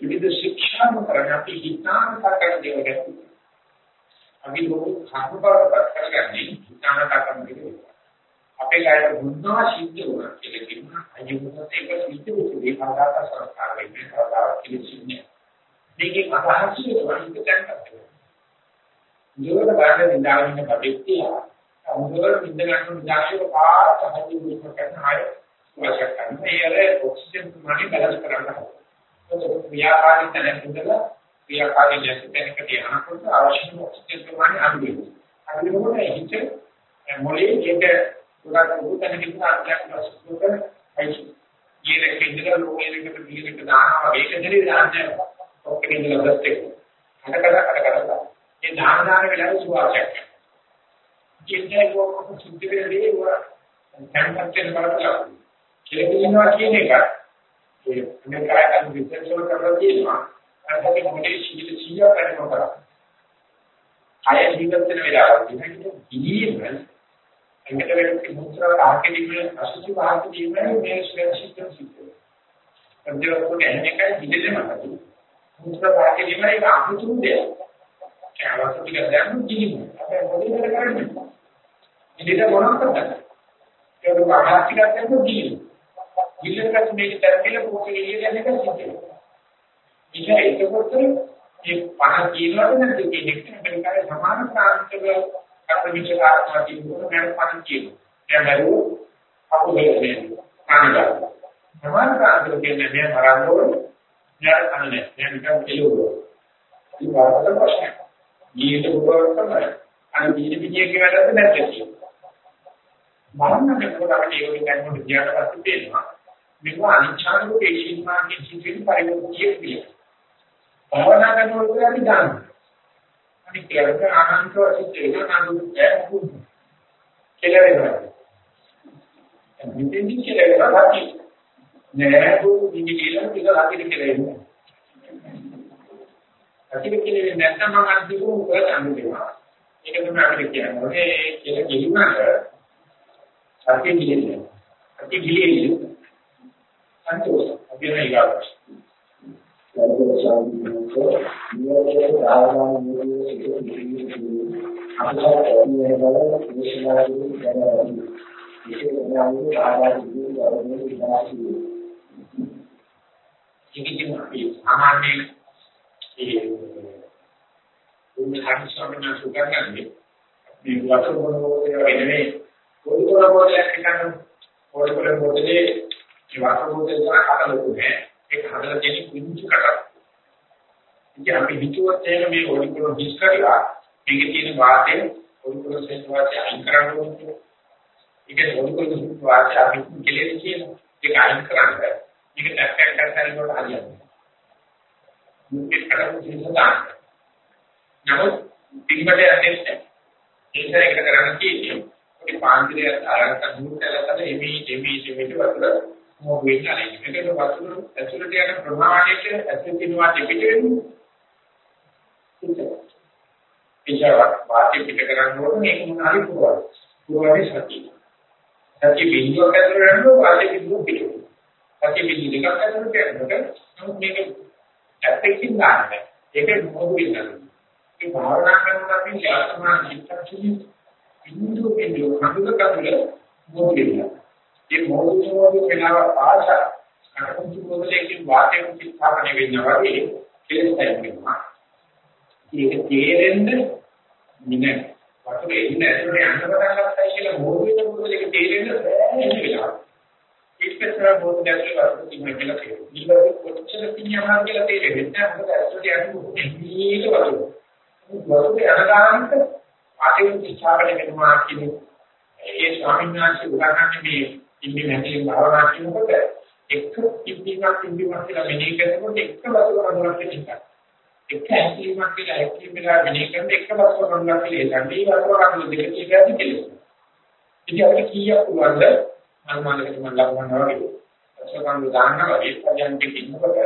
විවිධ ශික්ෂාම කරන අපි හිතාන තරක දේවල් ගැන අපි ලෝක කර්මවලට කරගන්නේ හිතාන තරක දේවල් අපේ කායයට බුද්ධවා සිද්ධ වුණා කියලා කියනවා. අයියුත් ඒක සිද්ධ වෙන්නේ? කාදාක සංස්කාර වෙන්නේ කාදාක කිලිසින්නේ මේකේ අදහස වලින් දැනගන්න ජීවිත බාහිර නිදාගෙන ඉන්න කටෙක්තිය අමුදවල නිද ගන්න නිදාශය පාර සහජ විශ්ව කරන අය වාසය කරන ඒ ඔක්සිජන් ප්‍රමාණය බැලන්ස් කරන්න ඕනේ ක්‍රියාකාරී තැනක ඉඳලා ක්‍රියාකාරී නැති තැනකට යනකොට අවශ්‍ය ඔක්සිජන් ප්‍රමාණය අඩු වෙනවා අඩු වෙනකොට හිත මොලේ ඒක ගොඩක් උතන කිව්වා අත්‍යවශ්‍ය සුදුක අයිසු. ඊළඟ ඉඳලා ලෝකෙලකට පිළිවෙලට දානවා ඒක දෙලේ දාන්නේ ඔක්කොම ඉඳලා දැත් එක. අඩකඩ අඩකඩ. ඒ දාන දාන වෙලාවේ සුවාසයක්. කියන්නේ කොහොමද සිද්ධ වෙන්නේ වර දැන්පත් වෙන බලලා. කෙලෙන්නවා කියන එක ඒ මේ කායයන් විශ්ලේෂණය කරලා තියෙනවා. අන්තිමට මොලේ සිහිත සිහිය කරනවා කරා. අය ජීවිත වෙන වෙලාවට ඉන්නේ එකට වෙන මුත්‍රා තාක්කෙදීම අසුචි වාහකදීම මේ ස්වේශිත සිද්ධ වෙනවා. පන්තිවකට එන්නකයි හිතෙන්නේ මතක. මුත්‍රා තාක්කෙදීම ඒක අමුතුම දෙයක්. ඒවත් ටික දැන් දිලිමු. අපේ මොලේ කරන්නේ. ඉතින් මොනවද කරන්නේ? ඒක වහා ටිකක් දැම්ම දිලිමු. දිලිමකට මේක තරකෙල පොකේ ඉන්නේ එක සිද්ධ වෙනවා. ඉතින් ඒකකොට මේ පහ කියනවද නැද්ද කියන එක අපේ සමාන ප්‍රාන්තවල අපේ විචාරාත්මක දිනුන මම පණ කියනවා. දැන් බැලුවොත් අපුගේ මේ කාණ්ඩය. සමාන කාණ්ඩය කියන්නේ මේ මරන්න ඕනේ. නෑ අන්නේ නෑ නිකන් කෙලුවෝ. ඒ වාරකට ප්‍රශ්නයක්. ජීවිත උපකරණ තමයි. අනේ ජීවිත පිටියේ කියලාද නැද්ද කියන්නේ. මරන්න කෙනෙකුට අපිට ඒක ගන්නකොට ගියාට පස්සේ තේරෙනවා. මේක අනිච්ඡානුක ඒශීමාගේ ජීවිත පරිවර්තනය කියන්නේ. භවනා කරනකොට අපි දන්නවා. අනිත් ඒකට ආනන්ද වශයෙන් තේරෙන නඩු ඈකු කියලා වෙනවා. මෙතෙන්දි කියලා වෙනවා අපි නෑ දුක දිවි කියලා ටික හදිරි කියලා එන්නේ. හදිරි කියලා නැත්නම් මම අන්තිම උත්තර ගන්න දෙනවා. ඒක තමයි අපිට කියන්නේ. ඒක කියනකට සත්‍ය කියන්නේ. සත්‍ය කියන්නේ. අන්තිම අපි නේද ලැබෙන ශාන්තිය නියමයෙන් ආරම්භ වූ අපහසු බල විශ්වාසී දැනගන්න. විශේෂයෙන්ම ආරම්භයේ ගෞරවයේ විනාශී. ඉතින් අපි සාමාන්‍ය ඒ උන්හන් සමන සුගන්නේ මේ වතුර වෙනනේ පොඩි පොඩි පොඩි ලක්ෂණ පොඩි පොඩි පොඩි ඒ වතුර පොඩි කරා කඩලුනේ ඒක හදලා තියෙන කුංචි කටක්. ඉතින් අපි හිතුවත් එහෙම මේ ඔලිකෝ හිස් කරලා මේකේ තියෙන වාතය ඔලිකෝ සෙන් වාතය අයින් කරන්න ඕනේ. ඒක ඔලිකෝ සෙන් වාතය අපි කෙලෙස් කියන ඒක අයින් කරන්න. මේක ටැක්ටක් කරලා කොට හරියන්නේ. මේක කරන්නේ සිද්ධාන්ත. නමුත් පිළිවෙලට යන්නේ නැහැ. ඒක එක කරන්න කියන්නේ. ඒ පාන්තිරය අරකට දුරු කරලා තමයි එමි එමි එමි වතුර මොකද වෙන්නේ මේකට වතුර ඇතුළට යන ප්‍රමාණයට ඇතුළතිනවා පිට වෙන්නේ ඉතින් වාක්‍ය පිට කරන්න ඕනේ මේක මොනවාරි පුරවල් පුරවන්නේ සතිය සතිය බිඳුවක් ඇතුළට යනවා වාක්‍ය බිඳුව පිට වෙනවා සතිය බිඳුව දෙකක් ඇතුළට යනකොට නමුත් මේක ඇත්තකින් ගන්න ඒක මොකද වෙන්නේ මේ භාවනා කරනකොට අපි ශාස්ත්‍රඥ චිත්තක්ෂණි බිඳුව බිඳුව හඳුක කතුල මොකද වෙන්නේ මේ මොහොතේ වෙනව ආශා අනුන්ති පොදලකින් වාතයෙන් ස්ථාපනය වෙනවා වගේ කෙලස් වෙනවා. ඒක තේරෙන්න නිනේ වතුරේ ඉන්න ඇතුලේ යන්න පටන් ගත්තා කියලා මොහොතේ පොදලක තේරෙන්න බැහැ කියලා. ඉස්සර මොහොතේ ඇතුලේ වතුර තිබෙන කියලා තේරෙනවා. ඊළඟ කොච්චර තියනවා කියලා තේරෙන්නේ නැහැ. මොකද ඇතුලේ යන්නේ මේක වතුර. වතුරේ අනගාන්ත වාතයෙන් ස්ථාපනය වෙනවා කියන්නේ ඒ ස්වාමීන් වහන්සේ උදාහරණ මේ ඉන්නේ නැති භාවනා කරනකොට එක ඉන්දියක් ඉන්දියක් කියලා මෙනෙහි කරනකොට එක වතුර වඳුරක් තියෙනවා. එක ඇක්ටිව්මක් කියලා ඇක්ටිව් වෙලා මෙනෙහි කරන එක වතුර වඳුරක් කියලා ඒ වතුර වඳුර දෙක කියලාදී කියලා. ඉතින් අපිට කීයක් පුළුවන්ද අනුමානකට මම ලබනවා වගේ. අසකම් දානවා වගේ පදයන්ට කින්නකොට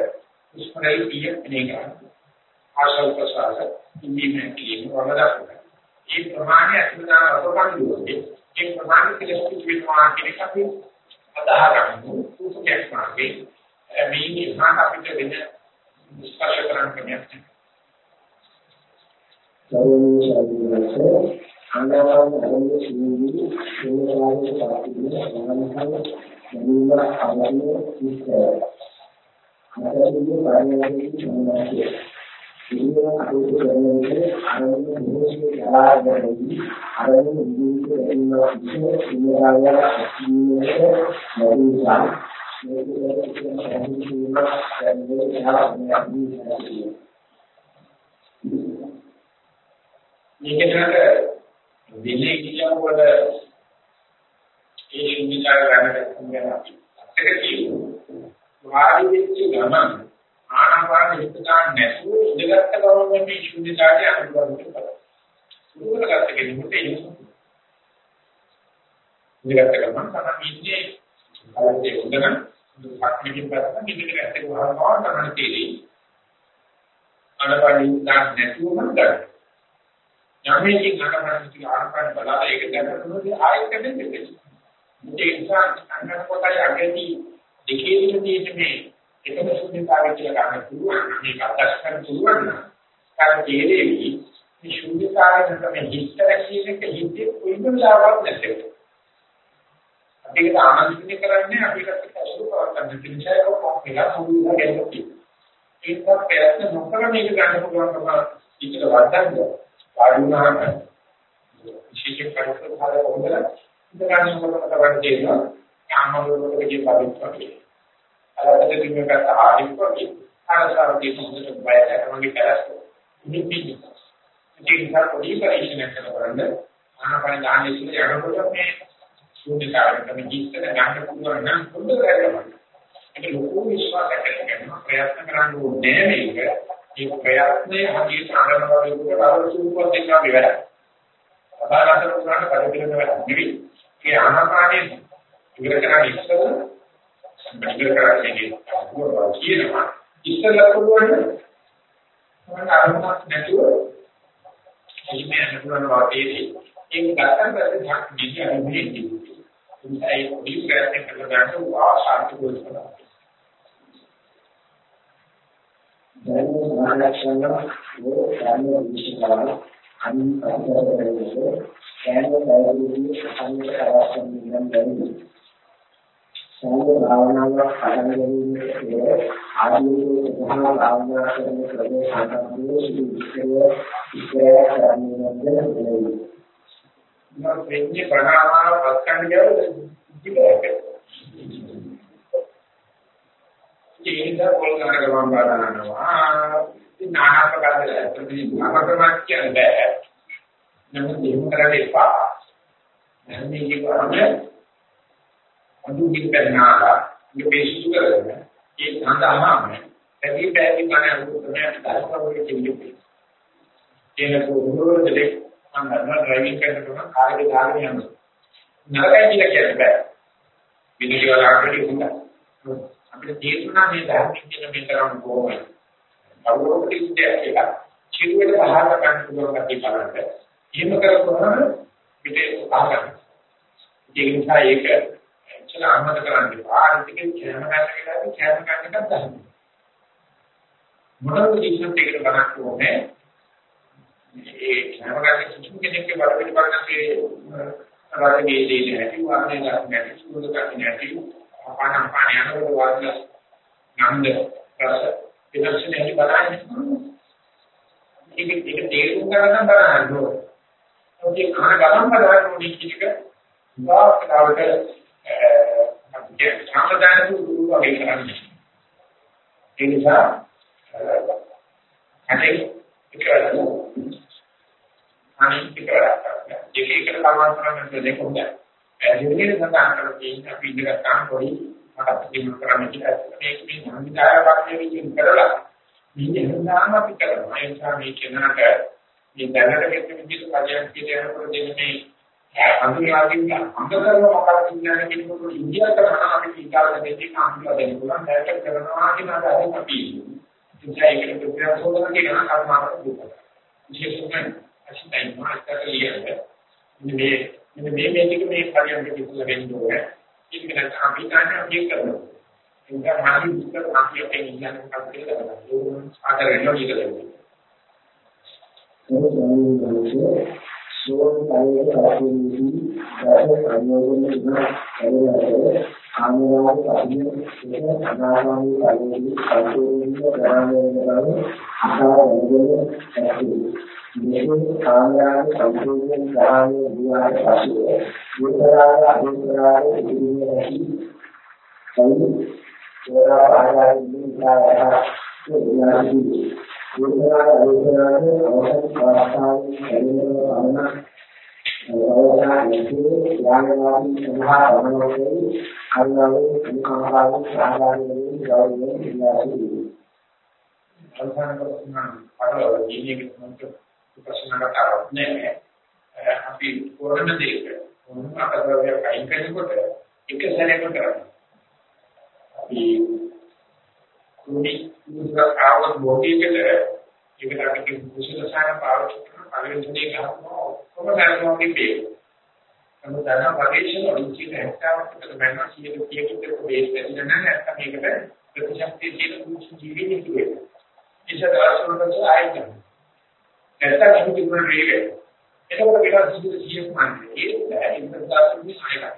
ඉස්මරයි කිය කෙනෙක් ආශල් ප්‍රසාර ඉන්නේ කියන වරදක්. ඒ ප්‍රමාණය අතුනා අපකන්දුවේ ඒ ප්‍රමාණය පිළිස්තු වෙනවා කියන එක අපි අදාහ ගන්න උපකේක් මාගේ මේ නිහාන අපිට වෙන ස්පර්ශ කරන්න කැමති. සර්වනීය ශාරීරික ආනාපාන අරමුණේ සිහිනී සේනාවේ පාටිනේ සමානකම දැනීම අවබෝධ ඉස්සර. අනාගතයේ පාරමිතී සම්මානය. සිහින අරමුණ කරන්නේ අරමුණ මොහොතේ යාදෙයි අරමුණ නිවිත වෙනවා ඉන්නේ සිහිනාවය අසීමේ නැතිසා මේක දැනෙන දැනෙන දැනෙන මේකට විලේ කියනකොට ඒ ශුන්‍යතාව ගන්නට කියන අපි අතක කියමු වාඩි වෙච්ච ගමන් ආනාපාන හිතනා නැතුව ඉඳගත්ත ගමන් මේ ශුන්‍යතාවය අනුභව කරනවා. සුදුකරගත්ත කෙනෙකුට ඒක ඉඳගත්ත ගමන් තමයි ඉන්නේ. බලන්නේ උදන සක්මිතින් පස්සෙන් ඉඳගෙන ඇත්තට වහනවා තමයි තේරෙන්නේ. ආනාපාන හිතනා නැතුවම ගන්න. යමේකින් අනපන කිසි ආකාරයක් බලලා ඒක දැනගන්නොත් ආයෙත් දෙන්නේ. ඒ නිසා අන්නක කොටයි අගදී දෙකේ තියෙන මේ එකම ශුන්‍යතාවය කියලා ගන්න පුළුවන්. මේක අත්දැක ගන්න පුළුවන් නම් කාට තේරෙවි මේ ශුන්‍යතාවයෙන් තමයි හිතර කියන එක හිතේ කොයිම ලාභයක් නැතේ. අපිට ආනන්දිත කරන්නේ අපිට අසුර පවත්තන්න තින්චය කොහොමද සමුදා ගැලපෙන්නේ. ඒක ප්‍රයත්න නොකර මේක ගන්න පුළුවන් තමයි ඉතින් වඩන්නේ. වාඩි වුණාම විශේෂ පරිසරය හොඳලා ඉඳගන්න මොකටද කරන්නේ කියනවා ආමෝලකට ගිය බඩුත් වගේ අරකට දිනකට ආදිත් වගේ ආසාවදී මොකද බය කරනගේ කරස් නිපිනි ඉතින් ඒක පොඩි පරීක්ෂණයක් කරනකොට ආනපන දාන්නේ ඉස්සර යනකොට මේ ශූන්‍යතාවයට මේ ජීවිතය ගන්න පුළුවන් නම් හොඳ කරගන්න. ඒක ලොකු විශ්වාසයක් කරනවා ප්‍රයත්න කරන්න ඕනේ මේක මේ ප්‍රයත්නයේ හදිසි ආරම්භවේදී බව සූපවත් දෙන්නා විවරයි. සබාරතර උනාට පරිපිරන වෙලා නෙවෙයි. ඒ ආනාපානයේ ඉවර කරන්නේ ඉස්සර ඉවර කරන්නේ කියනවා ඉස්සර පුළුවන් මම අරමුණක් නැතුව ඉන්නේ නැතුව වාටේදී ඒක ගත්තන් පස්සේ ධක් නිදි අනුභවයේදී ඒ පොඩි ප්‍රයත්න කරලා ගන්න ආශාන්ත කරනවා. දැන් මහලක්ෂණ වූ ධර්ම විශ්වාස අනිත්‍යය කෑම බැලුවී සම්මත අවශ්‍යම් නම් බැරි සාම භාවනාව පටන් ගැනීමේ ආධුනික සහා භාවනා කරන ක්‍රමයේ සාකච්ඡාවේ සිදු විස්තරය ඉස්සරහ කරන්නේ නැද්ද මම වෙන්නේ ප්‍රණාමාව පස්සෙන් ගියොත් ඒ නිසා පොල් ගන්න ගමන් බාරනවා. ඉතින් නානා අදුකින් කරනවා. මේ පිසු කරගෙන ඒ සඳහාම ඇති බෑදි මන අනුකම්පාවෙන් ධර්මවල කියන්නේ. ඒක පොරොරදලේ අnder ඩ්‍රයිවිං කරනකොට කාර්යය දාගෙන යනවා. නරකයි කියලා කියන්න බෑ. විදුලි වල ආකටි හොඳයි. අපිට තේරුණා මේ ධර්මයෙන් කියන මේ කරන්න කොහොමද? කවුරුත් ඉන්නේ කියලා. චිරුවට පහර ගන්න පුළුවන් කටි බලන්න. එහෙම කරපුවම පිටේ පහර ඒ නිසා ඒක චල අමත කරන්න ආර්ථික කැම ගන්න වෙලාවේ කැම ගන්න එකක් ගන්න. මොනවද ඉස්සත් එකට බලන්න ඕනේ? ඒ කැම ගන්න කිසිම කෙනෙක්ගේ බඩ පිට බලන්නේ රාජකීය දෙයක් නැති වාහනේ ගන්න නැති සුදුසු ගන්න නැති අපාන පාන යනකොට වාද්‍ය නන්ද රස විදර්ශනයේ බලන්නේ ඒක ඒක තේරුම් ගන්න බලන්න ඕනේ. ඒ කන ගමන් බලන්න ඕනේ කිසික වාස්තවකට අපිට සම්පදාන දුරු වගේ කරන්නේ. ඒ නිසා අනේ ඉකරලා අනිත් ඉකරලා දෙකේ කියලා සමාන කරන්න දෙයක් හොඳයි. ඇදෙන්නේ සඳහන් කරලා තියෙන අපි ඉඳලා ගන්න පොඩි මට කිසිම කරන්න කියලා මේක මේ සංවිධානය වගේ විදිහින් කරලා මේ හඳාම අපි කරනවා ඒ නිසා මේ කෙනාට මේ දැනට මෙන්න විදිහට පරියන්ක කියනකොට දෙන්නේ අන්තිමයන්දී අංගකරන මොකක්ද කියන්නේ කිනකොට ඉන්දියාවට කරන අපි ඉතාලි දෙන්නේ කාන්තිලා දෙන්න පුළුවන්. දැක්ක කරනවා කියන අදහස අපි ඉතින් ඒකට ප්‍රතික්‍රියා සෝදන කියන කර්මාවට දුක විශේෂයෙන්ම අසිතයි මාස්ටර්ලියන්නේ මේ මේ මේ මේ ටික මේ පරියන්ක කිව්ලා වෙන්න ඕනේ. ඒක නැත්නම් අපි ගන්න අපි කරනවා. ඒක මානසික දුක අපි අපේ ඉන්න කප්පේ කරනවා. ඒක ආකාර වෙනවා ඊට දෙන්නේ සෝන් කායේ කාපුනි දස සංයෝගන තුන ඇරෙන්නේ ආමරාව අධිය ඒක අනාගාමී කාලයේදී සම්පූර්ණ ප්‍රාණය වෙනව අසාර වෙනගෙන ඇති මේක කාමරාව සම්පූර්ණ ප්‍රාණය දුවාට පසුව විතරාග අනුතරාග ඉදිරියේ ඇති සයි ඒවා ආකාරයෙන් ඉන්නවා වේදනාව වේදනාවේ අවසන් අවස්ථාවේ හැදෙනවා අමන අවසානයේ යාමවාදී සමහා වමනෝකේ අන්නාවේ සංඛාරාවේ සාධාරණයේ ගෞරවයෙන් ඉන්නවා අවසාන ප්‍රශ්න අර ජීවිත මන්ත්‍ර ප්‍රශ්න කරලා නැහැ අපි කොරණ දෙයක මොන අකදවයක් අයින් කරනකොට එක සැරේම කරන්නේ අපි කුණි කුසල ආවොත් බොඩියකට ඒකට අපි කුසල සාන පාවිච්චි කරන පළවෙනි දේ ගන්නවා ඔක්කොම ගන්නවා කිව්වේ. නමුත් දැන් පරිශ්‍රම රුචිත හැක්කාවට මම සියලු කීයකට බේස් වෙන්න නැත්නම් මේකට ප්‍රතිශක්තිය තියෙන කුසු ජීවිතය කියනවා. ඒක දවස්වලට ආයෙත් නැත්නම් එහෙම තිබුණ වේගය. එතකොට විකාශ සිදු සියයක් මාන්නේ ඒ ඉන්දස්ට්‍රි ආයෙත්.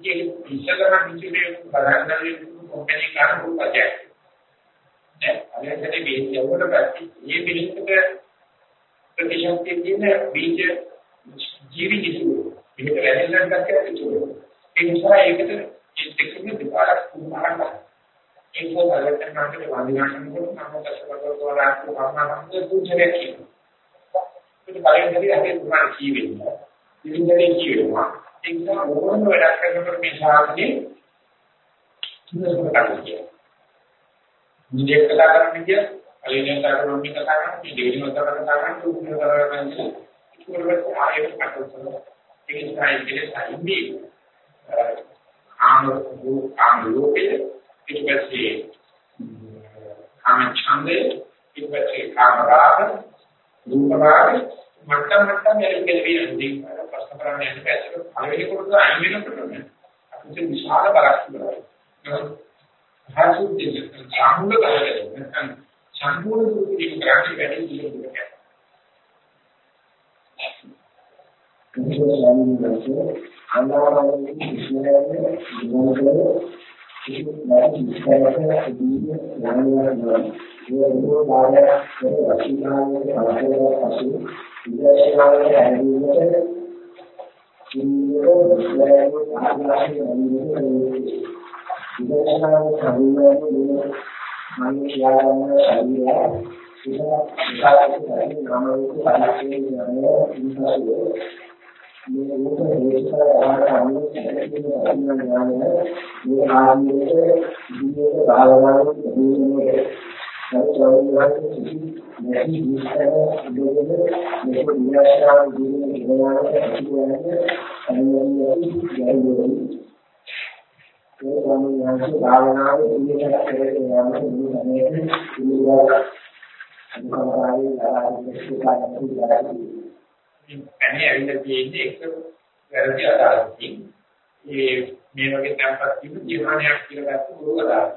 ඉතින් ඉස්සරහට ඉන්නේ බලන්නේ කොම්පැනි කාරණු පජයක්. නෑ අරගෙන බීජ යවුවට පස්සේ මේ පිළිස්සක ප්‍රතිශක්තිය තියෙන බීජ ජීවි කිසු මේක රැඳෙන්නට දැක්කේ ඒ නිසා ඒකට එක්කම දෙපාරක් පුරාණ ඒක බලන්න නැත්නම් වන්දිනාටම නම් කසකට වරක් වර්ණනම් දුන්නේ කියනවා ඒක බලන්නේ අපි පුරාණ ජීවෙන්නේ ඉතින්දේ කියනවා ඒ නිසා ඕනම වැඩක් කරනකොට මේ සාධනේ ඉන්නකොට කරන්නේ නිදේ කතා කරන්න කිය කලින් කතා කරන මේ කතා කරන මේ දෙවියන් කතා කතා කරන තුන් කතා කරන ඉක්මනට ආයෙත් කතා කරනවා. ඒක තමයි ඉතින් සායින්දී ආම ආම ලෝකයේ ඉස්පස්සේ ආම ඡන්දේ ඉස්පස්සේ කාම රාග රූප රාග. මට්ටම් මට්ටම් යන්නේ විදිහට ප්‍රශ්න කරන්නේ නැහැ පළවෙනි කොටස අයින් වෙනකොට අපිට විශාල බරක් තිබුණා භාෂුද්ධිය සාමුල කරගෙන නැත්නම් සම්පූර්ණ දුකින් කරන්නේ වැඩි දියුණුවක්. අන්දාරයෙන් ඉස්මරන්නේ දිනවල කිසිම විදර්ශනාවේ හැදීමට කිසිම ඉස්මරන්නේ ආකාශයේ විදර්ශනාව සම්මතයේ මම කියාගන්න ශරීරය ඉස්සරහට නාම රූප පරිච්ඡේදය ඉන්නසුව මේ රූප හේතුඵල ආකාරයෙන් සැකසීම අන්න ඥානය මේ ආත්මයේ ජීවිත භාවනාවේ ප්‍රතිනේ සත්‍යවලින් කිසි නැති විස්තර දෙන්නේ මේක විද්‍යාශාල ජීවන විද්‍යාවේ ඇතිවන්නේ අනිවාර්යයෙන් යයි ඒ ස්වාමීන් වහන්සේ භාවනාවේ ඉන්නකට කරගෙන යන මේ සමයේ ඉන්නවා අනුකම්පාවෙන් ආරම්භ කරලා අනේ ඇවිල්ලා තියෙන්නේ එක වැරදි අදහසකින් ඒ මේ වගේ tempත් කිව්ව ධ්‍යානයක් කියලා ගත්ත ගුරු අදහස.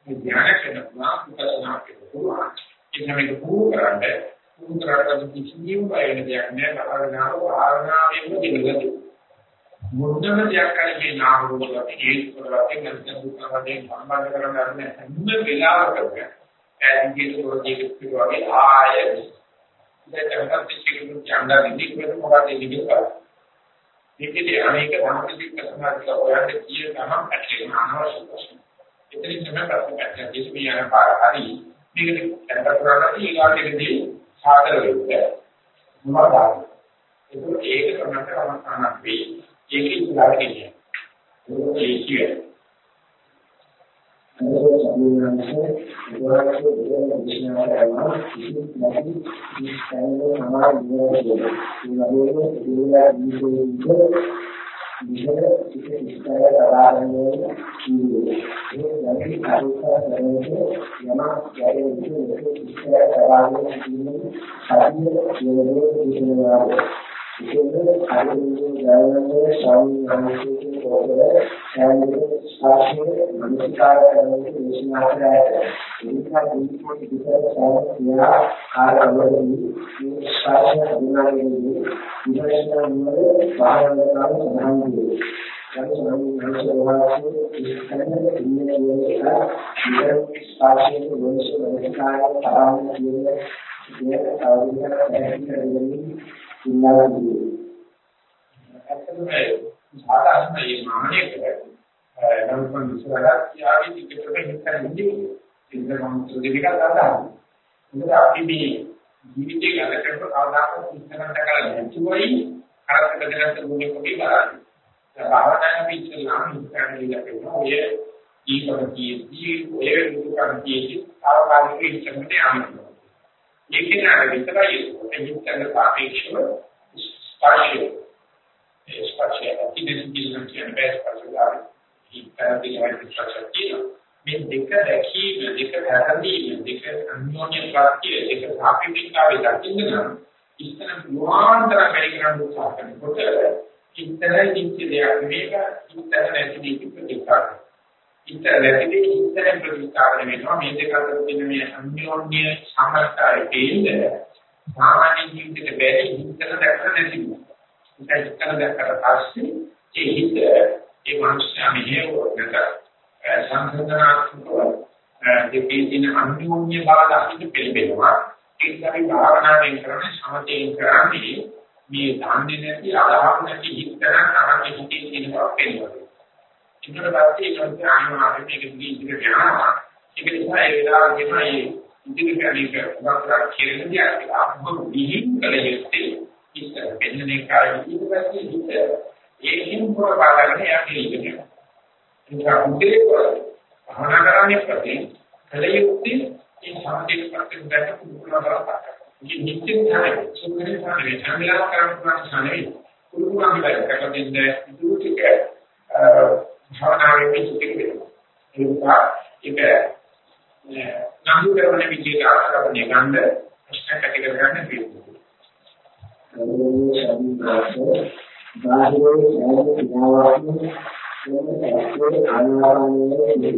මේ ධ්‍යාන කරනවා විපස්සනා කරනවා. ඒක මේක පුරු කරන්නේ පුරු කරලා කිසිම බය වෙන දෙයක් නෑ. භාවනාව භාවනාවෙම දිනගන්න. මොනම දෙයක් කරේ මේ නාම රූප වලට හේතු කරලා නැත්නම් දුක වශයෙන් සම්බන්ධ කරගෙන යන හැම වෙලාවකම ඇදිගේ තොරදී කිව්වාගේ ආය දැන් තමයි චන්දා විදි කියන මොකක්ද ඉන්නේ කරා මේකේ අනේක සම්පූර්ණ කසනාරික හොයන්නේ කිය තමන් පැටලෙන අනවශ්‍ය ප්‍රශ්න. එතනින් තමයි ප්‍රශ්න පැටලෙන්නේ මේ යන පාර හරි මේකට කැප කරලා ඊගාටදී සාදර වෙන්න මොනවද? ඒක තමයි කරන්න වෙයි. ඒකේ ඉස්සරහට ගෙනියන. ඒ කියේ. අනිත් සම්මානසේ විවරකේ දෙන විශ්නාව කරනවා කිසි නැති ඉස්තනෝ සමාන විවරකේ ඒ වගේම ඉතිරිලා දීපේ විෂය සිට ඉස්තර තරාරන්නේ කියේ ඒ යටි අරුසා කරන්නේ යම යයේ විෂය ඉස්තර තරාරන්නේ කියන්නේ සාධ්‍ය කියනෝ විෂයවා විශේෂ කාර්යයේ ජයවන්නේ සාමීනසිකේ පොතේ සෑමේ ස්පාර්ශයේ මනසිකාර කරන දේශනා කරාට ඒකා දීපෝ විතර සාමියා කාර්යවලදී මේ ස්පාර්ශය හඳුනාගන්නේ විදර්ශනා නුවර පාරවතාව සඳහන් වේ. යම් සාමීනසිකේ ඉස්කරන ඉන්නේ එක විතර ස්පාර්ශයේ වංශ මනසිකාර තරම් කියන දෙයක් අවබෝධ කරගන්න ඉන්නවා ඇත්තටම සාධාරණ මේ මානෙක නමුත් මම ඉස්සරහට යාවි ටිකට් එක හිතන්නේ ඉතින් මම සුදුවික ගන්නවා මොකද අපි මේ ජීවිතය ගත කරන කවදාකවත් ඉස්සරහට කරලා නැතුවයි කරත් බෙදගත්ත මොනේ කොටි බලන්නේ. භාවනාවේ ඉස්සරහම ඉස්සරහට ඉඳලා ඔය ඊපොතියදී ඔය දුකන්තියදී ආවකාලික ඉස්සරහට යනවා ඒකේ නේද විතරයි එදිට සාපේක්ෂව ස්පර්ශය. ඒ ස්පර්ශය අතිදෙස් කියන කියන බෑස් පරිසරය ඉතරදී හරි මේ දෙක දැකීම දෙක හැදීම දෙක අන්‍යෝන්‍ය ප්‍රත්‍ය දෙක සාපේක්ෂතාවය දකින්න නම් ඉස්සන පුරාන්තර කරිකරන උත්සාහ කරනකොට ඉතර නිත්‍ය දෙයක් මේක ඉතර නැති දෙයක් ප්‍රතිකාරය ඉතර නැතිදී ඉතර ප්‍රතිස්ථාපන වෙනවා මේ දෙක අතර තියෙන මේ අන්‍යෝන්‍ය සමස්තය දෙන්නේ සාමාන්‍ය ජීවිතේ බැරි ඉතර දැක්ක නැති නිසා ඉතර දැක්කට පස්සේ ඒ හිත ඒ මනුෂ්‍යයා මෙහෙව නැත. සංසන්දනාත්මකව දෙකේ තියෙන අන්‍යෝන්‍ය බව දකින්න පිළිබෙනවා. ඒක තමයි භාවනාවෙන් කරන්නේ සමතයෙන් කරන්නේ මේ දන්නේ නැති අදහස් නැති හිතන තරම් හිතේ තියෙන බව පෙන්වනවා ඉන්නට පස්සේ ඒක අනිවාර්යයෙන් මේක දිගට යනවා. ඒක නිසා ඒ වෙලාවෙම මේ ඉදිරියට යන්නක වක්‍රා කියන දිහාට අපු විහිං කළ යුත්තේ. ඉස්සර වෙන්නේ කායි ඊට පස්සේ හිත ඒකින් පුරපාගෙන යන්නේ ඉන්නේ. ඒක උදේ භවනා කරන්නේ ප්‍රති කළ යුත්තේ ඒ සම්පූර්ණ ප්‍රතිපදක පුරුණා මේ නිත්‍ය ඥානය සුඛේ ඥානය සම්මිලන කරන ඥානය පුරුණා විලා කරලා දෙන්නේ ඉදිරියට භවනාවේ පිටික වෙනවා. ඒ නිසා ඒක නම්බු කරන විදිහට ආකාරය ගන්න ප්‍රශ්න කටි කරගන්න පිළිතුරු. බාහිර සෑම ක්‍රියාවක්ම ඒ ආනාපානයේ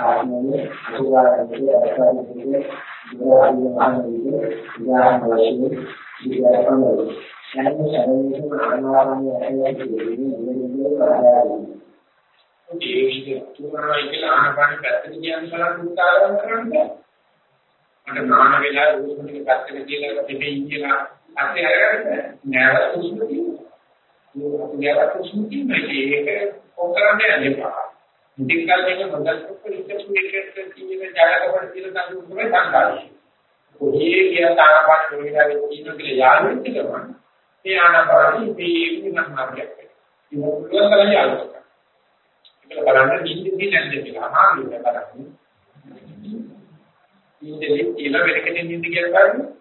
ආත්මයේ අසුරාගේ අර්ථයේ විද්‍යාවේ ආනන්දයේ විද්‍යාවේ විද්‍යාවේ සෑම ශරීරයකම ආනාපානයේ ඇතිවෙන්නේ නිරන්තරව ආරම්භ ඒ විදිහට තුනරයි කියලා ආනපාන පැත්තට කියන බලන්න උත්සාහ කරන්නේ. මට නාන වෙලා රූපණික පැත්තට කියලා දෙපෙයි කියලා අත්‍ය අරගන්න නෑවත් කුසුම තියෙනවා. නෑවත් කුසුම තියෙනවා ඒක කොකරන්නේ නැහැ. ඉතින් කල්පේ මොකක්ද පරිච්ඡේද මේකට කියන ජාලකපඩ කියලා තමයි තමයි සංකාරය. කොහේ කියන ආනපාන වේලාවේ කියන කියලා යාළුවෙක් ගමන් මේ ආනපානයි මේ විනාශ මාර්ගයක්. ඒක පුළුවන් තරම් යාළුවෙක්. කියලා බලන්න නිින්දෙන්නේ නැද්ද කියලා අමාරුයි බලන්න. නිින්දෙන්නේ කියලා වෙන කෙනෙක් නිින්ද කියලා බලන්න.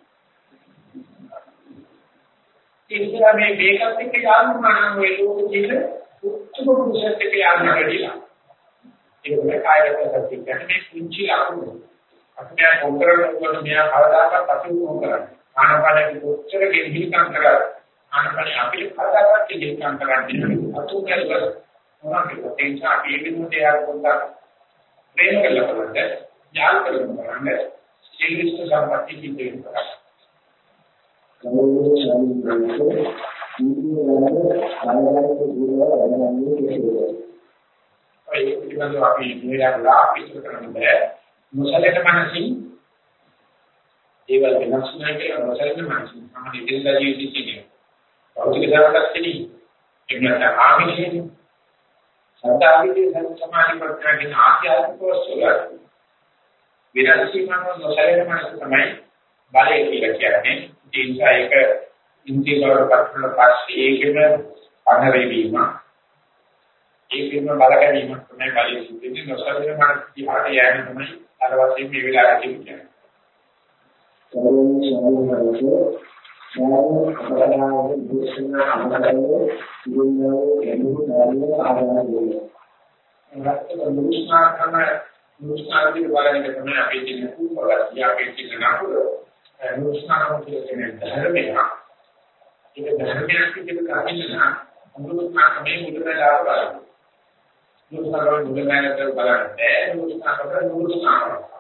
ඒ නිසා මේ මේකත් එක්ක යාළුනා නම් ඔය ලෝක ජීවිත උත්තර පුරුෂයෙක් එක්ක යාළුනා වෙලා. ඒක මේ කායගත සත්‍ය කියන්නේ මේ කුංචි අකුරු. අපිට කොන්තරණ මෙයා කවදාකවත් අසුරු කරන්නේ. ආනපානයේ කොච්චර ගෙහිල්කම් කරා ආනපානයේ අපිට කවදාකවත් ගෙහිල්කම් කරන්නේ අතුගල් මොනවද ඒ නිසා අපි මේ විදිහට යාර පොඩ්ඩක් ප්‍රේම කරලා බලන්න ඥාන කරලා බලන්න ශ්‍රේෂ්ඨ සම්පatti කිව්වේ කරා කවුරුද සම්බන්ධව ඉන්නේ ආයතන දුරව වැඩනන්නේ කෙසේද? ඒ පිළිබඳව අපි මෙයාලා පිටු කරන්න බෑ. මොසලක මනසින් ඒවල් වෙනස් නැහැ මොසලක මනසින් තමයි දෙල්ලා ජීවිතේ. භෞතික ධර්මයක් එන්නත ආමිෂේ සත්‍යාවිදී සමාධි ප්‍රඥාකින් ආධ්‍යාත්මික වස්තුවල විරසීමන නොසලෙන මනස තමයි බලය කියලා කියන්නේ. ඒ නිසා ඒක ඉන්ද්‍රිය බවට පත් කරන පස්සේ ඒකෙම පහර වීම ඒ පිළිබඳ බලගැනීමක් තමයි බලයේ සිද්ධින්නේ නොසලින මනස දිහාට යෑම තමයි අර වශයෙන් මේ වෙලාවේදී කියන්නේ. සරලව සරලව ඥාන අපරාධ දුෂ්ණ අමතරව ඉන්නෝ එළු නාලිය ආරම්භය. රක්ත දුෂ්ණ කරන දුෂ්ණාදී බලන්නේ තමයි අපේ තියෙන කුපලසිය අපේ තියෙන නපුර. දුෂ්ණකම කියන්නේ ධර්මයක්. ඒක ධර්මයක් කියන කාරණා දුෂ්ණකමේ මුලදලා බලන්න. දුෂ්ණකම මුලදලා බලන්න. දුෂ්ණකම දුෂ්ණකම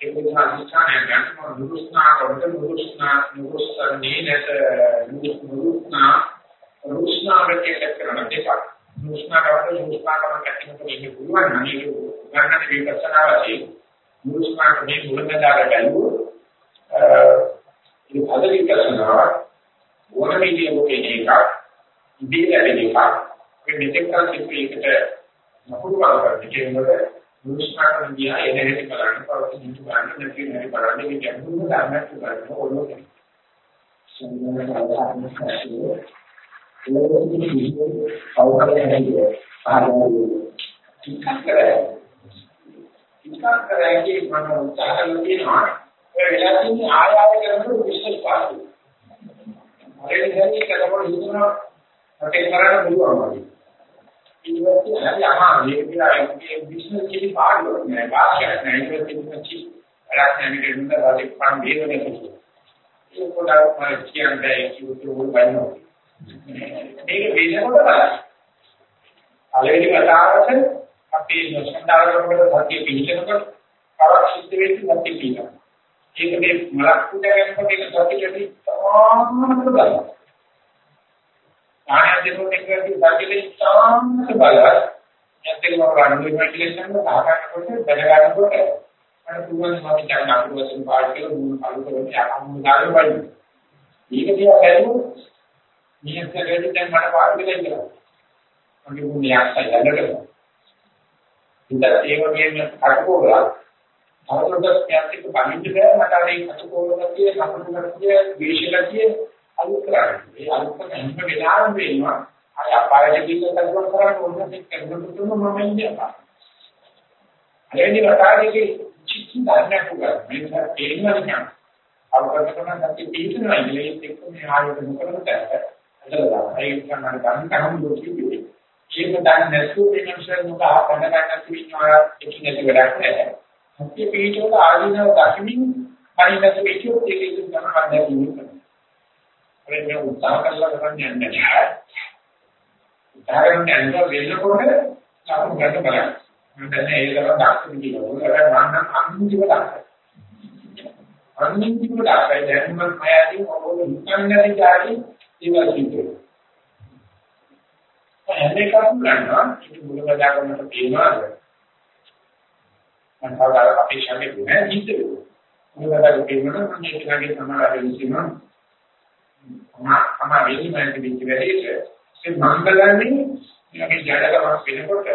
ඒක නිසා අනිස්ථානය ගන්න නුරුස්නා කොට නුරුස්නා නුරුස්සන්නේ නැත නුරුස්නා නුරුස්නා වෙකේ කරන දෙයක් නුරුස්නා කොට නුරුස්නා කරන කැටිනකොට ඉන්න පුළුවන් නම් ඒක ගන්නට විපස්සනා වශයෙන් නුරුස්නා මේ මුලමදාර බැලුවොත් ඒ පද විපස්සනා ඕන විදියක කෙනෙක් ඉදී ලැබෙන එක මේ මෙතෙක් කල සිද්ධ එකට නපුරු කරගන්න කියනකොට දුෂ්කරණ දිහා එන හැටි බලන්න පවතින ඉතු ගන්න නැති නැති බලන්න මේ ගැඹුරු ධර්මයක් ගන්න ඕනේ. සම්මත සාධාරණ කෂේ ඒකෙදි කිසිම අවකාශයක් නැහැ. ආරම්භය. ටිකක් ටිකක් කරන්නේ මම උත්සාහ කරලා තියෙනවා. ඒ වෙලාවදී ආය ආය කරනකොට විශ්වාස පාස්තු. අර ඉතින් කරනකොට හිතනවා. රටේ කරන්න පුළුවන් වගේ. ඊට හරි අමාරුයි. ඒක කියලා ඒ බිස්නස් කිසි පාඩුවක් නෑ. වාක්‍යයක් නෑ. ඒක කිසි වැඩක් නෑ. මේක නුඹ රටේ පන් දේවනේ කිසි ඒක පොඩක් මම කියන්නේ කිව්තු වයින්නවා මේක වෙනකොට බලන්න. පළවෙනි වතාවට අපි නොසන්ඩාරකට සත්‍ය පිළිගන්නකොට අවශ්‍ය වෙච්ච සත්‍ය පිළිගන්න. ඒක මේ මලක් උඩ ගැනීමට ඒක සත්‍යකදී තාමත් බලන්න ආයතනෝ දෙකේ දැකලි සාමස බලය යැත්තේ මම රණ්ඩු මෙඩිටේෂන් එක සාකච්ඡා දැනගන්නකොට අර තුන් මාස ගන්න අකුවසෙන් පාඩ කියලා මුල් කලු කරන්නේ අකම්ම දාගෙන වයින්. මේක දිහා බැලුවොත් නියතකදී දැන් මට පාඩ දෙලා ඉන්නවා. මගේ මුන්නේ ආසයි දැනගන්න. ඉතින් ඒ වගේම කටකෝලා තවදුරටත් ඥාතික බඳින්න බෑ මට අර ඒ කටකෝලා කියේ කපුටු කියේ විශේෂ අලුත් කරන්නේ. ඒ අලුත් කරන හැම වෙලාවෙම වෙනවා. අය අපායට ගිහින් කල්පනා කරන්නේ ඕනනම් කරනකොට මම ඉන්නේ අපා. අලෙනි වතාවේදී චිත්ත ධර්මයක් උගා. මේක තේරෙනවා නේද? අවබෝධ කරගන්න නැති පිළිතුරයි මේක එක්ක මේ ආයත මොකටද ඇදලා ඒක තමයි ගන්න කම දුකියි. ඒක දැන් නැසු වෙනසෙන් මොකක් හදන්න ගන්න තියෙනවා එකිනෙක වැඩක් නැහැ. සත්‍ය පිළිතුර ආදීනව දකිමින් පරිණත වෙච්ච ඒකේ තමයි හදන්නේ. මේ උත්සාහ කරලා කරන්නේ නැහැ. උත්සාහ කරන්නේ නැහැ වෙන්නකොට ලකුණු ගන්න බලන්න. මම දැන් ඒකව ඩාක්ටර් කියනවා. ඒක මම අන්තිම ඩාක්ටර්. අන්තිම ඩාක්ටර් දැන් මම මයදී මොකද හිතන්නේ නැති ඒවා සිද්ධ හැම එකක්ම ගන්නවා ඒක මුල බදාගන්නට තියෙනවාද මම කවදාවත් අපේක්ෂා කරන්නේ නැහැ හිතේ මුල බදාගන්න තියෙනවා මම ඒක නැගේ සමාජයෙන් ඉන්නවා තමයි වෙන්නේ මම කිව්ව වැඩේට ඒ මංගලන්නේ මේ ජඩකමක් වෙනකොට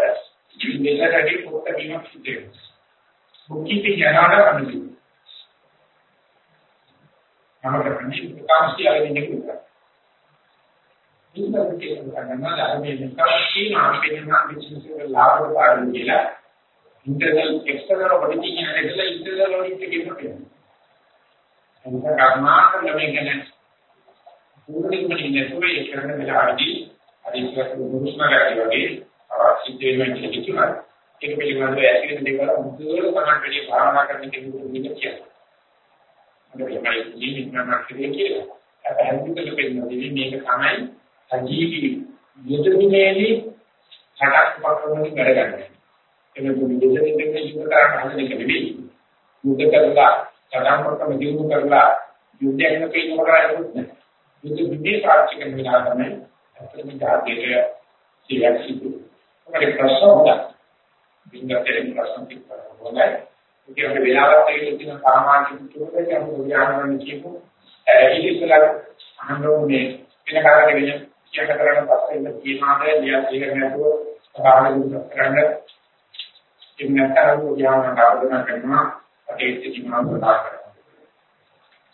මෙලකදී පොත්ත වීමක් සිදු වෙනවා. මුකිතේ යනාට කමති. මම කරන්නේ කාන්සිය අරගෙන ඉන්නවා. ඉන්නකේ කරනවා ධර්මයේ නිකාශී නාමකේන බිස්නස් වල ලාභ පාඩු කියලා ඉන්ටර්නල් එක්ස්ටර්නල් ඔඩිටිං එකේ ඉන්ටර්නල් ඔඩිට් එකේ කියනවා. එතන කර්මාන්ත ලැබෙන්නේ මුලින්ම ඉන්නේ ඒ කරන වෙලාවදී අදිස්වත් මුස්මගාරි වගේ අවශ්‍ය දෙයක් කියනවා. ඒක පිළිබඳව ඇසිරින් දේවල් මුදුවල තමයි වැඩි භාවනා කරන්න කෙනෙකුට දෙන්න කියනවා. මොකද මේ ජීවිත මාර්ගයේ කියලා. අප හැදිකල පෙන්නන්නේ මේක තමයි සජීවී යොදමිනේදී හටක් පක්‍රමකින් වැඩ ගන්න. එමෙන්න යොදමිනේ දෙකේ යුද්ධ කරන්න හදන එක නෙවෙයි. යුද්ධ කරලා සදාම් පක්‍රම දිනු කරලා යුද්ධයක් නෙවෙයි කරන්නේ. මේක විදේ සාක්ෂි කරන විලා තමයි අත්‍යවශ්‍ය ධාර්මික සියක් සිදු. ඔකට ප්‍රශ්න හොදා. බින්දතරේ ප්‍රශ්න තිබ්බා. හොඳයි. ඒක වෙලාවක් තියෙන තියෙන සාමාන්‍ය කිතුරේ අපි උදාහරණ කියමු. ඉතිසලා අහන්නේ වෙන කාරණේ වෙන කියන කරණ පස්සේ ඉන්න කීමාද ලියා ඉගෙන නැතුව සාහල කරන්න ඉන්නතරම උදාහරණ ආවදන කරනවා අපේ ඉතිරිමාව ප්‍රකාශ කරනවා.